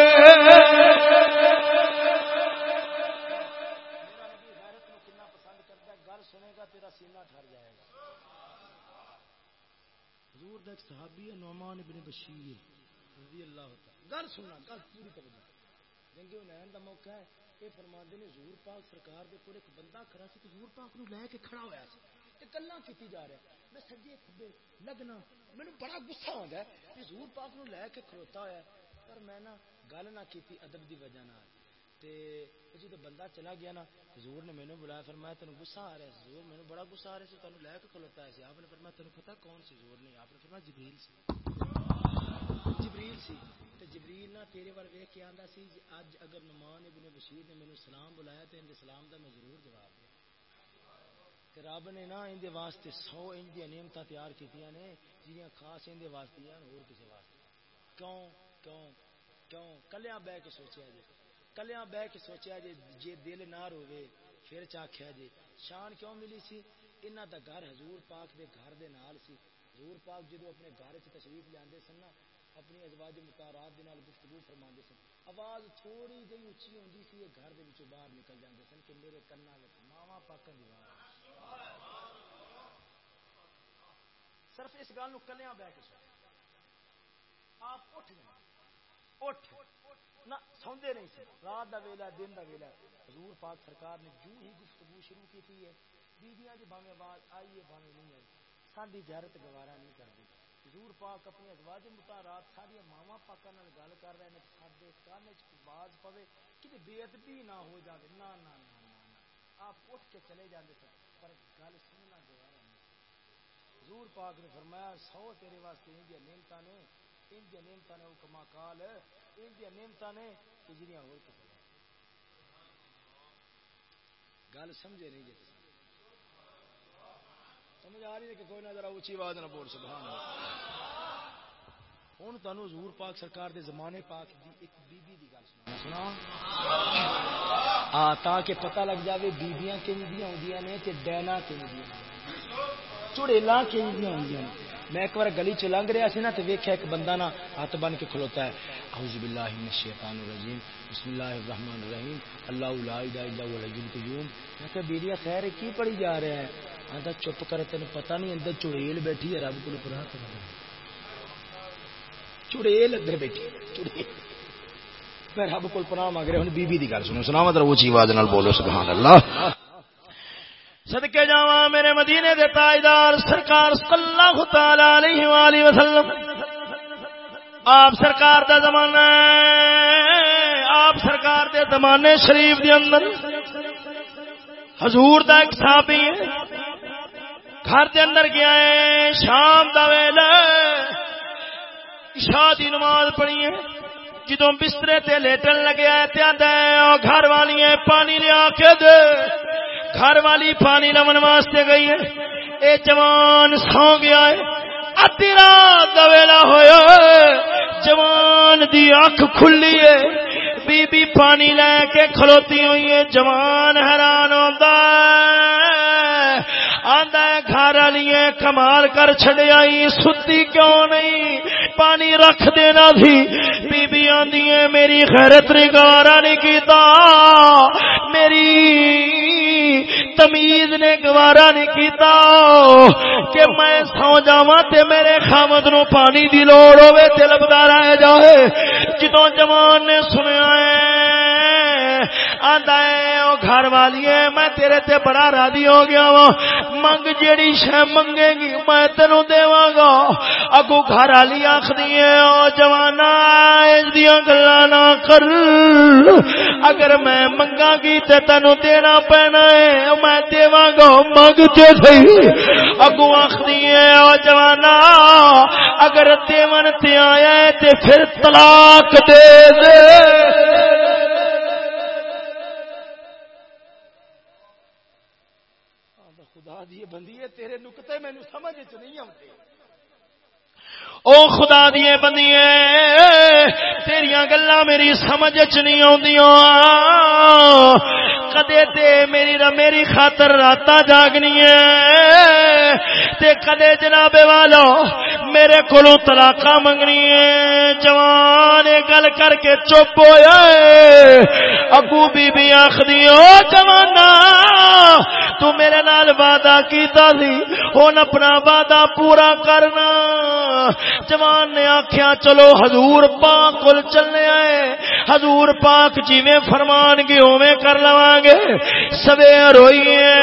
گل سننا گل پوری توجہ جنگ حنین دا موقع ہے یہ فرماندے نے حضور پاک سرکار دے کول ایک بندہ کھڑا سی تے حضور پاک نو لے کے کھڑا ہویا سی تے گلاں جا رہا میں سجے کھبے لگنا، مینوں بڑا غصہ آندا ہے کہ حضور پاک نو لے کے کھڑوتا ہویا پر میں نا گل نہ کیتی ادب دی وجہ نال۔ تے جدو بندہ چلا گیا نا، حضور نے مینوں بلایا فرمایا تینوں غصہ آ رہا ہے۔ حضور مینوں بڑا غصہ آ رہا سی تینوں لے کے کھلوتا ہے۔ آپ نے فرمایا، تینوں پتہ کون سی حضور نہیں آپ نے فرمایا، جبریل سی۔ جبریل سی۔ جبریل نہ تیرے وال ویخ کے آتا سی جی اج اگر نمان ابن بشیر نے مینو سلام بلایا تو ان سلام کا میں ضرور جواب دوں۔ دیا رب نے نا اندر واسطے سو ان دیا نعمت تیار کی نے جہاں خاص اندر واسطے اور کسی واسطے کیوں؟ کیوں؟ کیوں؟ کلیا بہ کے سوچیا جی کلیا بہ کے سوچیا جی جی دل نہ روے پھر چاخیا جی شان کیوں ملی سی؟ انہوں دا گھر حضور پاک دے گھر دے نال سی۔ حضور پاک جدو اپنے گھر چ تشریف لے سن نا، اپنی ازواج متارات دے نال گفتگو فرما سن۔ آواز تھوڑی جی اچھی ہوتی سی، یہ گھر دے وچوں باہر نکل جاتے سن کہ میرے کنا ماوا پاکن دی صرف اس گل کلیا بہ کے آپ اٹھ جائیں۔ اٹھ۔ نہ سوندے نہیں سی رات دا ویلا دن دا ویلا حضور پاک سرکار نے جو ہی گفتگو شروع کی ہے بیبیاں جی باویں آواز آئی ہے باویں نہیں آئی۔ ساری جارت گوارا نہیں کرتی حضور پاک اپنی ازواج متارات ساری ماوا پاکا نال گل کر رہے ہیں سارے کان باز پوے کہ بے ادبی نہ ہو جائے نہ نہ۔ آپ اٹھ کے چلے جاندے سن۔ پر گل سننا گوارا نہیں حضور پاک نے فرمایا، سو تیرے واسطے ان دیا نعمت نے ان دیا نعمت نے وہ کما کال ان دیا نعمت نے کہ جنیاں ہو کسی گل سمجھے نہیں جی سمجھ آ رہی ہے کہ کوئی نہ ذرا اونچی آواز نہ بول، سبحان اللہ۔ ہوں تمہیں حضور پاک سرکار دے زمانے پاک دی ایک بی بی دی گل سنا سنا تاکہ پتہ لگ جاوے بیبیاں کنج دیا ہوندیاں نے تے ڈینا کنج دیا چڑیلا کنج دیا ہوندیاں نے۔ میں ایک بار گلی چ لنگ رہا سی نا تو ویکھیا ایک بندہ نا ہاتھ بن کے کھلوتا ہے۔ اعوذ باللہ من الشیطان الرجیم۔ بسم اللہ الرحمن الرحیم۔ اللہ لا الہ الا هو الحی القیوم۔ میں کہ بیڑیا خیر کی پڑھی جا رہا ہے؟ آندا، چپ کر تینوں پتہ نہیں، اندر چڑیل بیٹھی ہے، رب کول پرا چڑیل اندر بیٹھی چڑیل میں رب کول پناہ مانگ رہا ہوں بی بی دی گل سنو۔ سنا مطلب اونچی آواز نال بولو سبحان اللہ صدقے جاواں میرے مدینے دے تاجدار سرکار صلی اللہ تعالی علیہ والہ وسلم۔ آپ سرکار دا زمانہ آپ سرکار دے زمانے شریف دے اندر۔ حضور دا ایک صحابی ہے، گھر دے اندر گیا ہے، شام دا ویلا عشاء دی نماز پڑھی ہے۔ جدوں بسترے تے لیٹن لگیا ہے تے آندا ہے گھر والی پانی لیا کے دے۔ گھر والی پانی لمن واسطے گئی ہے۔ اے جوان سو گیا ہے۔ ادی رات ویلا ہوا جوان دی اکھ کھلی ہے۔ بی بی پانی لے کے کھلوتی ہوئی ہے۔ جوان حیران ہوتا ہے۔ گھر والی کمال کر چھڑیا ستی کیوں نہیں؟ پانی رکھ دینا تھی بی بی آندی ہے میری خیرت گوارا نہیں کیتا۔ میری تمیز نے گوارا نہیں کیتا۔ کہ میں سو جاواں تے میرے خامد نو پانی دی لوڑ ہوے تے لبدا رہ جائے جدوں جوان نے سنیا ہے، آندا ہے گھر والی ہے، میں تیرے تے بڑا راضی ہو گیا وا منگ جیڑی شے منگے گی، میں تینو دیواں گا۔ اگو گھر والی آکھدی ہے، او جوانا، اس دیاں گلاں نہ کر۔ اگر میں منگا گی تے تینو دینا پینا ہے، میں دیواں گا، منگ تے صحیح اگو آکھدی ہے، او جوانا، اگر دیون تے آیا ہے تے پھر طلاق دے دے۔ ہاں جی، دی بندی ہے تیرے نقطے مینو سمجھ چ نہیں آتے او خدا دیے بندیے تیریاں گلا میری سمجھ چ نہیں آدیاں کدے تے میری میری خاطر رات جاگنی ہے تے کدے جناب والو میرے کو طلاق منگنی ہے جوان گل کر کے چپ ہوا اگو بی بی آخری او جوانا، تو میرے نال وعدہ کیتا سی، ہن اپنا وعدہ پورا کرنا۔ جوان نے آخیا چلو حضور پاک کل چلنے آئے۔ حضور پاک جیویں فرمان گے اوے کر لواں گے۔ سویر ہوئیے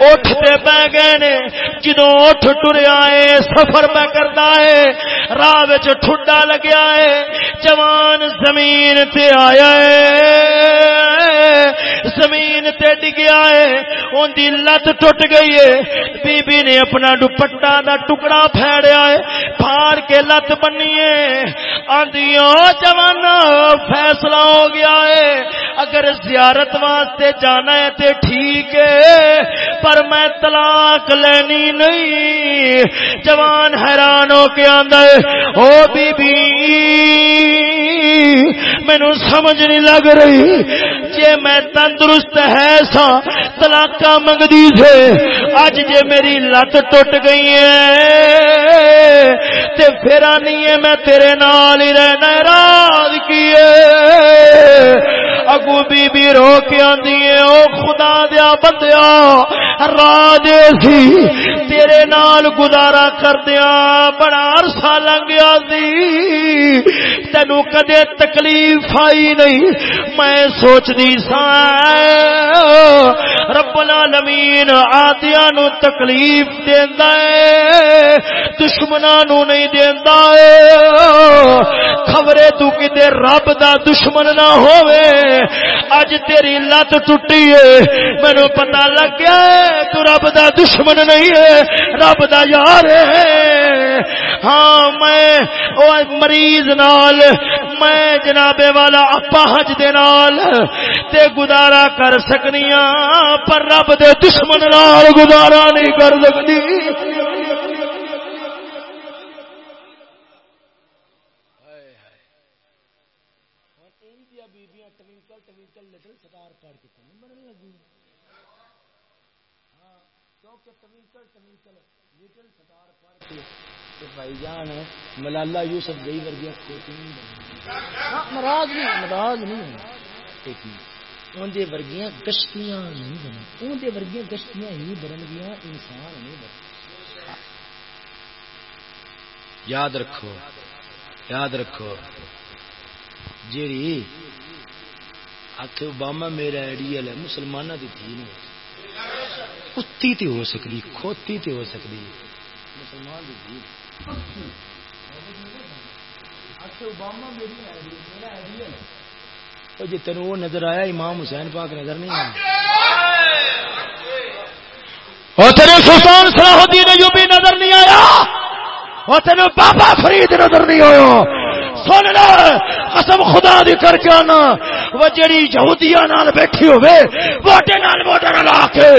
اٹھتے پہ گئے۔ نے جدو اٹھ ٹریا ہے، سفر پہ کرتا ہے۔ راہ ٹھڈا لگیا ہے۔ جوان زمین تے آیا ہے۔ زمین تے ڈگیا ہے ان دی لت ٹوٹ گئی ہے۔ بی بی نے اپنا دوپٹا دا ٹکڑا پھیڑیا ہے، پھاڑ کے لت بنی ہے۔ جوانا فیصلہ ہو گیا ہے۔ اگر زیارت واسطے جانا ہے تے ٹھیک ہے، پر میں طلاق لینی نہیں۔ جوان حیران ہو کے آندا ہے، او بی بی مینو سمجھ نہیں لگ رہی۔ جے میں تندرست ہے سا تلاک منگتی سے، اج جے میری لت ٹوٹ گئی ہے۔ تے پھر آنی ہے، میں تیرے نال ہی رہنا راز کی اگو بی بی رو کے آدھی ہے، او خدا دیا بندیا راج سی۔ تیرے نال گزارا کردیا بڑا عرصہ لنگ گیا سی تینو کدے تکلیف آئی نہیں، میں سوچ دی سا۔ رب العالمین آدیا نو تکلیف دیندا ہے دشمنا نو نہیں دیندا ہے۔ خبرے تو کدے رب دا دشمن نہ ہوئے اج تیری لت ٹوٹی ہے مینو پتا لگ گیا تو رب دا دشمن نہیں ہے، رب دا یار ہے۔ ہاں میں او مریض نال میں جناب والا اپاہج دے نال تے گزارا کر سکنی ہاں پر رب دے دشمن نال گزارا نہیں کر سکتی بھائی جان، ملالا یوسف گئی ورگیا ناراض نہیں ناراض نہیں اندر ورگیاں گشتیاں نہیں بنی اندر ورگیاں گشتیاں ہی بن گیا انسان نہیں بن یاد رکھو یاد رکھو جیڑی آخ اوباما میرا آئیڈیل ہے مسلمانوں کی تھی نہیں کتی تے ہو سکتی کھوتی تے ہو سکتی مسلمان کی تھی جی تین وہ نظر آیا امام حسین پاک نظر نہیں آیا۔ تیرے سلطان صلاح الدین ایوبی نظر نہیں آیا۔ وہ تین بابا فرید نظر نہیں آیا۔ سن لے قسم خدا دی کر کے آنا۔ وہ جڑی یہودیاں نال بیٹھی ہوے ووٹے نال ووٹاں لا کے،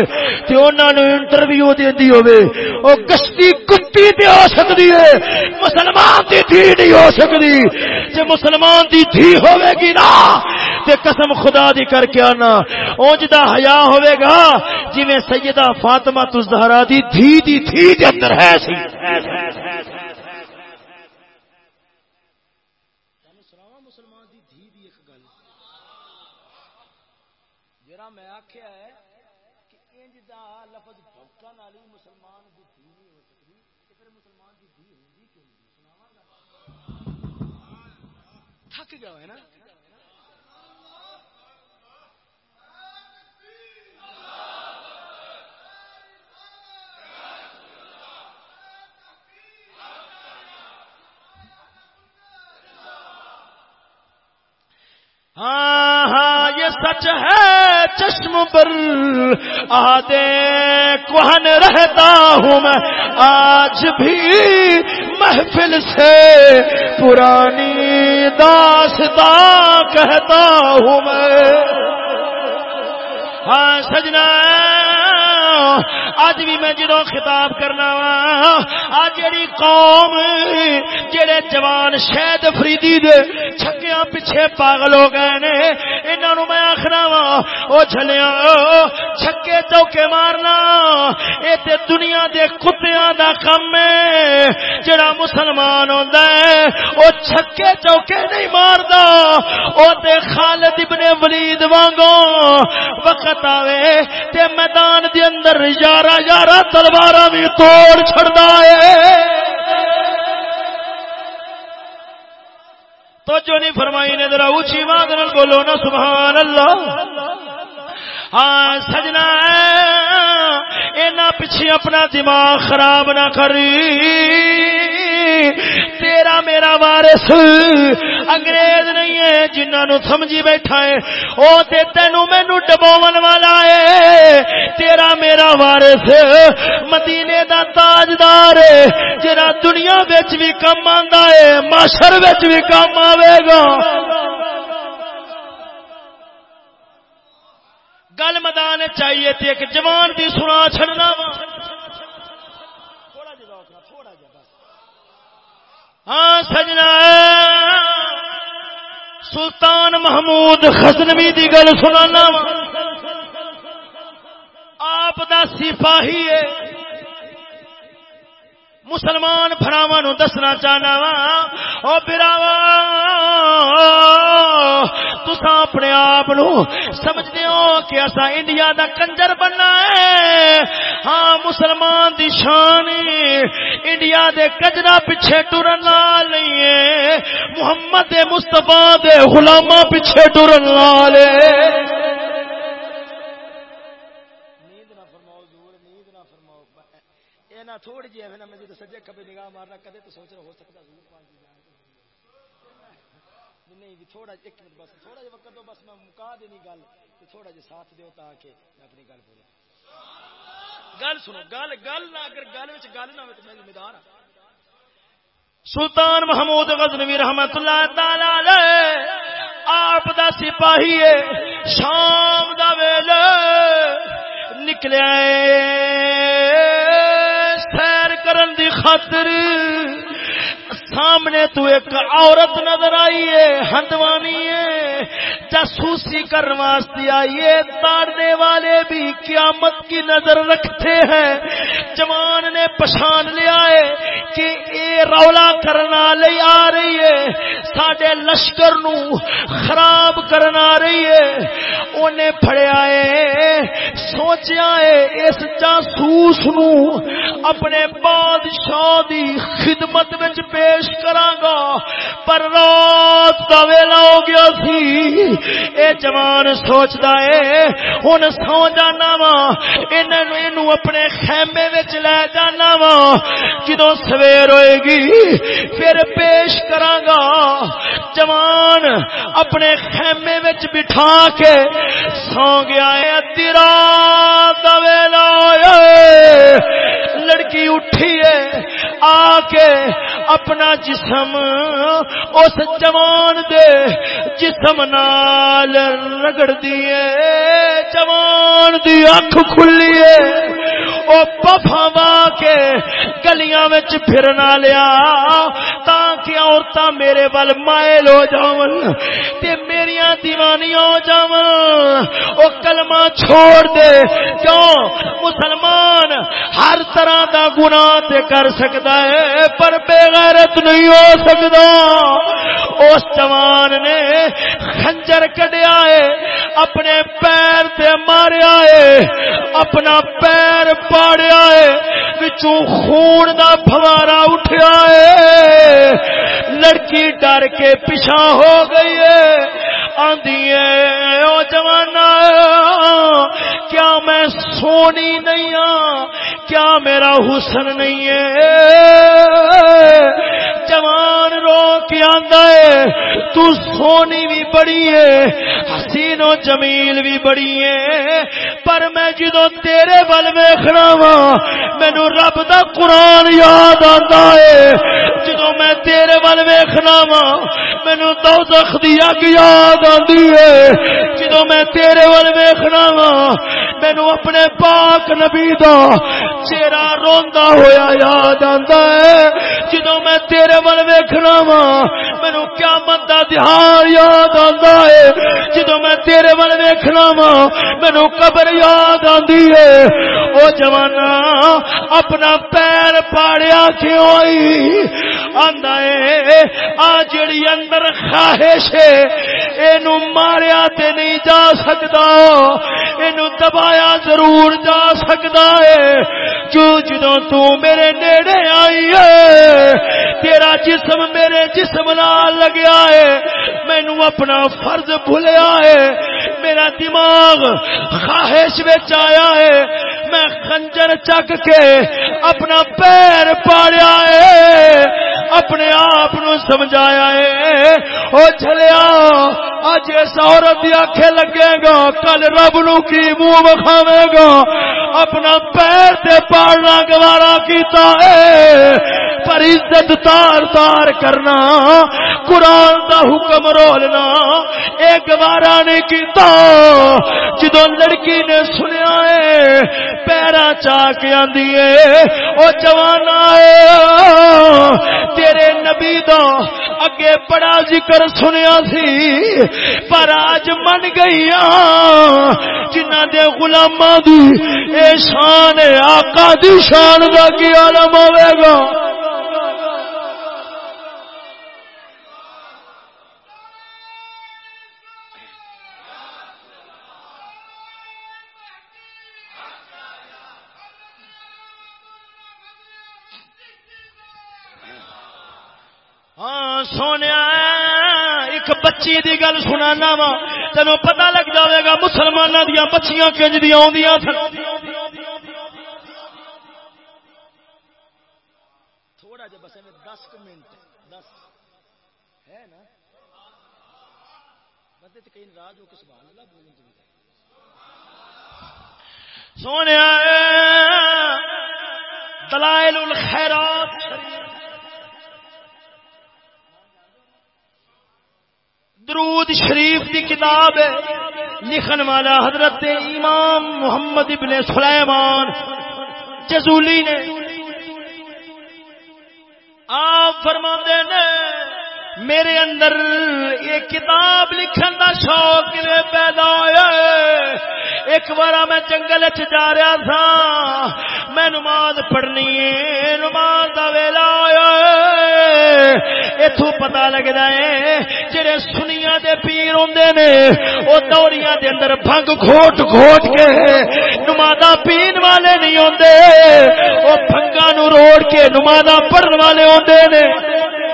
تے انہاں نو انٹرویو دیندی ہوے او گشتی کتی تے ہو سکدی ہے، مسلمان دی تھی نہیں ہو سکدی۔ جے مسلمان دی تھی ہوے گی نا، تے قسم خدا دی کر کے آنا۔ اونج دا حیا ہوے گا، جویں سیدہ فاطمہ الزہرا دی تھی دی تھی دے اندر ہے سی۔ ہاں ہاں یہ سچ ہے، چشم پر آدے کوہن رہتا ہوں میں۔ آج بھی محفل سے پرانی داستا کہتا ہوں میں۔ ہاں سجنا اج بھی میں جدو خطاب کرنا وا، آج جڑی قوم جڑے جوان شہد فریدی دے چھکیاں پیچھے پاگل ہو گئے نے انہوں میں آخنا وا، او چلیا چھکے چوکے مارنا، اے تے دنیا دے کتیاں دا کم ہے جڑا مسلمان ہوندا ہے، او چھکے چوکے نہیں ماردا، او تے خالد ابن ولید وانگو وقت آوے، تے میدان دے اندر اندر یارہ یارہ تلوار بھی توڑ چڑتا ہے۔ تو جو نہیں فرمائی نے، ذرا اونچی بات بولو نا سبحان اللہ ہاں سجنا اینا پیچھے اپنا دماغ خراب نہ کری۔ تیرا میرا وارث انگریز نہیں ہے جنہوں سمجھی بیٹھا ہے۔ او تے تینو مینو ڈبون والا ہے۔ تیرا میرا وارث مدینے دا تاجدار ہے جرا دنیا بچ بھی کم آندا ہے، معاشر بچ بھی کم آوے گا۔ گل مدان چاہیے تھی ایک جوان دی سنا چھڑنا وا۔ ہاں سجنا سلطان محمود خزنوی دی گل سنانا آپ دا سپاہی ہے۔ مسلمان فراوا نو دسنا چاہنا وا۔ او براوا تسا اپنے آپ سمجھتے ہو کہ ایسا انڈیا دا کنجر بننا ہے۔ ہاں مسلمان دی شان انڈیا دے کجرا پیچھے ٹرن نہیں ہے۔ محمد مستفا دے غلامہ پیچھے ٹرن والے تھوڑی جی ہے نا میں سجے کبھی نگاہ مارنا، کدے تو سوچ رہا ہو سکتا ضرور پانچ نہیں بھی تھوڑا ایک منٹ بس، تھوڑا جا وقت دو، بس میں مکا دینی گل تو تھوڑا جا ساتھ دیو تاکہ میں اپنی گل بولوں۔ گل سنو، گل گل نہ، اگر گل وچ گل نہ ہو تو میں ذمہ دار ہوں سلطان محمود غزنوی رحمت اللہ تعالی آپ دا سپاہی ہے۔ شام دا ویل نکلیا سیر کرن دی خاطر سامنے تو ایک عورت نظر آئی ہے، ہندوانی ہے۔ جاسوسی کرنے واسطے آئی ہے۔ تارنے والے بھی قیامت کی نظر رکھتے ہیں۔ جوان نے پچھان لیا ہے کہ اے رولا کرنا لئی آ رہی ہے۔ ساڈے لشکر نو خراب کرنا رہی ہے۔ انہیں پھڑیا ہے، سوچیا ہے، اس جاسوس نو اپنے بادشاہ دی خدمت وچ پیش پیش کرانگا۔ پر رات کا ویلا ہو گیا سی۔ اے جوان سوچتا ہے ہوں سو جانا وا۔ یہ اپنے خیمے وچ لے جانا وا۔ جدو سویر ہوئے گی، پھر پیش کرانگا۔ جوان اپنے خیمے وچ بٹھا کے سو گیا ہے ادی رات دا ویلا لڑکی اٹھی ہے آ کے اپنا جسم اس جوان دے جسم نال رگڑ دیے جوان دی اکھ کھلی ہے پفا کے گلیاں وچ پھرنا لیا تاکہ عورتاں میرے ول مائل ہو جاون تے میریاں دیوانیاں ہو جاون۔ او کلمہ چھوڑ دے، کیوں؟ مسلمان ہر طرح دا گناہ تے کر سکتا ہے، پر بے غیرت نہیں ہو سکتا۔ اس جوان نے خنجر کڈیا ہے، اپنے پیر تے ماریا ہے، اپنا پیر پاڑیا ہے، وچوں خون دا پھوارا اٹھیا ہے۔ لڑکی ڈر کے پیچھا ہو گئی ہے۔ آندھی ہے، او جوانا کیا میں سونی نہیں ہاں کیا میرا حسن نہیں ہے؟ جوان رو کے آندا ہے۔ تو سونی بھی بڑی ہے، حسین و جمیل بھی بڑی ہے۔ پر میں جدو تیرے بل ویکھنا وا مینو رب دا قرآن یاد آتا ہے۔ جدو میں تیرے بل ویکھنا وا مینو دوزخ دی اگ یاد آتی ہے۔ جدو میں تیرے بل ویکھنا وا مینو اپنے پاک نبی دا چہرہ روندا ہویا یاد آتا ہے۔ جدو میں تیرے ول ویکھنا وا مینو قیامت دا دہار یاد آندا ہے۔ جدو میں تیرے ول ویکھنا وا مینو قبر یاد آندی ہے۔ او جوانا اپنا پیر پاڑیا کیوں آئی؟ آندا ہے، آ جڑی اندر خواہش ہے اینو ماریا تے نہیں جا سکدا۔ اینو دبایا ضرور جا سکدا ہے۔ جو جدوں تو میرے نیڑے آئی ہے، تیرا جسم میرے جسم نال لگیا ہے۔ مینو اپنا فرض بھولیا ہے۔ میرا دماغ خواہش آیا ہے۔ میں خنجر چک کے اپنا پیر پاڑیا ہے۔ اپنے آپ سمجھایا ہے۔ او چلیا اج اس عورت کی آخے لگے گا۔ کل رب نو کی منہ بکھاوے گا۔ اپنا پیر تے پاڑنا گوارا کیتا ہے پر عزت تار تار کرنا، قرآن دا حکم رولنا، اے گوارا نے کیتا۔ جدو لڑکی نے سنیا ہے پیرا چا کے آدھی ہے وہ جوانا تیرے نبی دا اگے بڑا ذکر سنیا سی، پر آج من گئی جنہ دے غلامہ دی اے شان آقا دی شان دا کی عالم ہوئے گا۔ ہاں، سونے بچی دی گل سنا وا تین پتا لگ جائے گا مسلمانوں دیا بچیاں کنج دیا تھوڑا جا بس دس منٹ دس۔ ہے نا؟ بندے تو کئی ناراض ہو کے سوال اللہ بولیں سونے دلائل الخیرات۔ درود شریف کی کتاب ہے، لکھن والا حضرت امام محمد ابن سلیمان جزولی نے۔ آپ فرما نے میرے اندر یہ کتاب لکھن کا شوق پیدا ہوا ایک بار میں جنگل چ جا رہا تھا۔ میں نماز پڑھنی ہے۔ نماز کا ویلا اتو پتا لگتا ہے، جڑے سنیا دے پیر ہوں نے وہ دوڑیاں دے اندر بھنگ گھوٹ گھوٹ کے نمازا پین والے نہیں ہوتے وہ بھنگا نو روڑ کے نمازا پڑھن والے ہوتے نے۔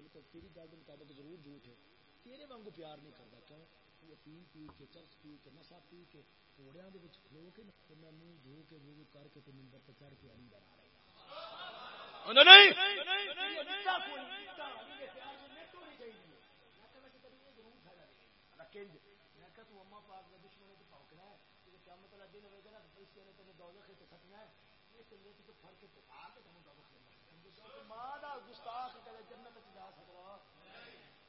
دل کو تیری درد مطابق ضرور جھوٹ ہے تیرے وانگو پیار نہیں کرتا کیوں یہ پی پی کے چرس پی کے نشا پی کے گھوڑیا کے کھلو کے تو میں منہ دھو کے وضو کر کے تو ممبر پہ چڑھ کے اندر آ رہا تو اما پاک کا دشمن ہے تو پھوکنا ہے کیا مطلب دن ہوئے گا نا اس کے تمہیں دولت ہے تو کھٹنا ہے یہ تو فرق ہے تو آ کے تمہیں دولت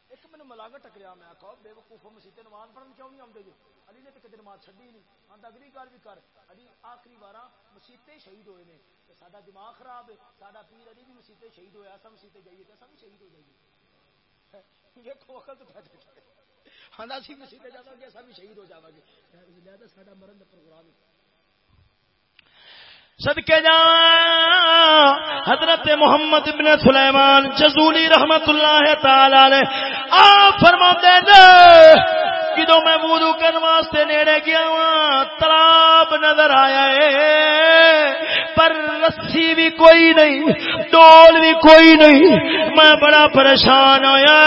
ایک مجھے ملاگت ٹکریا میں آخو بے وقوف مسیح نماز پڑھن کیوں نہیں آتے جی علی نے تو کدی نماز چڈی نہیں آتا اگلی گل بھی کر علی آخری بار مسیطے شہید ہوئے نے سارا دماغ خراب ہے سارا پیر علی بھی مسیطے شہید ہوا سب مسیطے جائیے تو سب شہید ہو جائیے دیکھو اکل تو ہاں اسی مسیطے جا گے سب شہید ہو جاؤ گے سارا مرن کا پروگرام ہے صدقے جا۔ حضرت محمد ابن سلیمان جزولی رحمت اللہ تعالی آپ فرما دے جدو میں وضو کرنے واسطے نیڑے گیا ہاں، وا تلاب نظر آیا ہے، پر رسی بھی کوئی نہیں، ڈول بھی کوئی نہیں، میں بڑا پریشان ہویا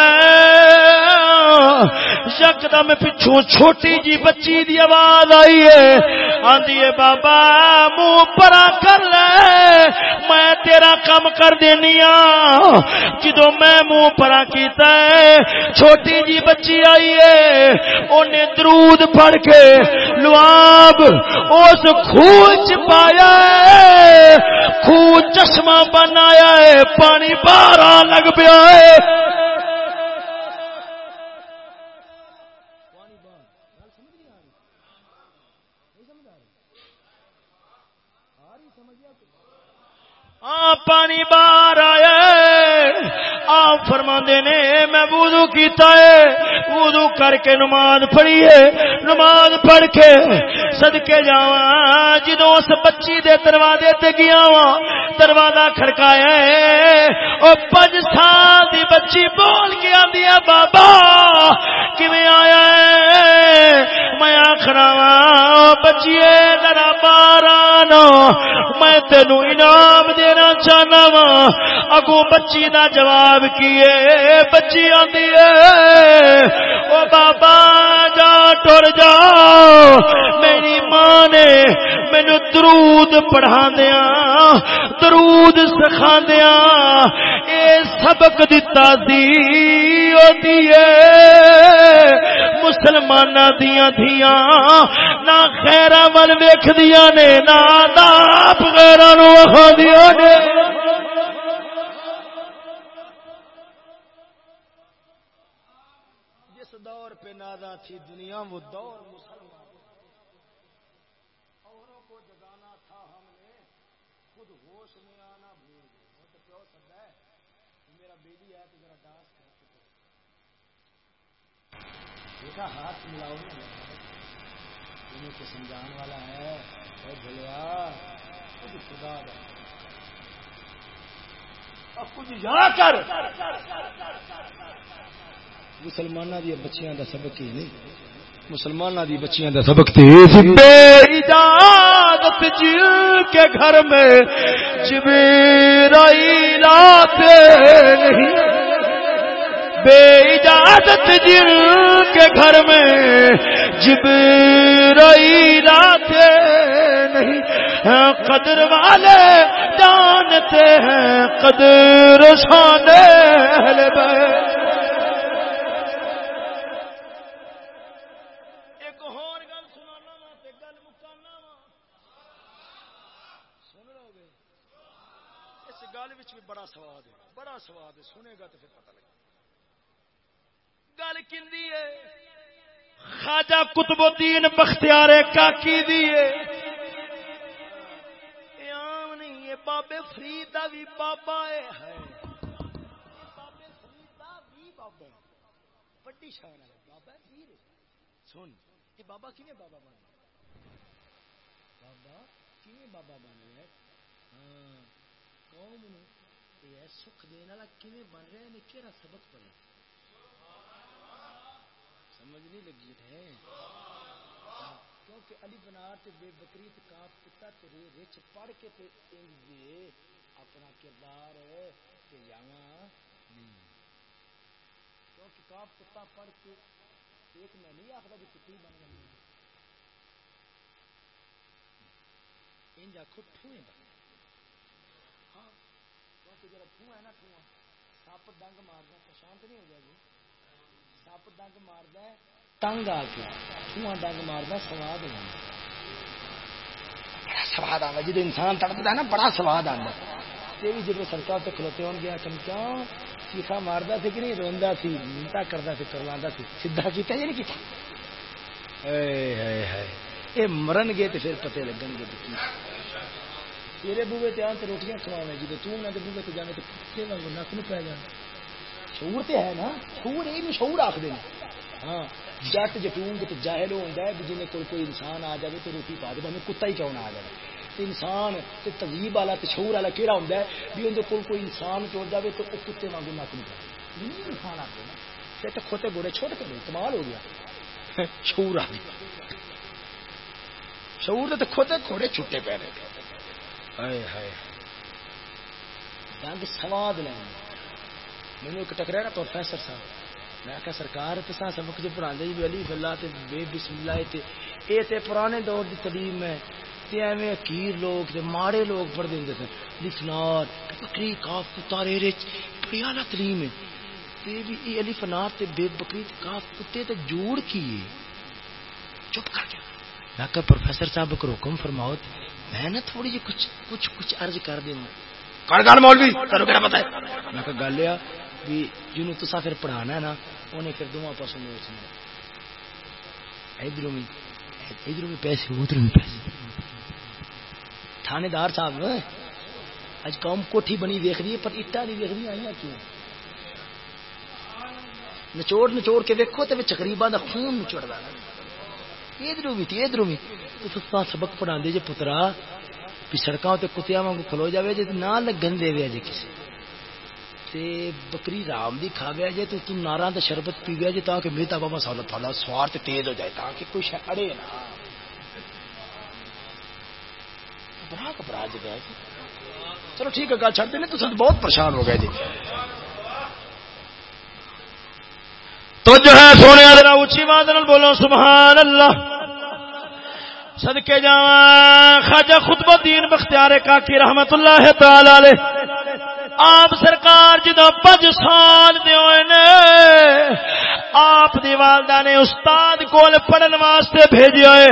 یکدم پچھوں چھوٹی جی بچی دی آواز آئی ہے آندی ہے، بابا، منہ پرا کر لے، میں تیرا کم کر دینی ہاں جدو میں منہ پرا کیتا ہے، چھوٹی جی بچی آئی ہے انہیں درود پڑھ کے لواب اس خوچ پایا ہے۔ چشمہ بنایا ہے، پانی بارہ لگ پیا ہے۔ پانی بار آیا آپ فرما نے، میں وضو کیتا ہے۔ وضو کر کے نماز پڑھی ہے نماز پڑھ کے سدکے جا جدو اس بچی دے دروازے تے گیا وا دروازہ کھڑکایا ہے۔ او پنج سال دی بچی بول کے آندی ہے، بابا، کیویں آیا ہے؟ میں آخرا وا بچیے، ذرا باران میں تینو انعام دینا چاہنا وا اگو بچی دا جواب کیے بچی آدھی او بابا، جا ٹر جا میری ماں نے مینو درود پڑھا دیا درود سکھا دیا اے سبق دتا دی مسلمان دیا دیا نہ خیر مل ویخ دیا نے، نہ آپ غیر دیا نے۔ زیادہ تھی، دنیا وہ دور مسلمان اوروں کو جگانا تھا ہم نے، خود ہوش میں آنا بھول گئے۔ وہ تو پیو سب ہے، میرا بیبی ہے تو ذرا ڈانس کر کے دیکھا، ہاتھ ملاؤ انہیں کو سمجھان والا ہے۔ اے بھلیا خود خدا دا اب کچھ یا کر۔ مسلمانوں دیا بچیاں دا سبق ہی نہیں۔ مسلمانوں دی بچیاں دا سبق تھی بے اجازت جل کے گھر میں جبرائیل آتے نہیں۔ بے اجازت جل کے گھر میں جبرائیل آتے نہیں۔ قدر والے جانتے ہیں قدر شان اہل بیت بھی بڑا سواد ہے بڑا سواد سنے گا تو پھر پتہ لگے گل کی خواجہ قطب الدین بختیار کاکی دیے عام نہیں بابے فرید کا بھی بابا ہے۔ بابے فرید بھی بابا بڑی شان ہے۔ بابا پیر سن۔ یہ بابا کھے بابا بن بابا بابا بن ہے ہاں قوم یہ سکھ دینے والا کھے بن رہا ہے کہڑا سبق پڑھا سمجھ نہیں لگی ہے ہاں، کیونکہ علی بنار تے بے بکری تے کاف کتا تے رچ پڑھ کے تے انج دے اپنا کردار تے جاواں نہیں۔ کیونکہ کاف کتا پڑھ کے ایک میں نہیں آخر بھی کتی بن گئی۔ انج آخو ٹھوئے بن ہاں کیونکہ جب ٹھواں ہے نا ٹھواں سپ ڈنگ مارنا پرشانت نہیں ہو جائے گی؟ سپ ڈنگ مارد تنگ آ کے۔ تھواں ڈنگ مارد سواد ہو سواد آتا جی انسان تڑپتا ہے نا، بڑا سواد آتا یہ بھی جب سڑکوں سے کھلوتے ہو گیا کم کیوں؟ چیخا مارتا سی کہ نہیں؟ روا سی منتا کرتا سی کروا سی۔ سیدا کیا جی نہیں کیتا؟ یہ مرن گے تو پھر پتے لگن گے تیرے بوے تیار تو روٹیاں کھوا جی تو نہ بوے تو جانے تو کتے نک نو پی جانا شعور تے ہے نا؟ شعور یہ شعور آخر ہاں جٹ جٹون تو جاہل ہوتا ہے جن کو کوئی انسان آ جائے تو روٹی پا دے ہمیں کتا ہی کیوں نہ آ جائے انسان تے تجیب والا تے شعور والا کہڑا ہوں بھی اندر کول کوئی انسان چڑ جائے تو وہ کتے واگ نک نہیں پائے انسان آ گئے پھر تو کھوتے گوڑے چھوٹ کے کمال ہو گیا۔ شعور آ گیا۔ شعور تو کھوتے گھوڑے چھٹے پہ رہے۔ ڈنگ سواد لینا مینو ایک ٹکرا نا پروفیسر صاحب۔ میں آخیا سرکار تو سبق جو پڑھا جی علی بلا بے بسم اللہ یہ تے پرانے دور کی تعلیم ہے۔ تے ایویں اکیر لوگ تے ماڑے لوگ پڑھتے ہوں سن۔ لکھنار، بکری، کاف کتارے بڑی آلہ تعلیم ہے۔ یہ علی فنار تے بے بکری کاف کتے تے جوڑ کی چپ کر گیا میں کہ پروفیسر صاحب کو حکم فرماؤ۔ میں نا تھوڑی جی کچھ کچھ کچھ عرض کر دوں کر گل مولوی۔ تینوں کیا پتا ہے۔ میں کہ گل یہ بھی تسا پھر پڑھانا ہے نا انہیں پھر دونوں پاسوں ادھر بھی ادھر بھی پیسے ادھر بھی پیسے۔ تھانے دار صاحب اج قوم کوٹھی بنی دیکھ رہی ہے پر اٹا نہیں دیکھ رہی آئی کیوں؟ نچوڑ نچوڑ کے ویکو تو چکریبا کا خون نچوڑتا ادھر بھی ادھر بھی۔ تو سبق پڑھا جی پترا، بھی سڑکوں تے کتیا واگ کھلو جائے جی نہ لگن دے جی کسی تے بکری رام دی کھاویا جے تو تم نارا دا شربت پیویا جے تاکہ میتا بابا سالا تھوڑا سوار تے تیز ہو جائے، تاکہ کوئی شے اڑے نا بڑا گھبرا جائے گا چلو ٹھیک ہے، گل چھڑ دینے، تو سب بہت پریشان ہو گئے جی تو جو ہے سونے، ذرا اونچی بات بولو، سبحان اللہ۔ صدقے جاواں خواجہ خطبہ دین بختیار کاکی رحمت اللہ تعالی علیہ۔ آپ سرکار جدو پانچ سال دے ہوئے نے، آپ دی والدہ نے استاد کول پڑھن واسطے بھیجا ہے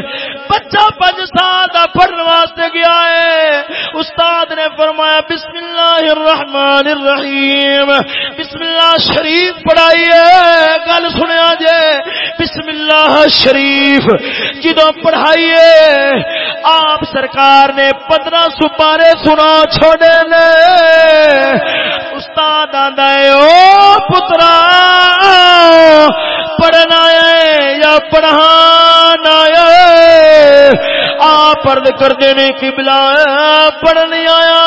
بچہ پانچ سال دا پڑھن واسطے گیا ہے۔ استاد نے فرمایا بسم اللہ الرحمن الرحیم بسم اللہ شریف پڑھائیے گل سنیا جے بسم اللہ شریف، جدو پڑھائیے آپ سرکار نے پندرہ سپارے سنا چھوڑے لے استاد او پترا پڑھنا ہے یا پڑھانا آپ پرد کر دینے کی بلا پڑھنے آیا۔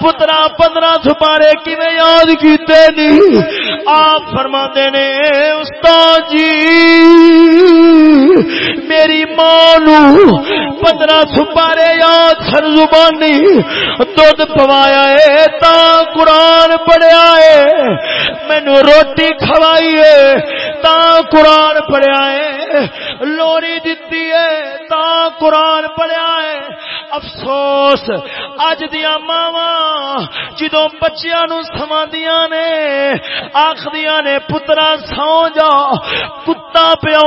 پترا پندرہ سپارے کی یاد کیتے نہیں؟ آپ فرما دینے استاد جی میری ماں پندرہ سپارے یاد سر زبانی دودھ پوایا ہے، تا قرآن پڑھیا ہے، مینو روٹی کھوائی ہے، تا قرآن پڑھیا ہے، لوری دیتی ہے، تا قرآن پڑھیا ہے افسوس۔ اج دیا ماوا جدو بچیا نو سما دیا نے آخدیا نے پترا سو جا، کتا پیا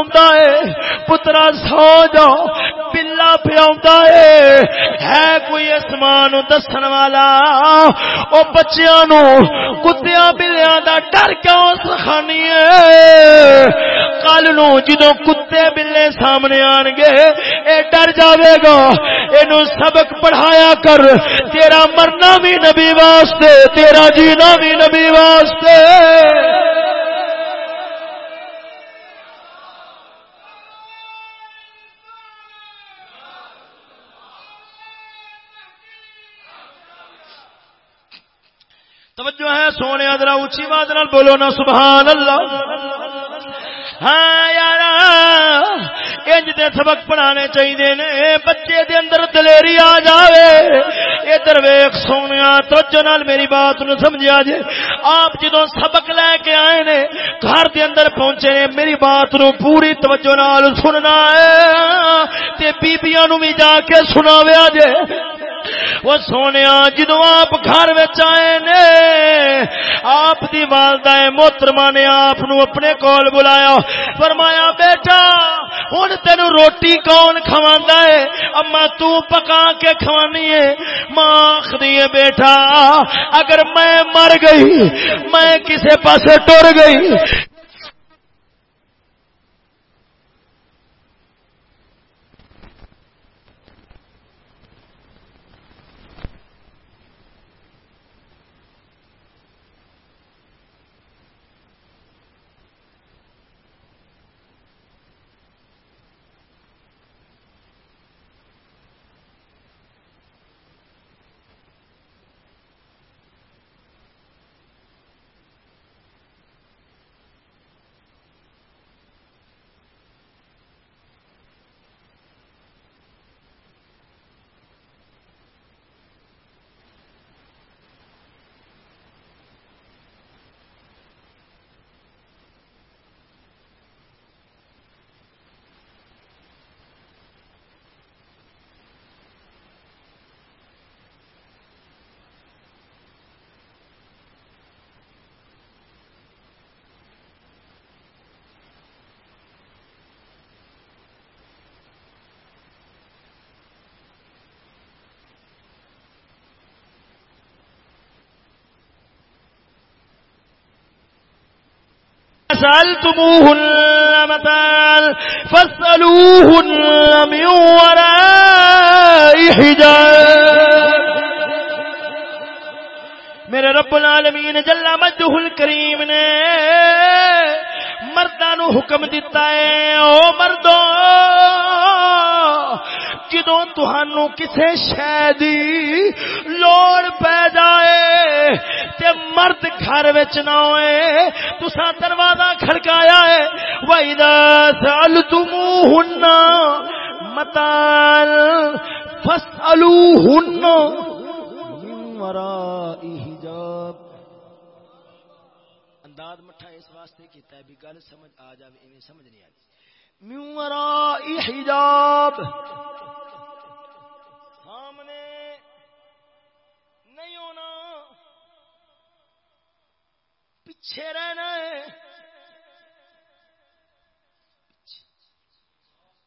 پترا سو جا، پلا پیا ہے کوئی اسمان دسن والا؟ وہ بچیاں نو کتیا بلیا دا ڈر کیوں سکھانی کل نو جدو کتے بلے سامنے آن گے اے ڈر جاوے گا اینو سبق پڑھایا کر، تیرا مرنا بھی نبی واسطے، تیرا جینا بھی نبی واسطے۔ توجہ ہے سونے، ادرا اچھی بات بولو نا، سبحان اللہ۔ ہاں یار انج دے سبق پڑھانے چاہیے نے بچے دے اندر دلیری آ جاوے۔ ادھر ویخ سونے توجہ نال میری بات نو سمجھا جے۔ آپ جدو سبق لے کے آئے نے، گھر دے اندر پہنچے نے، میری بات نو پوری توجہ نال سننا ہے۔ تے بیبیاں نو بھی جا کے سناویا جے۔ وہ سونے جدو آپ گھر آئے نے، آپ دی والدہ محترمہ نے آپ اپنے کول بلایا۔ فرمایا، بیٹا ہوں تین روٹی کون کھوا ہے؟ اما تو پکا کے کھوانی ہے۔ ماں آخری ہے، بیٹا، اگر میں مر گئی، میں کسے پاسے ٹر گئی سألتموهن مثال فاسألوهن من وراء حجاب میرے رب العالمین، جل مجدہ الکریم نے مردانو حکم دیتا ہے، او مردوں جدو تہانو کسے شہ دی لوڑ پہ جائے تے مرد گھر وچ نہ ہوئے تسا دروازہ کھڑکایا ہے وَإِذَا سَأَلْتُمُوهُنَّ مَتَال فَاسْأَلُوهُنَّ مِن وَرَاءِ حِجَاب۔ انداز مٹھا اس واسطے کیتا ہے بھی گل سمجھ آ جاوے سمجھ نہیں آتی۔ من وراء حجاب پیچھے رہنا ہے۔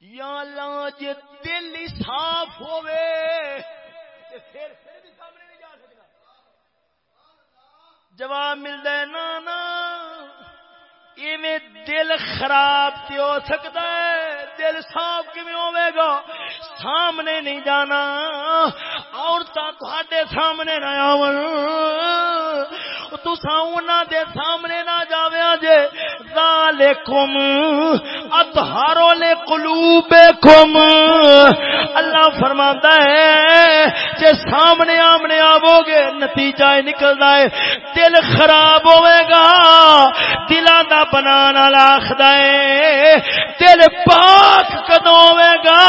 یا اللہ جی دل ہی صاف ہوئے پھر پھر بھی سامنے نہیں جا جواب ملتا ہے، نا دل خراب تے ہو سکتا ہے۔ دل صاف کی ہوے گا؟ سامنے نہیں جانا۔ عورتیں تھے سامنے نہ آن تسا دے سامنے نہ جاویا جے۔ ذالکم، اطہارو لے قلوبکم۔ اللہ فرماندا ہے، جے سامنے آمنے آوو گے نتیجہ نکلدا ہے، دل خراب ہوے گا دلاں دا بنانا لاخدا ہے۔ دل پاک کدوں ہوے گا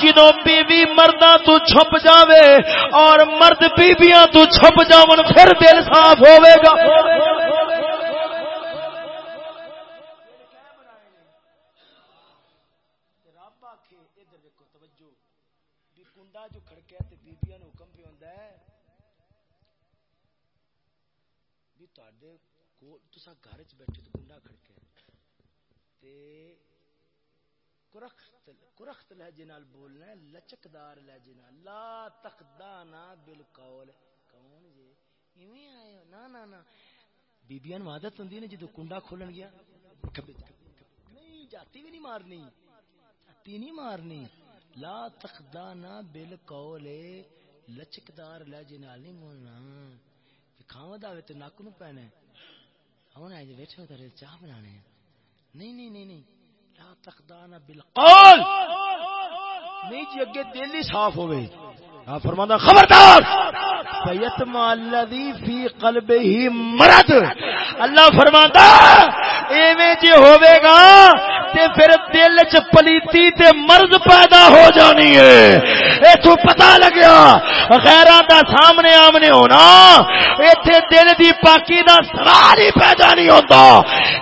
جدوں بیوی مرداں تو چھپ جاوے اور مرد بیبیاں تو چھپ جاون، پھر دل صاف ہوے گا بندہ جو کھڑکیا تے بیبیاں نو حکم پہ ہوندا ہے، بھی تواڈے کول، تساں گھر چ بیٹھے تو کنڈا کھڑکے کرخت کرخت لہجے نال بولنا ہے، لچکدار لہجے نال۔ لا تخدانا بالقول۔ کون جی ایویں آئے ہو۔ نا نا نا۔ بیبیاں نو عادت ہوندی نے جدو کنڈا کھولن گیا، نہیں جاتی بھی نہیں مارنی جاتی نہیں مارنی۔ لا تخدانا بل بالقول، لچکدار لہجے نال نہیں بولنا۔ کھاوا آوے تو نک نو پینا ہوں آئے بیٹھے جی، ہو چاہ بنانے نہیں نہیں نہیں نہیں۔ لا تخدانا بالقول۔ نہیں جی اگے دل ہی صاف ہوے ہوئے فرمانا خبردار! فیتما الذی فی قلبہ مرض۔ اللہ فرماتا ایویں جی جے ہوے گا تے پھر دل چ پلیتی تے مرض پیدا ہو جانی ہے۔ ایتھوں پتہ لگیا غیراں دا سامنے آمنے ہونا، ایتھے دل دی پاکی دا سوال ہی پیدا نہیں ہوندا۔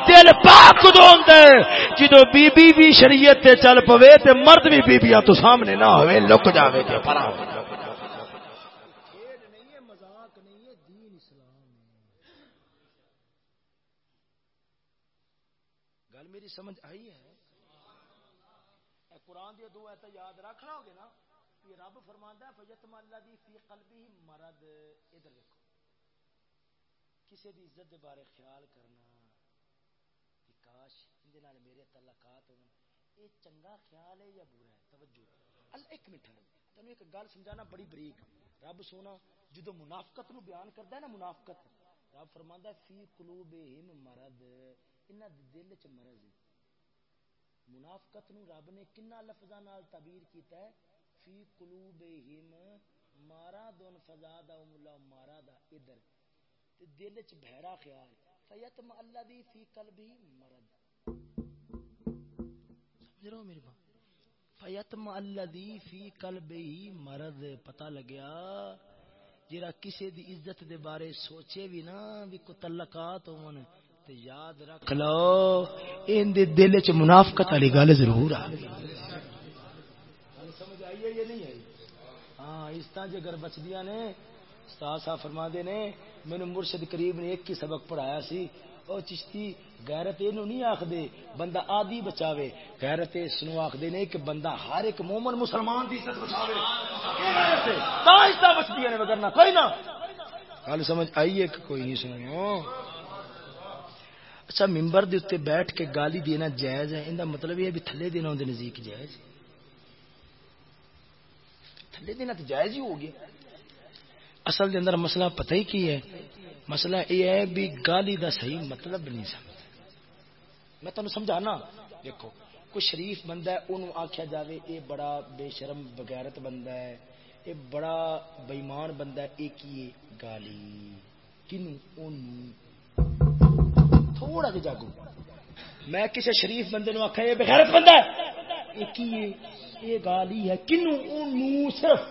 دل پاک دو ہوندا ہے۔ جدوں بی بی بھی شریعت تے چل پوے تے مرد بھی بیبییاں تو سامنے نہ ہوے لک جاوے تے پرا ہو سمجھ آئی ہے اے قرآن دی دو ایت یاد رکھ رہا ہوگے نا کہ رب فرماندا ہے فیتم اللہ دی فی قلبی مرض۔ ادھر دیکھو کسی دی عزت دے بارے خیال کرنا، کہ کاش ان نال میرے تعلقات ہون اے چنگا خیال ہے یا برا ہے؟ توجہ۔ اللہ ایک منٹ تینوں ایک گل سمجھانا بڑی بریک۔ رب سونا جدو منافقت نو بیان کردا ہے نا منافقت، رب فرماندا ہے فی قلوبہم مرض۔ انہاں دے دل چ مرض۔ ہے منافقت نو رب نے کنا لفظاں نال تعبیر کیتا ہے؟ فی قلوبہم مارا دون فضا دا مولا مارا دا ادھر۔ تے دل وچ بہرا خیال۔ فیتم الذی فی قلبی مرض۔ سمجھ رہے ہو میری بات؟ فیتم الذی فی قلبی مرض۔ پتہ لگیا؟ جڑا کسی دی عزت دے بارے سوچے بھی نا بھی کو تعلقات ہون۔ یاد رکھ لو۔ ان دے دل چ منافقت والی گل ضرور آ سمجھ آئی ہے یا نہیں آئی؟ ہاں اس طرح جگر بچدیاں نے استاد صاحب فرما دے نے مرشد کریم نے ایک ہی سبق پڑھایا سی۔ او چشتی غیرت یہ نہیں بندہ آدی بچاوے۔ غیرت اس آخدے نے کہ بندہ ہر ایک مومن مسلمان دی عزت بچاوے۔ تا اس بچدیاں نے وگرنا کوئی نہ۔ گل سمجھ آئی ہے کہ کوئی نہیں سنو؟ اچھا ممبر دے اتنے بیٹھ کے گالی دینا جائز ہے۔ اندر مطلب یہ بھی تھلے دینا اندر نزدیک جائز تھلے دینا تو جائز ہی ہو گیا۔ اصل دے اندر مسئلہ پتہ ہی کی ہے؟ مسئلہ یہ ہے بھی گالی دا صحیح مطلب نہیں سمجھ میں تمہیں سمجھانا، دیکھو، کوئی شریف بندہ ہے انہوں آخیا جاوے، اے بڑا بے شرم، بغیرت بندہ ہے، اے بڑا بےمان بندہ ہے ایک ہی گالی؟ کنوں انہوں تھوڑا جا جاگو۔ میں کسی شریف بندے نو آخا یہ بغیرت بندہ ہے! یہ گالی ہے۔ کنو صرف۔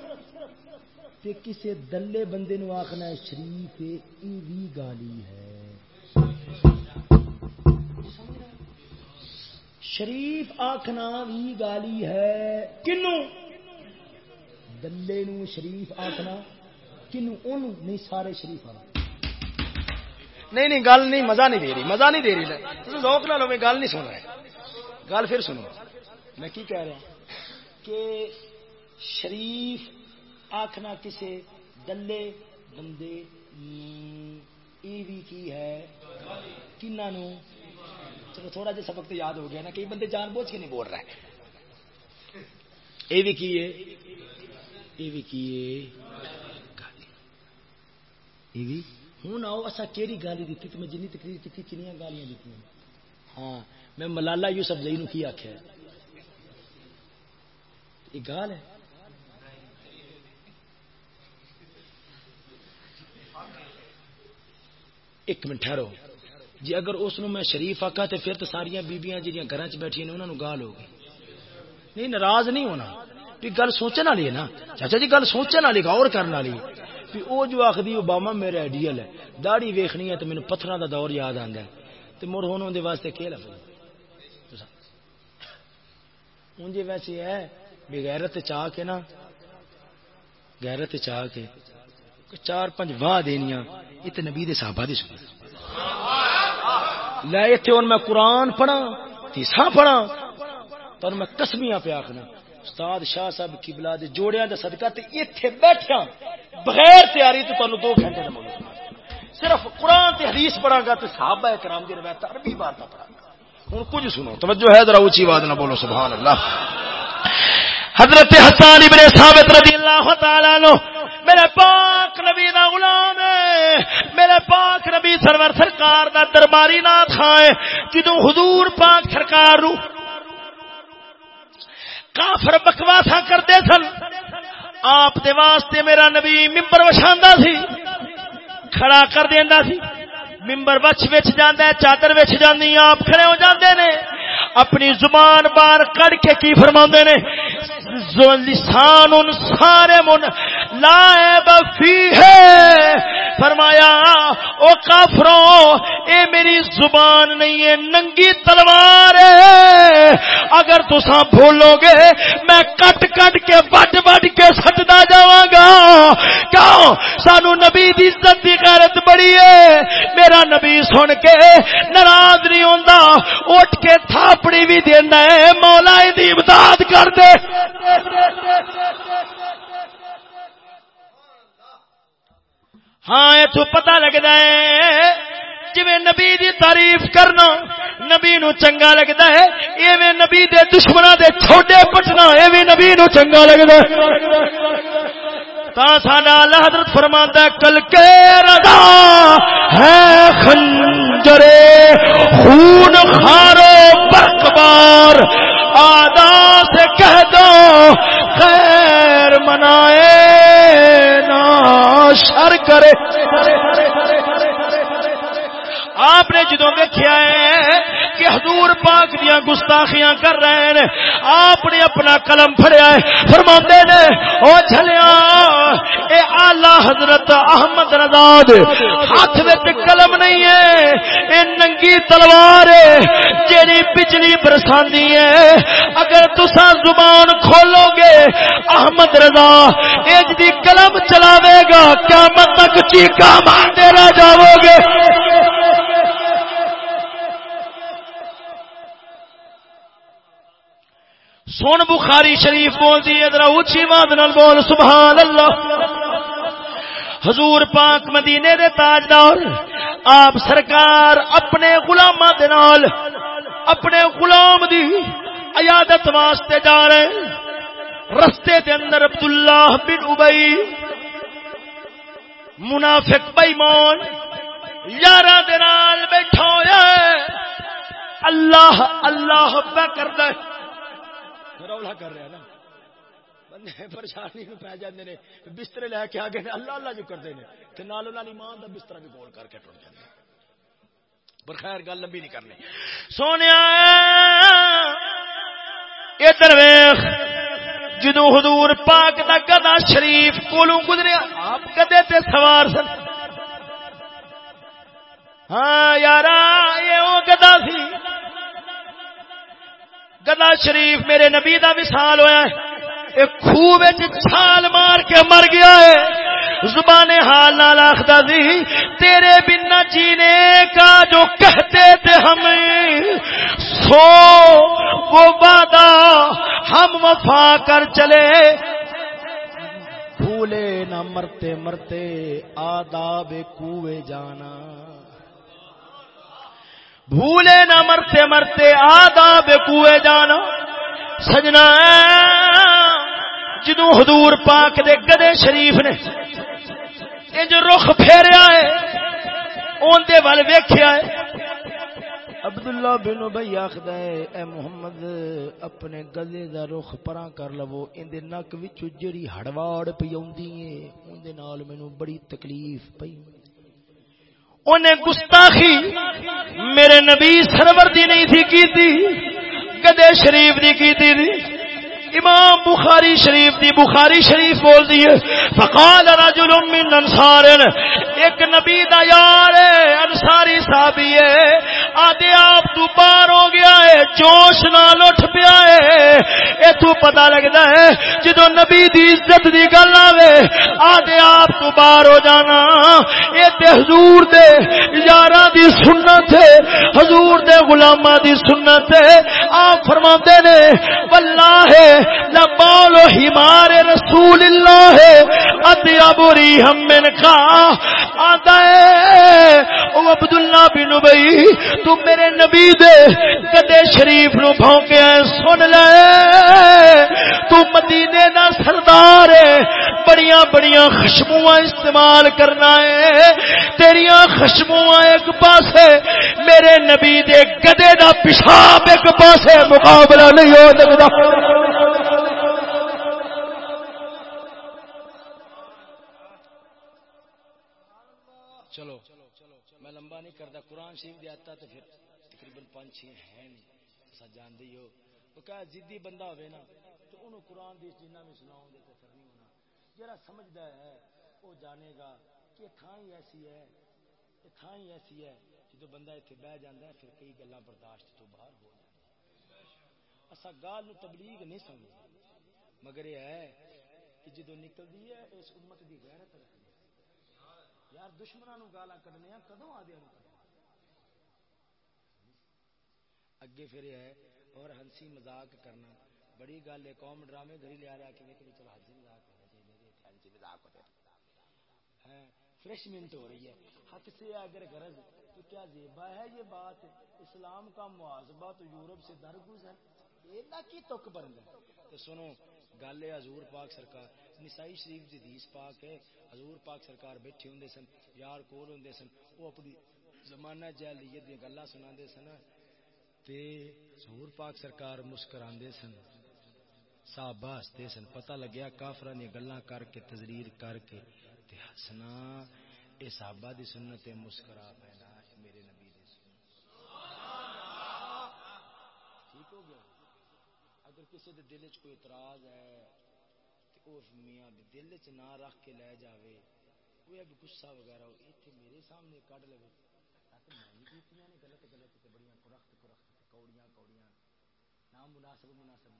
تے کسی دلے بندے نو آخنا شریف یہ بھی گالی ہے۔ شریف آخنا بھی گالی ہے۔ کنو دلے نو شریف آخنا کنو نہیں، سارے شریف آنا نہیں نہیں، گل نہیں، مزہ نہیں دے رہی، مزہ نہیں دے رہی۔ روک نہ لو میں گل نہیں سن رہے گل پھر سنو۔ میں کی کہہ رہا کہ شریف آخنا کسی دلے بندے ای بھی کی ہے؟ کنا نو چلو تھوڑا جا سبق تو یاد ہو گیا نا کئی بندے جان بوجھ کے نہیں بول رہے۔ اے بھی کی ہے؟ اے بھی کی ہے؟ یہ بھی؟ ہوں آؤ اصا کہڑی گالی دیتی تو میں جن تقریر کی کنیا گالیاں دیتی ہاں میں ملالا یوسف جئی نو کی آخیا یہ گال ہے؟ ایک منٹ ٹھہرو۔ جی اگر اس میں شریف آکا تو پھر تو ساریا بیبیاں جہاں گھر چ بیٹھی نے انہوں گال ہوگی نہیں، ناراض نہیں ہونا۔ گل سوچنے والی ہے نا۔ چاچا جی گل سوچنے والی، غور کرنے والی۔ بھی او جو آخری اوباما میرا آئیڈیل ہے۔ داڑی ویخنی ہے تو میرے پتھر دا دور یاد آتا ہے۔ تو مڑ ہوں اندر واسطے کیا لفظ۔ انجے ویسے ہے بھی غیرت چاہ کے نا، غیرت چاہ کے چار پنج واہ دنیا یہ تو نبی صحابہ دی سن لے اتنے ہوں میں قرآن پڑھا تیسا پڑھا تو میں کسمیاں پہ آخنا استاد شاہ صاحب قبلہ دے جوڑیاں دے صدقہ تے ایتھے بیٹھا بغیر تیاری تو تانوں دو گھنٹے دے موجود صرف قرآن تے حدیث پڑھا گا تے صحابہ کرام دی روایت عربی بارتا پڑھا گا۔ ہن کچھ سنو، توجہ ہے ذرا اونچی آواز نہ بولو، سبحان اللہ۔ حضرت حسان ابن ثابت رضی اللہ تعالی عنہ، میرے پاک نبی دا غلام ہے۔ میرے پاک نبی سرور سرکار دا درباری نات خان جدوں حضور پاک سرکار رو کافر بکواسا کرتے سن۔ آپ دے واسطے میرا نبی ممبر وچھاندا سی۔ کھڑا کر دیندا سی۔ ممبر وچ وچ جاندا ہے، چادر وچ جاندی آپ کھڑے ہو جاندے نے۔ اپنی زبان بار کڑ کے کی فرماندے نے؟ لسان ان سارے من لا بفی ہے۔ فرمایا، او کافروں، اے میری زبان نہیں ہے، ننگی تلوار ہے۔ اگر تسا بھولو گے، میں کٹ کٹ کے بٹ بٹ کے سٹدا جاواں گا۔ کیوں؟ سانو نبی دی عزت دی غیرت بڑی ہے۔ میرا نبی سن کے ناراض نہیں ہوندا، اٹھ کے تھا تھاپڑی بھی دینا ہے، مولا دی امداد کر دے۔ ہاں اتو پتا لگتا ہے جی نبی دی تعریف کرنا نبی نو چنگا لگتا ہے، ایویں نبی دے دشمنوں دے چھوٹے پٹنا ایویں نبی نو چنگا لگتا ہے۔ تا ساڈا اللہ حضرت فرماتا ہے، کل کے رضا ہے خنجرے، خون خارو برقبار آدا سے کہہ دو، خیر منائے نا شر کرے۔ آپ نے جدو دیکھا ہے کہ حضور پاک دیا گستاخیاں کر رہے ہیں، آپ نے اپنا قلم فریا ہے فرما نے، او چلیا اے آلہ حضرت احمد رضاد، ہاتھ میں قلم نہیں ہے، اے ننگی تلوار ہے، جیڑی بجلی برساندی ہے۔ اگر تسا زبان کھولو گے، احمد رضا، اے جدی قلم چلاوے گا، قیامت تک چیکا مارتے رہ جاؤ گے؟ سن بخاری شریف بول دی ادھر اچھی بات نال بول سبحان اللہ حضور پاک مدینے دے تاجدار، آپ سرکار اپنے غلام دے نال، اپنے غلام دی عیادت واسطے جا رہے رستے دے اندر عبداللہ بن ابئی، منافق بےمان یارہ دے نال بیٹھا ہوا اللہ اللہ پہ کردا ہے رولا کر رہے ہیں نا۔ بندے پریشانی میں پی جاتے ہیں بستر لے کے آگے اللہ اللہ جو کرتے ہیں۔ تو نال ایمان کا بستر بھی گول کر کے ٹوٹ جاتے ہیں۔ پر خیر، گل لمبی نہیں کرنی۔ سونے، ادھر ویخ جدو حضور پاک دا گدا شریف کولوں گزریا، آپ گدے تے سوار سن۔ ہاں یار یہ وہ گدا سی۔ گدا شریف میرے نبی دا مثال ہوا ہے۔ ایک خوب چھال مار کے مر گیا ہے۔ زبان حال نال آخدا دی، تیرے بنا جینے کا جو کہتے تھے ہم، سو وہ وعدہ ہم وفا کر چلے۔ بھولے نہ مرتے مرتے آداب کوے جانا۔ بھولے نہ مرتے مرتے آدھا بے کوئے جانا۔ سجنا جدو حضور پاک دے گدے شریف نے یہ جو رخ پھیریا ہے اندر ول ویخیا ہے۔ عبداللہ بن بھائی آخد ہے، اے محمد، اپنے گدے دا رخ پرا کر لو اندر نک جڑی ہڑواڑ پی آدھی مینو بڑی تکلیف پی انہیں گستاخی میرے نبی سرور دی نہیں تھی کی تھی شریف دی کی تھی امام بخاری شریف دی بخاری شریف بول دی فقال رجل من انصار ایک نبی دا یار ہے، انصاری صحابی ہے۔ آدھے آپ تو بار ہو گیا ہے، جوش نال اٹھ پیا ہے۔ اے تو پتہ لگدا ہے جدو نبی دی عزت دی گل آوے، آدھے آپ تو بار ہو جانا۔ اے تے حضور دے یاراں دی سنت ہے، حضور دے غلاماں دی سنت ہے۔ آ فرما نے، واللہ ہے لبال حمار رسول اللہ اطیب ریحم من کا آتا ہے۔ او عبداللہ بن ابی، تو میرے نبی دے کدے شریف نو بھونکیا سن لے۔ تو مدینے دا سردار ہے۔ بڑیاں بڑیاں خشبواں استعمال کرنا ہے۔ تیریاں خشبواں ایک پاسے۔ میرے نبی دے گدے دا پیشاب ایک پاسے۔ مقابلہ نہیں ہو سکتا۔ میں نہیں کرتا، قرآن شریف دے آتا تو پھر تقریباً پانچ چھ ہیں نہیں۔ ایسا جان دی ہو۔ وہ کہا، جدی بندہ ہوئے نا، تو انہوں قرآن دی جنہ میں سناؤں دے تو پھر نہیں ہونا۔ جرا سمجھدا ہے، وہ جانے گا کہ تھان ہی ایسی ہے، یہ تھان ہی ایسی ہے۔ جدو بندہ اتنے بہ جانا ہے، پھر کئی گلا برداشت تو باہر ہو جائے اصا گال تبلیغ نہیں سمجھ مگر یہ ہے کہ جدو نکلتی ہے، اس امت کی غیرت رکھنی یار دشمنوں گالا کڈنے کدو آدھے اگے پھر یہ ہے، اور ہنسی مزاق کرنا۔ بڑی گل ہے، قوم ڈرامے گھر لیا رہا کہ چلو ہنسی مزاق ہونا چاہیے ہنسی مزاق ہوتے فریش منٹ ہو رہی ہے۔ حق سے اگر غرض، تو کیا زیبا ہے یہ بات؟ اسلام کا معاذبہ تو یورپ سے درگز ہے۔ کی تک بن گیا تو سنو، گل ہے حضور پاک سرکار نسائی شریف دی حدیث پاک ہے، حضور پاک سرکار بیٹھے ہوندے سن، یار کول ہوندے سن، وہ اپنی زمانہ جاہلیت دی گلاں سناندے سن۔ تے حضور پاک سرکار مسکراندے سن صحابہ ہستے سن، پتہ لگیا کافراں دی گلاں کر کے تذریر کر کے۔ تے ہسنا، اے صحابہ دی سنت مسکرا پینا میرے نبی دی سنت۔ ٹھیک ہو گیا۔ اگر کسی دے دل چ کوئی اعتراض ہے اس میاں دل چ نہ رکھ کے لے جاوے۔ کوئی بھی غصہ وغیرہ ایتھے میرے سامنے کڈ لے تاکہ میں نہیں کیتیاں نے غلط غلط تے بڑیاں کوڑیاں کوڑیاں۔ نہ مناسب مناسب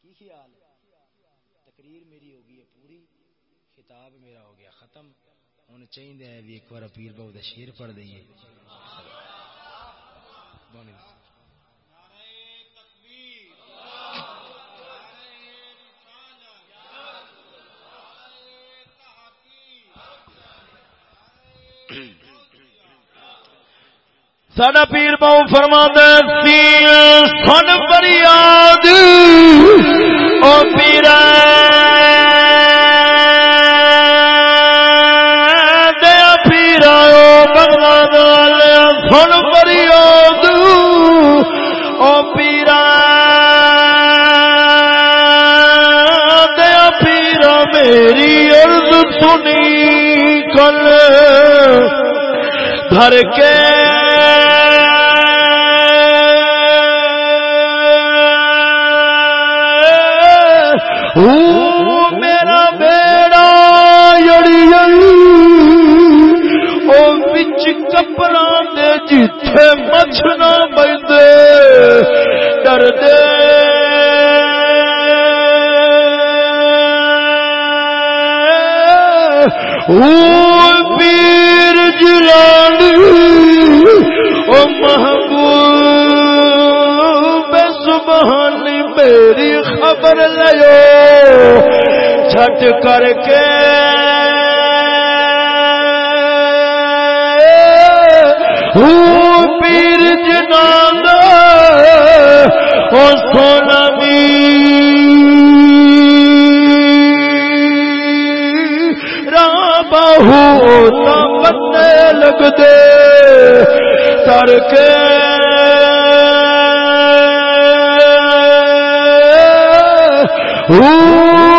کی خیال؟ ہے تقریر میری ہو گئی ہے پوری خطاب میرا ہو گیا ختم۔ ہوں چاہیے بھی ایک بار پیر بہو کا شیر پڑھ دئیے۔ ساڈا پیر بہو فرما سن فریاد او پیرا۔ دیا پیرا بنگلہ دال سن فریاد او پیرا۔ دیا پیرا، میری عرض سنی کل۔ گھر کے میرا بیڑا جڑی او بچ کپڑا دے جتھے مچھنا بندے ڈر دے۔ پیر جلانی او محبوب خبر لو چھٹ کر کے۔ پیر جنان، او سونا بھی بہو بندے لگ دے۔ کر کے ہوں۔